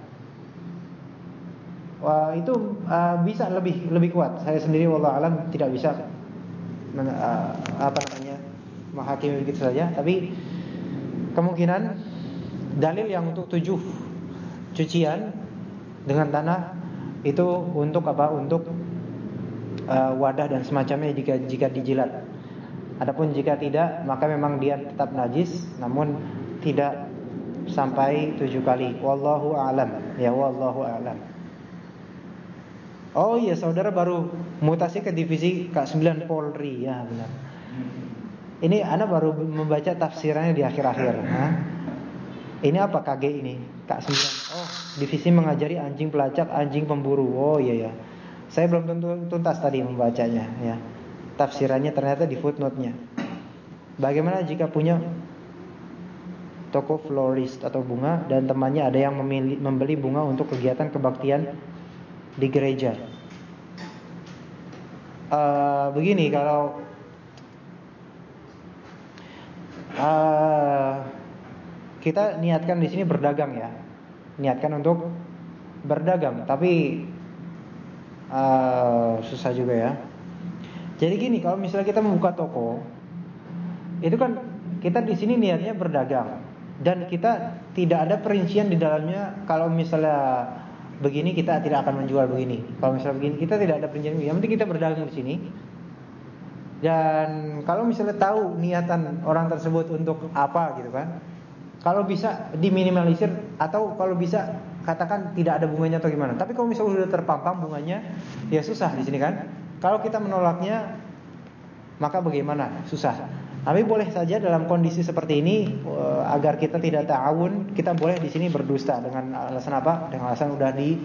A: Wah, itu uh, bisa lebih lebih kuat. Saya sendiri wallah alam tidak bisa uh, apa namanya menghakimi begitu saja, tapi kemungkinan dalil yang untuk tujuh cucian dengan tanah itu untuk apa? Untuk uh, wadah dan semacamnya jika jika dijilat. Adapun jika tidak, maka memang dia tetap najis, namun tidak sampai tujuh kali. Wallahu a'lam. Ya wallahu a'lam. Oh iya, saudara baru mutasi ke divisi K9 Polri, ya benar. Ini anak baru membaca tafsirannya di akhir-akhir. Ini apa KG ini? K9. Oh, divisi mengajari anjing pelacak, anjing pemburu. Oh iya ya. Saya belum tentu tuntas tadi membacanya ya. Tafsirannya ternyata di footnote-nya. Bagaimana jika punya toko florist atau bunga dan temannya ada yang memilih, membeli bunga untuk kegiatan kebaktian di gereja? Uh, begini kalau uh, kita niatkan di sini berdagang ya. Niatkan untuk berdagang, tapi uh, susah juga ya. Jadi gini, kalau misalnya kita membuka toko, itu kan kita di sini niatnya berdagang dan kita tidak ada perincian di dalamnya kalau misalnya begini kita tidak akan menjual begini. Kalau misalnya begini kita tidak ada perjanjian. Yang penting kita berdagang di sini. Dan kalau misalnya tahu niatan orang tersebut untuk apa gitu kan. Kalau bisa diminimalisir atau kalau bisa katakan tidak ada bunganya atau gimana. Tapi kalau misalnya sudah terpampang bunganya, ya susah di sini kan. Kalau kita menolaknya maka bagaimana? Susah. Tapi boleh saja dalam kondisi seperti ini uh, agar kita tidak ta'awun, kita boleh di sini berdusta dengan alasan apa? Dengan alasan udah di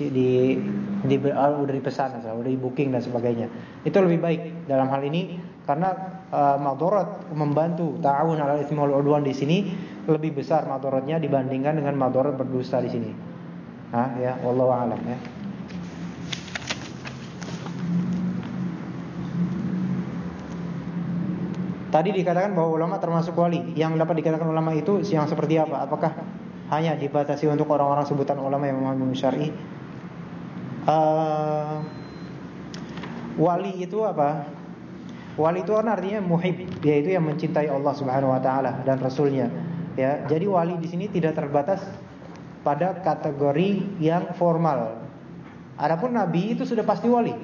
A: di di uh, udah dipesan, udah di booking dan sebagainya. Itu lebih baik dalam hal ini karena uh, madarat membantu ta'awun ala itsmi wal udwan di sini lebih besar madaratnya dibandingkan dengan madarat berdusta di sini. Hah, ya, wallahu a'lam ya. Tadi dikatakan bahwa ulama termasuk wali. Yang dapat dikatakan ulama itu yang seperti apa? Apakah hanya dibatasi untuk orang-orang sebutan ulama yang memahami syar'i? Uh, wali itu apa? Wali itu kan artinya muhib, yaitu yang mencintai Allah Subhanahu wa taala dan rasulnya. Ya, jadi wali di sini tidak terbatas pada kategori yang formal. Adapun nabi itu sudah pasti wali.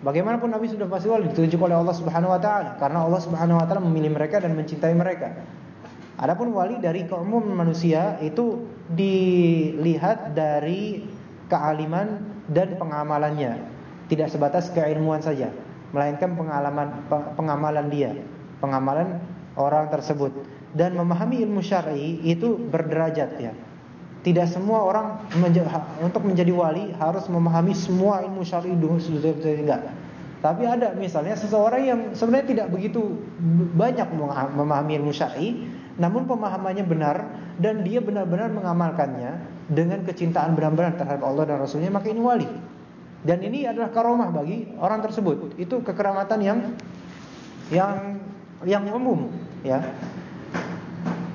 A: Bagaimanapun Nabi sudah pasti wali ditunjuk oleh Allah Subhanahu wa taala karena Allah Subhanahu wa taala memilih mereka dan mencintai mereka. Adapun wali dari kaum manusia itu dilihat dari kealiman dan pengamalannya, tidak sebatas keilmuan saja, melainkan pengalaman pengamalan dia, pengamalan orang tersebut dan memahami ilmu syar'i itu berderajat ya. Tidak semua orang untuk menjadi wali harus memahami semua ilmu syar'i enggak. Tapi ada misalnya seseorang yang sebenarnya tidak begitu banyak memahami ilmu syar'i, namun pemahamannya benar dan dia benar-benar mengamalkannya dengan kecintaan benar-benar terhadap Allah dan Rasulnya, maka ini wali. Dan ini adalah karomah bagi orang tersebut. Itu kekeramatan yang yang yang umum, ya.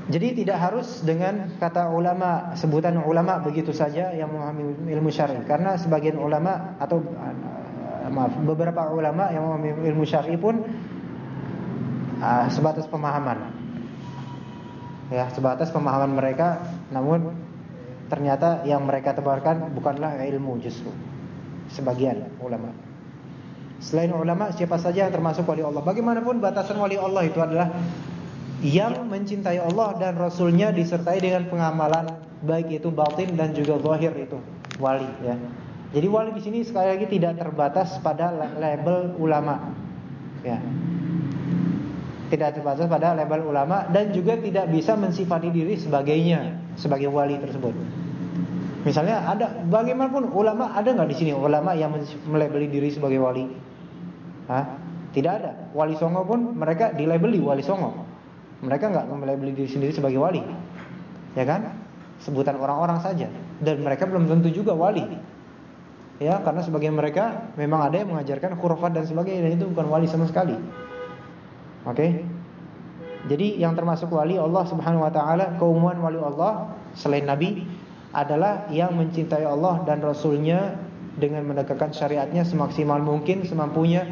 A: Jadi tidak harus dengan kata ulama sebutan ulama begitu saja yang memahami ilmu syar'i karena sebagian ulama atau uh, maaf beberapa ulama yang memahami ilmu syar'i pun uh, sebatas pemahaman. Ya, sebatas pemahaman mereka namun ternyata yang mereka tebarkan bukanlah ilmu justru sebagian ulama. Selain ulama siapa saja yang termasuk wali Allah. Bagaimanapun batasan wali Allah itu adalah yang mencintai Allah dan Rasulnya disertai dengan pengamalan baik itu batin dan juga zahir itu wali ya. Jadi wali di sini sekali lagi tidak terbatas pada label ulama ya. Tidak terbatas pada label ulama dan juga tidak bisa mensifati diri sebagainya sebagai wali tersebut. Misalnya ada bagaimanapun ulama ada nggak di sini ulama yang melabeli diri sebagai wali? Hah? Tidak ada. Wali Songo pun mereka dilabeli wali Songo. Mereka nggak membeli diri sendiri sebagai wali, ya kan? Sebutan orang-orang saja. Dan mereka belum tentu juga wali. Ya, karena sebagian mereka memang ada yang mengajarkan khurafat dan sebagainya dan itu bukan wali sama sekali. Oke? Okay? Jadi yang termasuk wali Allah Subhanahu wa taala, keumuman wali Allah selain nabi adalah yang mencintai Allah dan rasulnya dengan menegakkan syariatnya semaksimal mungkin semampunya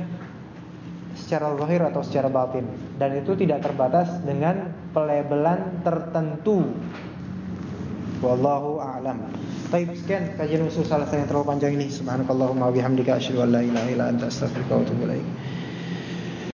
A: secara zahir atau secara batin dan itu tidak terbatas dengan pelabelan tertentu. Wallahu a'lam. Baik, sekian kajian usul salah yang terlalu panjang ini. Subhanakallahumma wa bihamdika asyhadu an la ilaha illa anta astaghfiruka wa atubu ilaik.